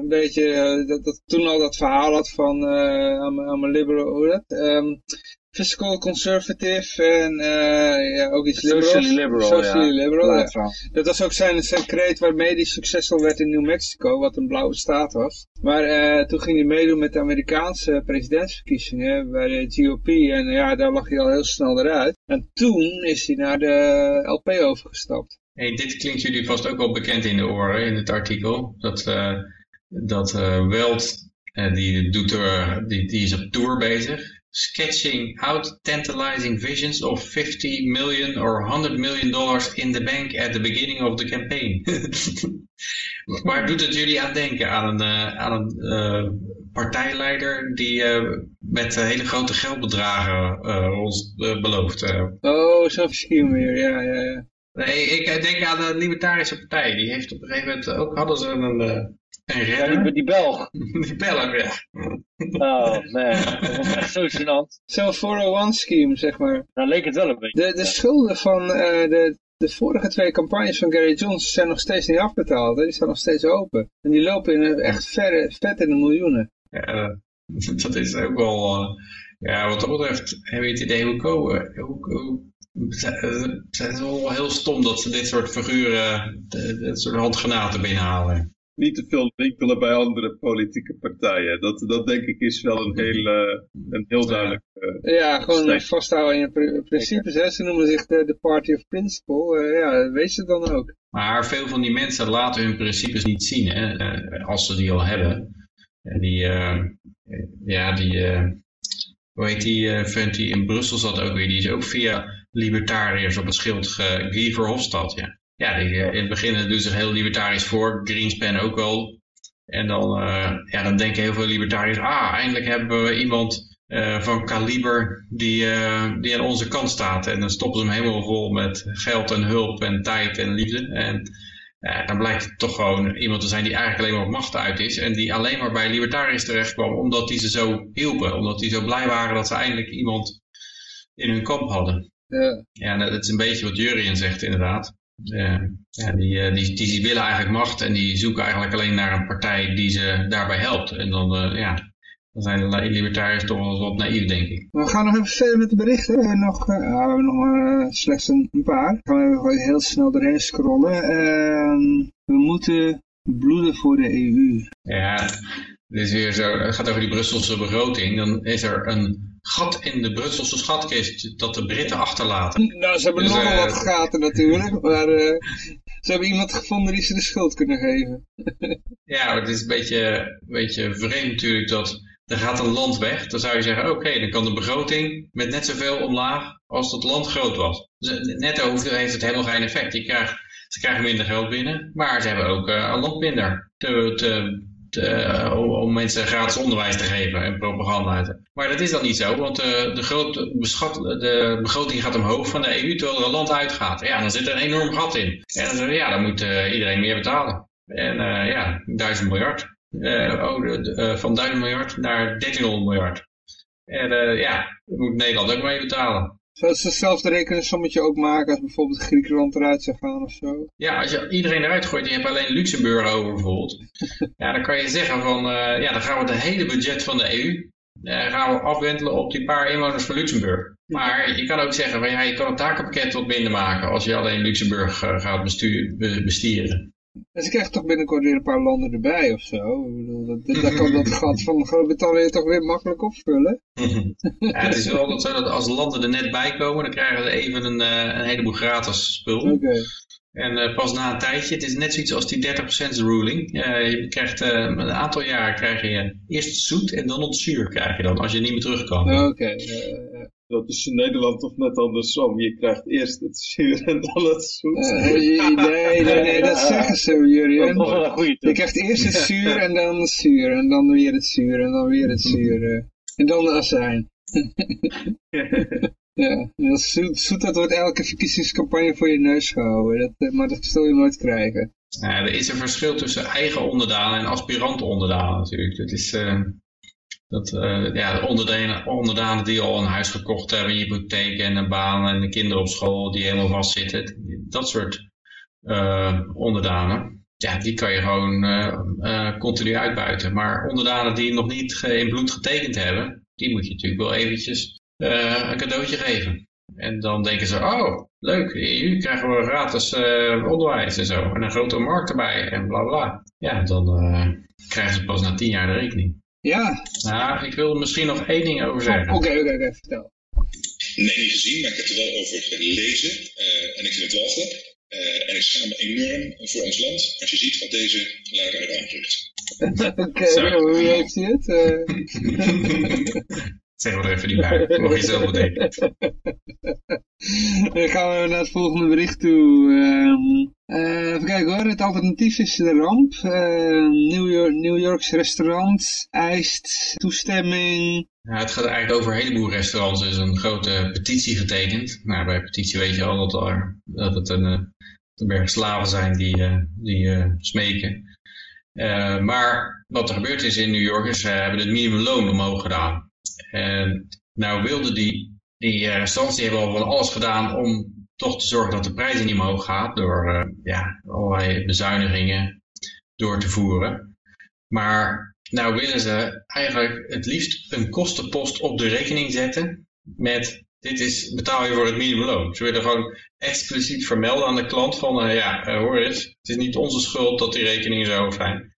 een beetje, dat, dat, toen al dat verhaal had van, I'm, I'm a liberal, hoe dat? Um, fiscal conservative en uh, ja, ook iets Socially liberal. Socially ja. liberal, ja. Dat was ook zijn, zijn kreet waarmee hij succesvol werd in New Mexico, wat een blauwe staat was. Maar uh, toen ging hij meedoen met de Amerikaanse presidentsverkiezingen bij de GOP en ja, daar lag hij al heel snel eruit. En toen is hij naar de LP overgestapt. Hey, dit klinkt jullie vast ook wel bekend in de oren in het artikel. Dat, uh, dat Weld, die, doet er, die, die is op tour bezig sketching out tantalizing visions of 50 million or 100 million dollars in the bank at the beginning of the campaign. Waar doet het jullie aan denken? Aan een, uh, aan een uh, partijleider die uh, met hele grote geldbedragen ons belooft. Oh, zo'n scheme weer, ja, ja, ja. Nee, ik denk aan de Libertarische Partij. Die heeft op een gegeven moment ook, hadden ze een en ja, die, die Belg. Die Belg, ja. Oh, nee. Dat was echt zo gênant. Zo'n 401-scheme, zeg maar. Dan leek het wel een beetje. De, de schulden van uh, de, de vorige twee campagnes van Gary Johnson zijn nog steeds niet afbetaald. Hè? Die staan nog steeds open. En die lopen in, echt ver, vet in de miljoenen. Ja, dat is ook wel... Uh, ja, wat dat betreft heb je het idee hoe komen... Hoe, hoe, het is wel heel stom dat ze dit soort figuren, dit soort handgranaten binnenhalen niet te veel winkelen bij andere politieke partijen. Dat, dat denk ik is wel een heel, uh, een heel duidelijk... Uh, ja, gewoon vasthouden aan je principes. Hè? Ze noemen zich de, de Party of Principle. Uh, ja, wees het dan ook. Maar veel van die mensen laten hun principes niet zien, hè? als ze die al hebben. die, ja, die, hoe heet die vent die in Brussel zat ook weer, die is ook via libertariërs op het schild, Guy Verhofstadt, ja. Ja, die, eh, in het begin doen zich heel libertarisch voor, Greenspan ook wel. En dan, uh, ja, dan denken heel veel libertariërs, ah, eindelijk hebben we iemand uh, van kaliber die, uh, die aan onze kant staat. En dan stoppen ze hem helemaal vol met geld en hulp en tijd en liefde. En dan blijkt het toch gewoon iemand te zijn die eigenlijk alleen maar op macht uit is. En die alleen maar bij libertariërs terecht kwam omdat die ze zo hielpen. Omdat die zo blij waren dat ze eindelijk iemand in hun kamp hadden. Ja, ja dat is een beetje wat Jurien zegt inderdaad. Uh, ja, die, uh, die, die, willen eigenlijk macht en die zoeken eigenlijk alleen naar een partij die ze daarbij helpt. En dan, uh, ja, dan zijn de libertariërs toch wel wat naïef, denk ik. We gaan nog even verder met de berichten. We hebben nog, uh, we nog maar slechts een, een paar. Dan gaan we even heel snel erin scrollen. Ehm, we moeten bloeden voor de EU. Ja, dit is weer zo, het gaat over die Brusselse begroting. Dan is er een gat in de Brusselse schatkist dat de Britten achterlaten. Nou, ze hebben dus, nog wel wat gaten natuurlijk, maar uh, ze hebben iemand gevonden die ze de schuld kunnen geven. ja, het is een beetje, een beetje vreemd natuurlijk dat er gaat een land weg, dan zou je zeggen, oké, dan kan de begroting met net zoveel omlaag als dat land groot was. Dus netto heeft het helemaal geen effect. Je krijgt, ze krijgen minder geld binnen, maar ze hebben ook een land minder te, te, te, om mensen gratis onderwijs te geven en propaganda. Maar dat is dan niet zo, want de, de, de begroting gaat omhoog van de EU terwijl er een land uitgaat. Ja, dan zit er een enorm gat in. En dan, ja, dan moet iedereen meer betalen. En ja, duizend miljard. Oh, van 1000 miljard naar 1300 miljard. En ja, moet Nederland ook mee betalen. Zou ze hetzelfde rekensommetje ook maken als bijvoorbeeld Griekenland eruit zou gaan of zo? Ja, als je iedereen eruit gooit, je hebt alleen Luxemburg over bijvoorbeeld. ja, dan kan je zeggen van, ja, dan gaan we het hele budget van de EU, gaan we afwentelen op die paar inwoners van Luxemburg. Maar je kan ook zeggen, van, ja, je kan het takenpakket wat minder maken als je alleen Luxemburg gaat bestuur, bestieren. En ze krijgen toch binnenkort weer een paar landen erbij of zo. Ik bedoel, dat, dat kan dat gat van Groot-Brittannië toch weer makkelijk opvullen. ja, het is wel zo dat als landen er net bij komen, dan krijgen ze even een, uh, een heleboel gratis spul. Okay. En uh, pas na een tijdje, het is net zoiets als die 30% ruling. Uh, je krijgt, een aantal jaren krijg je eerst zoet en dan ontzuur krijg je dan, als je niet meer terug kan. Oké, dat is in Nederland toch net andersom. Je krijgt eerst het zuur en dan het zoet. Uh, nee, nee, nee, dat zeggen ze, Jurien. Je krijgt eerst het zuur en dan het zuur. En dan weer het zuur en dan weer het zuur. En dan de azijn. ja, dat zoet, zoet, dat wordt elke verkiezingscampagne voor je neus gehouden. Dat, maar dat zul je nooit krijgen. Ja, er is een verschil tussen eigen onderdanen en aspirant onderdanen natuurlijk. Dat is... Uh... Dat uh, ja, onderdanen, onderdanen die al een huis gekocht hebben, hypotheek en een baan en de kinderen op school die helemaal vastzitten. Dat soort uh, onderdanen. Ja, die kan je gewoon uh, continu uitbuiten. Maar onderdanen die nog niet in bloed getekend hebben, die moet je natuurlijk wel eventjes een cadeautje geven. En dan denken ze, oh, leuk, EU krijgen we gratis onderwijs en zo. En een grote markt erbij en bla bla. Ja, dan krijgen ze pas na tien jaar de rekening. Ja. Nou, ik wil er misschien nog één ding over zeggen. Oké, oké, oké, vertel. Nee, niet gezien, maar ik heb er wel over gelezen. Uh, en ik vind het walgelijk. Uh, en ik schaam me enorm voor ons land als je ziet wat deze leider heeft aangericht. Oké, hoe heeft hij het? Uh... We er even niet bij. Mag je zelf bedenken. Dan gaan we naar het volgende bericht toe. Um, uh, even kijken hoor, het alternatief is de ramp. Uh, New, York, New Yorks restaurant eist toestemming. Ja, het gaat eigenlijk over een heleboel restaurants. Er is een grote petitie getekend. Nou, bij petitie weet je al dat, er, dat het een, eh, een berg slaven zijn die, uh, die uh, smeken. maar wat er gebeurd is in New York is, ze hebben het minimumloon omhoog gedaan. En nou wilden die, die restaurants, die hebben al van alles gedaan om toch te zorgen dat de prijs niet omhoog gaat door uh, ja, allerlei bezuinigingen door te voeren. Maar nou willen ze eigenlijk het liefst een kostenpost op de rekening zetten met dit is, betaal je voor het minimumloon. Ze willen gewoon expliciet vermelden aan de klant van uh, ja, hoor eens, het is niet onze schuld dat die rekeningen zo zijn.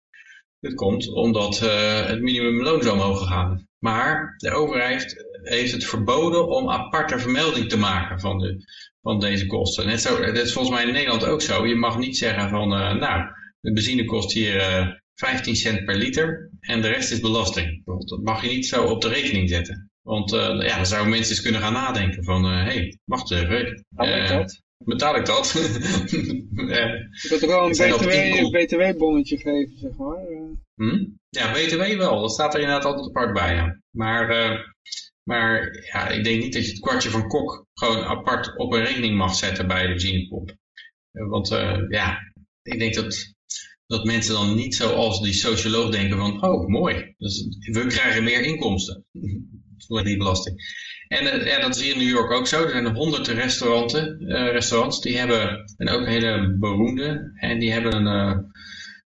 Dit komt omdat het minimumloon zo omhoog gegaan is. Maar de overheid heeft het verboden om aparte vermelding te maken van de, van deze kosten. Net zo, dat is volgens mij in Nederland ook zo. Je mag niet zeggen van, uh, nou, de benzine kost hier uh, eh, 15 cent per liter en de rest is belasting. Dat mag je niet zo op de rekening zetten. Want uh, ja, dan zouden mensen eens kunnen gaan nadenken van, hé, hey, wacht even. Betaal ik dat? ja. Je kunt toch wel een BTW-bonnetje geven, zeg maar. Hm? Ja, BTW wel. Dat staat er inderdaad altijd apart bij, ja. Maar maar ja, ik denk niet dat je het kwartje van Kok gewoon apart op een rekening mag zetten bij de benzinepomp. Eh, want uh, ja, ik denk dat, dat mensen dan niet zoals die socioloog denken van, oh mooi, dus we krijgen meer inkomsten voor die belasting. En ja, dat is hier in New York ook zo. Er zijn honderden uh, restaurants, die hebben, en ook hele beroemde, en die hebben een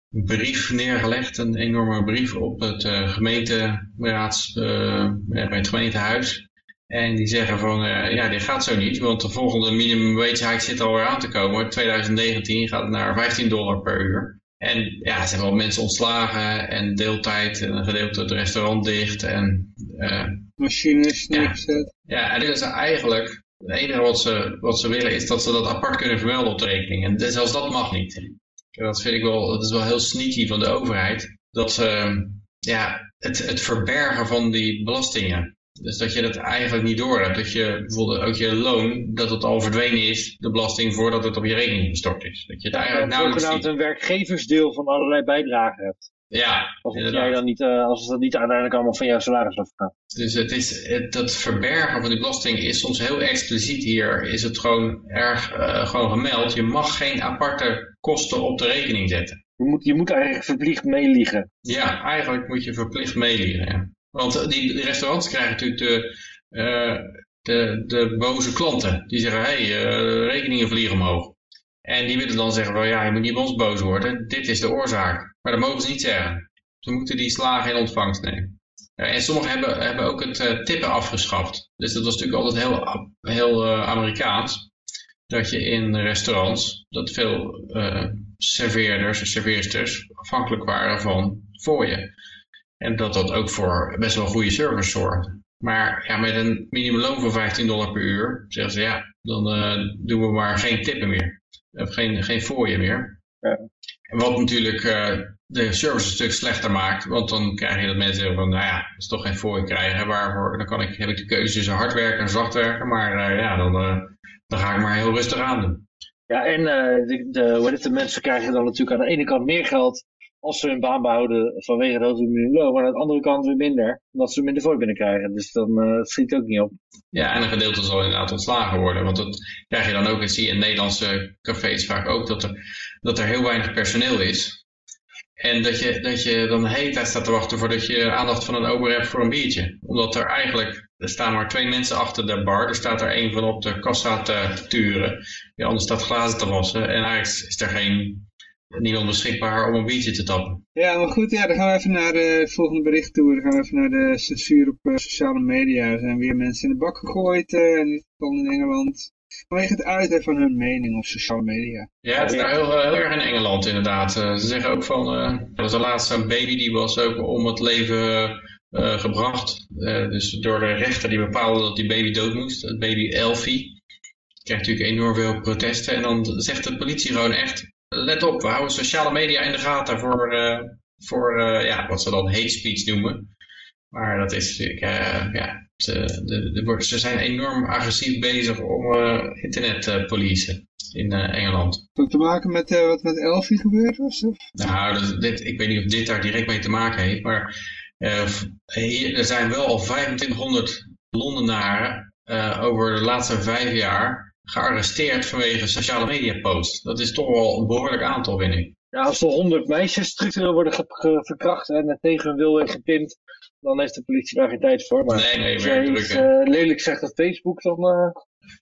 brief neergelegd, een enorme brief op het uh, gemeenteraads, bij het gemeentehuis. En die zeggen van, ja, dit gaat zo niet, want de volgende minimum wage hike zit alweer aan te komen. 2019 gaat het naar 15 dollar per uur. En ja, ze hebben al mensen ontslagen en deeltijd en een gedeelte het restaurant dicht. En, Machines neergezet. Ja, ja, en dit is eigenlijk, het enige wat ze, wat ze willen is dat ze dat apart kunnen vermelden op de rekening. En zelfs dat mag niet. Dat vind ik wel, dat is wel heel sneaky van de overheid. Dat ze, ja, het, het verbergen van die belastingen. Dus dat je dat eigenlijk niet door hebt. Dat je bijvoorbeeld ook je loon, dat het al verdwenen is, de belasting, voordat het op je rekening gestort is. Dat je het eigenlijk nauwelijks ziet. een werkgeversdeel van allerlei bijdragen hebt. Ja, Als het, inderdaad. jij dan niet, eh, als het niet uiteindelijk allemaal van jouw salaris afgaat. Dus het is, het, dat verbergen van die belasting is soms heel expliciet hier. Is het gewoon erg eh, gewoon gemeld. Je mag geen aparte kosten op de rekening zetten. Je moet, je moet eigenlijk verplicht meeliegen. Ja, eigenlijk moet je verplicht meeliegen. Ja. Want eh, die, restaurants krijgen natuurlijk de, eh, de, de boze klanten. Die zeggen, hé, hey, eh, rekeningen vliegen omhoog. En die willen dan zeggen, van, ja, je moet niet bij ons boos worden. Dit is de oorzaak. Maar dat mogen ze niet zeggen. Ze moeten die slagen in ontvangst nemen. En sommigen hebben, hebben ook het tippen afgeschaft. Dus dat was natuurlijk altijd heel, heel Amerikaans. Dat je in restaurants, dat veel serveerders en serveersters afhankelijk waren van fooien. En dat dat ook voor best wel goede service zorgde. Maar ja, met een minimumloon van 15 dollar per uur zeggen ze ja, dan eh, doen we maar geen tippen meer. Of geen, geen fooien meer. Ja. En Wat natuurlijk eh, de service een stuk slechter maakt. Want dan krijg je dat mensen zeggen van, nou ja, dat is toch geen fooi krijgen. Waarvoor, dan kan ik, heb ik de keuze tussen hard werken en zacht werken. Maar eh, ja, dan, dan ga ik maar heel rustig aan doen. Ja, en de, de, de mensen krijgen dan natuurlijk aan de ene kant meer geld als ze hun baan behouden vanwege hoge minimumloon, maar aan de andere kant weer minder, omdat ze minder voor binnenkrijgen. Dus dan eh schiet het ook niet op. Ja, en een gedeelte zal inderdaad ontslagen worden. Want dat krijg je dan ook, dat zie je in Nederlandse cafés vaak ook, dat er, dat er heel weinig personeel is. En dat je, dat je dan de hele tijd staat te wachten voordat je aandacht van een ober hebt voor een biertje. Omdat er eigenlijk, er staan maar twee mensen achter de bar. Er staat er één van op de kassa te turen. Die ander staat glazen te wassen. En eigenlijk is er geen, niemand beschikbaar om een biertje te tappen. Ja, maar goed, ja, dan gaan we even naar het volgende bericht toe. Dan gaan we even naar de censuur op eh, sociale media. Er zijn weer mensen in de bak gegooid, eh, in dit geval in Engeland. Vanwege het uiten van hun mening op sociale media. Ja, het is daar heel, heel erg in Engeland inderdaad. Eh, ze zeggen ook van, eh, er was de laatste een baby die was ook om het leven eh, gebracht. Eh, dus door de rechter die bepaalde dat die baby dood moest. Het baby Elfie. Krijgt natuurlijk enorm veel protesten. En dan zegt de politie gewoon echt, let op, we houden sociale media in de gaten voor, eh, voor eh, ja, wat ze dan hate speech noemen. Maar dat is natuurlijk, eh, ja, ze, de, de, wordt- ze zijn enorm agressief bezig om internet te policen in eh, Engeland. Heeft te maken met eh, wat met Elfie gebeurd was? Of? Nou, dat- dit, ik weet niet of dit daar direct mee te maken heeft, maar hier, er zijn wel al 2500 Londenaren over de laatste vijf jaar gearresteerd vanwege sociale media posts. Dat is toch wel een behoorlijk aantal, vind ik. Ja, als er honderd meisjes structureel worden ge- ge- verkracht en tegen hun wil gepint, dan heeft de politie daar geen tijd voor. Maar Nee, nee, als jij iets hè. eh, lelijk zegt op Facebook, dan... eh,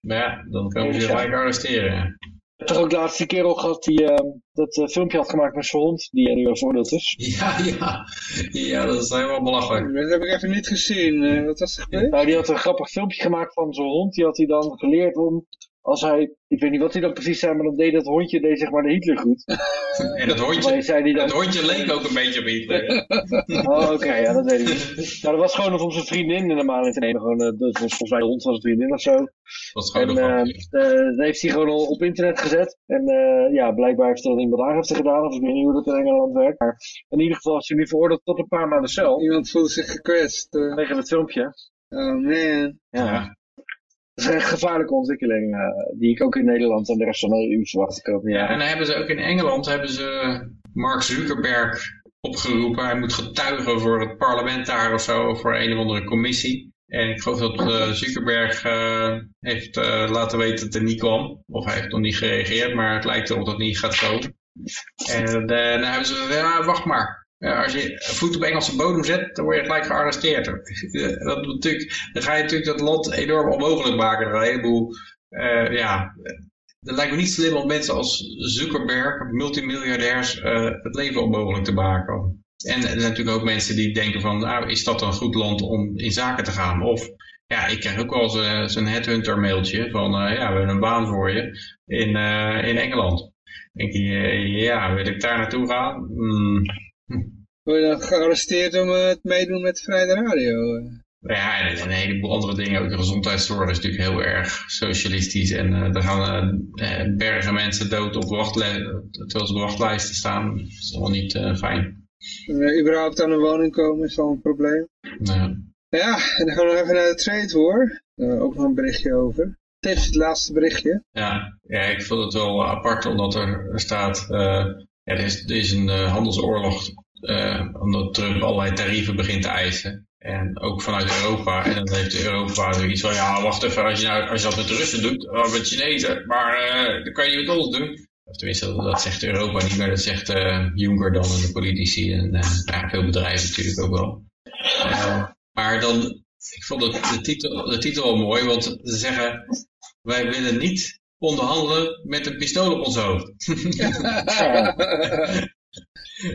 Maar ja, dan komen ze je gelijk arresteren. ja. Ik heb toch ook laatst die kerel gehad die eh, dat eh, filmpje had gemaakt met zijn hond, die nu veroordeeld is. Ja, ja, ja, dat is helemaal belachelijk. Dat heb ik even niet gezien. Wat was er gebeurd? Nou, die had een grappig filmpje gemaakt van zijn hond. Die had hij dan geleerd om, als hij, ik weet niet wat hij dan precies zei, maar dan deed dat hondje, deed zeg maar de Hitler goed. En dat hondje, zei hij dat hondje leek ook een beetje op Hitler. oh oké, ja, dat weet ik niet. Nou, dat was gewoon om zijn vriendin in de maling te nemen. Gewoon, eh, dat was volgens mij de hond van zijn vriendin of zo. Dat was gewoon En eh, eh, dat heeft hij gewoon al op internet gezet. En eh, ja, blijkbaar heeft er dan iemand aangifte gedaan. Of ik weet niet hoe dat in Engeland werkt. Maar in ieder geval is hij nu veroordeeld tot een paar maanden cel. Iemand voelde zich gekwetst. eh. Vanwege het filmpje. oh man. Ja. Dat is een gevaarlijke ontwikkeling. eh, die ik ook in Nederland en de rest van de EU verwacht de komende Ja, en dan hebben ze ook in Engeland hebben ze Mark Zuckerberg opgeroepen. Hij moet getuigen voor het parlement daar of zo, of voor een of andere commissie. En ik geloof dat eh, Zuckerberg eh, heeft laten weten dat er niet kwam. Of hij heeft nog niet gereageerd, maar het lijkt erop dat het niet gaat komen. En dan hebben ze gezegd, ja, wacht maar. Als je voet op Engelse bodem zet, dan word je gelijk gearresteerd. Dat natuurlijk, dan ga je natuurlijk dat land enorm onmogelijk maken. Een heleboel, eh, ja, het lijkt me niet slim om mensen als Zuckerberg, multimiliardairs, eh, het leven onmogelijk te maken. En er zijn natuurlijk ook mensen die denken van, nou, is dat een goed land om in zaken te gaan? Of, ja, ik krijg ook wel eens eh, headhunter mailtje van, ja, we hebben een baan voor je in, in Engeland. Denk je, ja, wil ik daar naartoe gaan? Hmm, Word je dan gearresteerd om eh, het meedoen met de Vrije Radio? eh? Ja, en een heleboel andere dingen. Ook de gezondheidszorg is natuurlijk heel erg socialistisch. En eh er gaan eh, bergen mensen dood op terwijl ze op wachtlijsten staan. Dat is allemaal niet fijn. Uh, überhaupt aan een woning komen is al een probleem. Ja. Ja, en dan gaan we nog even naar de trade war. Uh, ook nog een berichtje over. Tevens het laatste berichtje. Ja, ja, ik vond het wel apart omdat er staat... Uh, ja, er, is, er is een handelsoorlog omdat Trump allerlei tarieven begint te eisen. En ook vanuit Europa. En dan heeft Europa zoiets van, ja, wacht even, als je, nou, als je dat met de Russen doet, of met Chinezen, maar uh, dan kan je met ons doen. Of tenminste, dat zegt Europa niet, maar dat zegt uh, Juncker dan en de politici en uh, ja, veel bedrijven natuurlijk ook wel. maar dan, ik vond het, de, titel, de titel wel mooi, want ze zeggen, wij willen niet onderhandelen met een pistool op ons hoofd.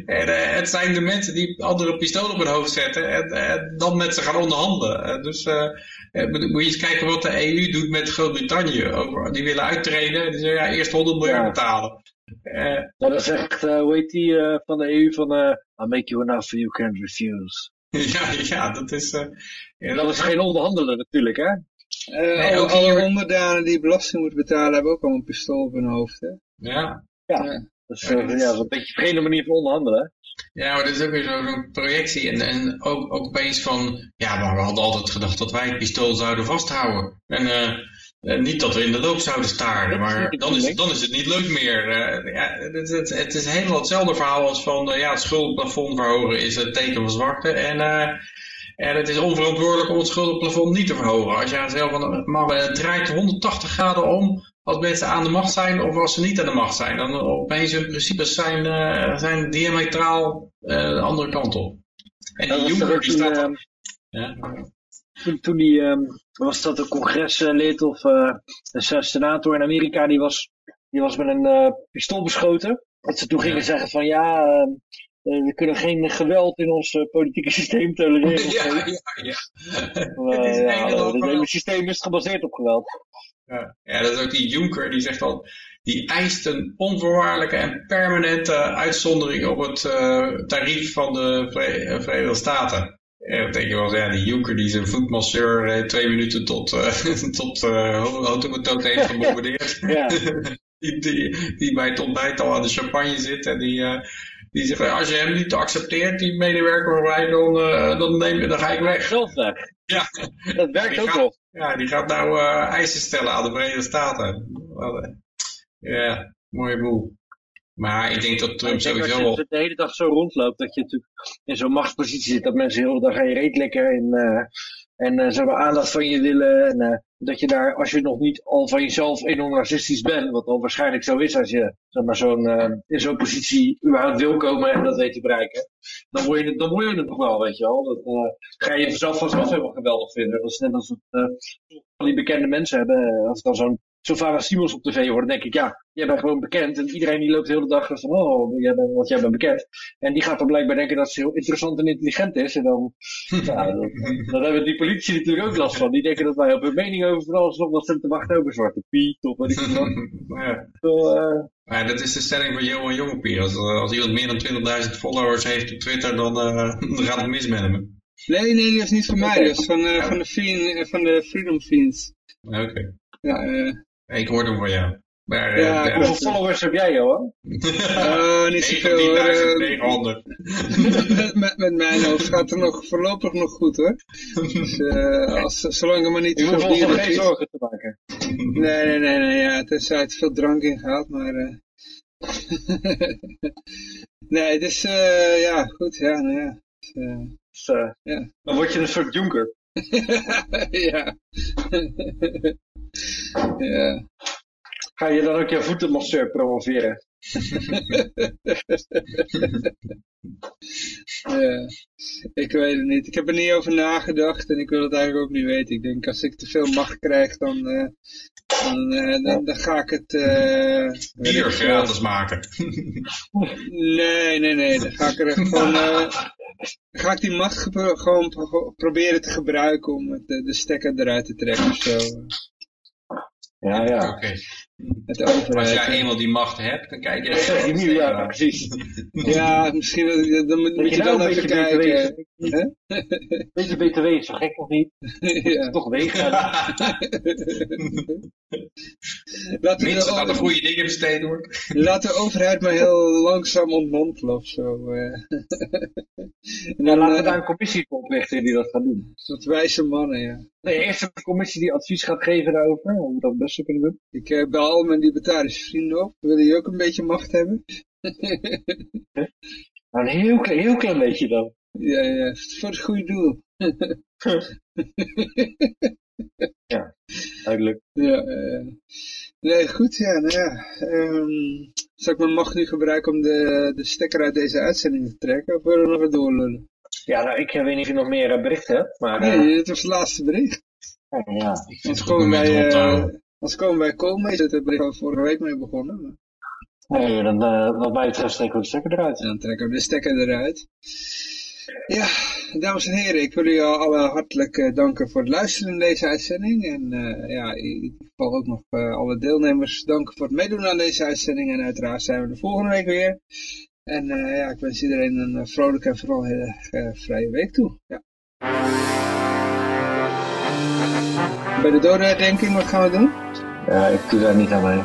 En uh, het zijn de mensen die andere pistolen op hun hoofd zetten en, en dan met ze gaan onderhandelen. Uh, dus uh, moet je eens kijken wat de EU doet met Groot-Brittannië. Die willen uittreden, die zeggen ja, eerst 100 miljard ja. betalen. Nou, dat is echt, hoe heet die van de EU van I'll make you an offer you can't refuse. ja, ja, dat is... dat is geen onderhandelen natuurlijk, hè? nee, alle, alle onderdanen die belasting moeten betalen hebben ook al een pistool op hun hoofd, hè? Ja. Ja. Ja. Dus ja, dat is een beetje vreemde manier van onderhandelen. Ja, maar dit is ook weer zo'n projectie. En, en ook, ook opeens van, ja, maar we hadden altijd gedacht dat wij het pistool zouden vasthouden. En uh, niet dat we in de loop zouden staren, maar dan is, dan is het niet leuk meer. Uh, ja, het, het, het, is helemaal hetzelfde verhaal als van, uh, ja, het schuldenplafond verhogen is het teken van zwakte. En, en het is onverantwoordelijk om het schuldenplafond niet te verhogen. Als jij zelf van, maar het draait 180 graden om als mensen aan de macht zijn of als ze niet aan de macht zijn. Dan opeens hun principes zijn, uh, zijn diametraal uh, de andere kant op. En die Juncker die staat... Uh, ja. Toen, toen die, um, was dat een congreslid of uh, een senator in Amerika, die was, die was met een pistool beschoten. Dat ze toen gingen ja. zeggen van ja, uh, we kunnen geen geweld in ons uh, politieke systeem tolereren. Ja, ja, ja. Uh, ja, het hele systeem is gebaseerd op geweld. Ja. ja, dat is ook die Juncker, die zegt al, die eist een onvoorwaardelijke en permanente uitzondering op het uh, tarief van de Verenigde Staten. En dan denk je wel, ja, die Juncker die zijn voetmasseur uh, twee minuten tot, uh, tot uh, automotoot heeft gebombardeerd. Ja. die, die, die bij het ontbijt al aan de champagne zit en die, die zegt, als je hem niet accepteert, die medewerker van mij, dan, dan, neem, dan ga ik weg. Geld weg. Ja. Dat werkt ook nog. Ja, die gaat nou uh, eisen stellen aan de Verenigde Staten. Ja, mooie boel. Maar ik denk dat Trump sowieso wel... Als je de hele dag zo rondloopt, dat je natuurlijk in zo'n machtspositie zit, dat mensen heel de dag aan je reet lekker en, uh, en uh, ze aandacht van je willen. En uh, dat je daar, als je nog niet al van jezelf enorm racistisch bent, wat al waarschijnlijk zo is als je zeg maar, zo'n in zo'n positie überhaupt wil komen en dat weet te bereiken, dan word je het, dan word je het nog wel, weet je wel. Dat ga je zelf vanzelf helemaal geweldig vinden. Dat is net als het, die bekende mensen hebben, als dan zo'n Sylvana Simons op tv hoor, denk ik, ja, jij bent gewoon bekend. En iedereen die loopt de hele dag van, oh, jij bent, want jij bent bekend. En die gaat dan blijkbaar denken dat ze heel interessant en intelligent is. En dan, ja, dan, dan hebben die politici natuurlijk ook last van. Die denken dat wij op hun mening over vooral alsnog wat ze te wachten over Zwarte Piet of wat ik wat. ja. Zo, uh... ja, dat is de stelling van Johan Jongepier. Als, als iemand meer dan 20.000 followers heeft op Twitter, dan, uh, dan gaat het mis met hem. Nee, nee, dat is niet van mij. Dat is van, uh, van, de, van de Freedom Fiends. Oké. Okay. Ja, uh, ik hoorde hem van jou. Maar, ja, uh, hoeveel followers heb jij, Johan? uh, niet zoveel. 900. met, met, met mijn hoofd gaat het nog voorlopig nog goed hoor. Dus uh, als, zolang er maar niet te veel bier geen is. zorgen te maken. Nee, nee, nee, nee ja, tenzij het veel drank in gaat, maar... Uh... nee, het is, uh, ja, goed, ja, nou ja. Dus, dus, ja. Dan word je een soort Junker. ja. ja. Ga je dan ook je voetenmasseur promoveren? ja, ik weet het niet. Ik heb er niet over nagedacht en ik wil het eigenlijk ook niet weten. Ik denk als ik te veel macht krijg, dan, uh, dan, uh, dan, dan, ga ik het... Uh, Bier gratis maken. nee, nee, nee. Dan ga ik er gewoon... ga ik die macht gewoon proberen te gebruiken om de, de stekker eruit te trekken of zo. Ja, ja. Oké. Als jij eenmaal die macht hebt, dan kijk je Dat zeg je nu, ja, precies. Ja, misschien dan moet, moet je nou dan een even kijken. BTW. Beetje BTW is zo gek nog niet. ja. Toch wegen. Minstens o- goede dingen besteed wordt. laat de overheid maar heel langzaam ontmantelen of zo. eh. en Ja, dan, laten we eh, daar een commissie voor oprichten die dat gaat doen. dat wijze mannen, ja. Nee, eerst een commissie die advies gaat geven daarover. Hoe we dat het beste kunnen doen. Ik eh, bel al mijn libertarische vrienden op. Willen die ook een beetje macht hebben? Nou, een heel, klein- heel klein beetje dan. ja, ja, voor het goede doel. Duidelijk. Ja, eh, nee, goed, ja, nou ja. ehm, zal ik mijn macht nu gebruiken om de, de stekker uit deze uitzending te trekken? Of willen we nog wat doorlullen? Ja, nou, ik weet niet of je nog meer eh, berichten hebt. Maar eh, Nee, dit was het laatste bericht. ja, ja. Ik vind het eh, houden. anders komen wij komen. Is het bericht waar we vorige week mee begonnen. Nee, dan, eh, wat mij betreft steken we de stekker eruit. Dan trekken we de stekker eruit. Ja, dames en heren, ik wil jullie al alle hartelijk eh, danken voor het luisteren in deze uitzending. En eh, ja, in ieder geval ook nog eh, alle deelnemers danken voor het meedoen aan deze uitzending. En uiteraard zijn we de volgende week weer. En eh, ja, ik wens iedereen een eh, vrolijke en vooral heel erg eh, vrije week toe. Ja. Bij de dodenherdenking, wat gaan we doen? Ja, ik doe daar niet aan mee. We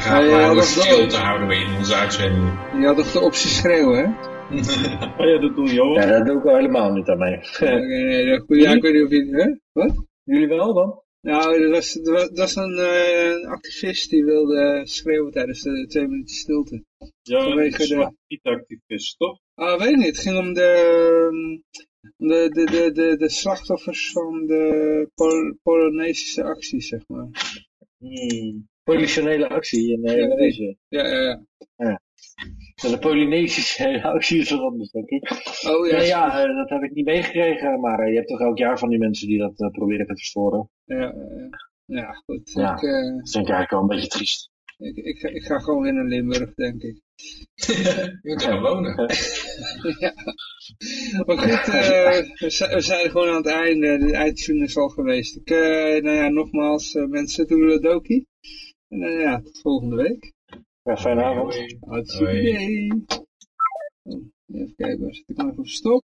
gaan Ja, ja, maar dat wel- stilte houden we in onze uitzending. Je had toch de optie schreeuwen, hè? Oh ja, dat doe je ook. Ja, daar doe ik al helemaal niet aan mee. Oké, nee, dat- ja, ik weet niet of je... Hè? Wat? Jullie wel dan? Nou, er was, er was, een, eh, een activist die wilde schreeuwen tijdens de twee minuten stilte. Ja, Vanwege de de- Zwarte Piet-activist, toch? Ah, weet ik niet. Het ging om de, om de, de, de, de, de slachtoffers van de Pol Polonesische acties, zeg maar. Hmm. Politionele actie in eh, Indonesië. Ja, ja, ja. Ja, De Polynesische actie is wat anders, denk ik. Oh ja, Ja, ja eh, dat heb ik niet meegekregen, maar eh, je hebt toch elk jaar van die mensen die dat eh, proberen te verstoren. ja, ja, goed. Ja. Ik, eh, Dat vind ik eigenlijk wel een beetje triest. ik, ik, ga- ik ga gewoon weer naar Limburg, denk ik. Je moet gaan wonen. ja. Maar goed, eh, we, zijn, we zijn gewoon aan het einde. De eindtune is al geweest. Ik, eh, nou ja, nogmaals, eh, mensen, doei En eh, ja, tot volgende week. Ja, fijne avond. Hoi. Hartstikke idee. Even kijken, waar zit ik nou even op stop?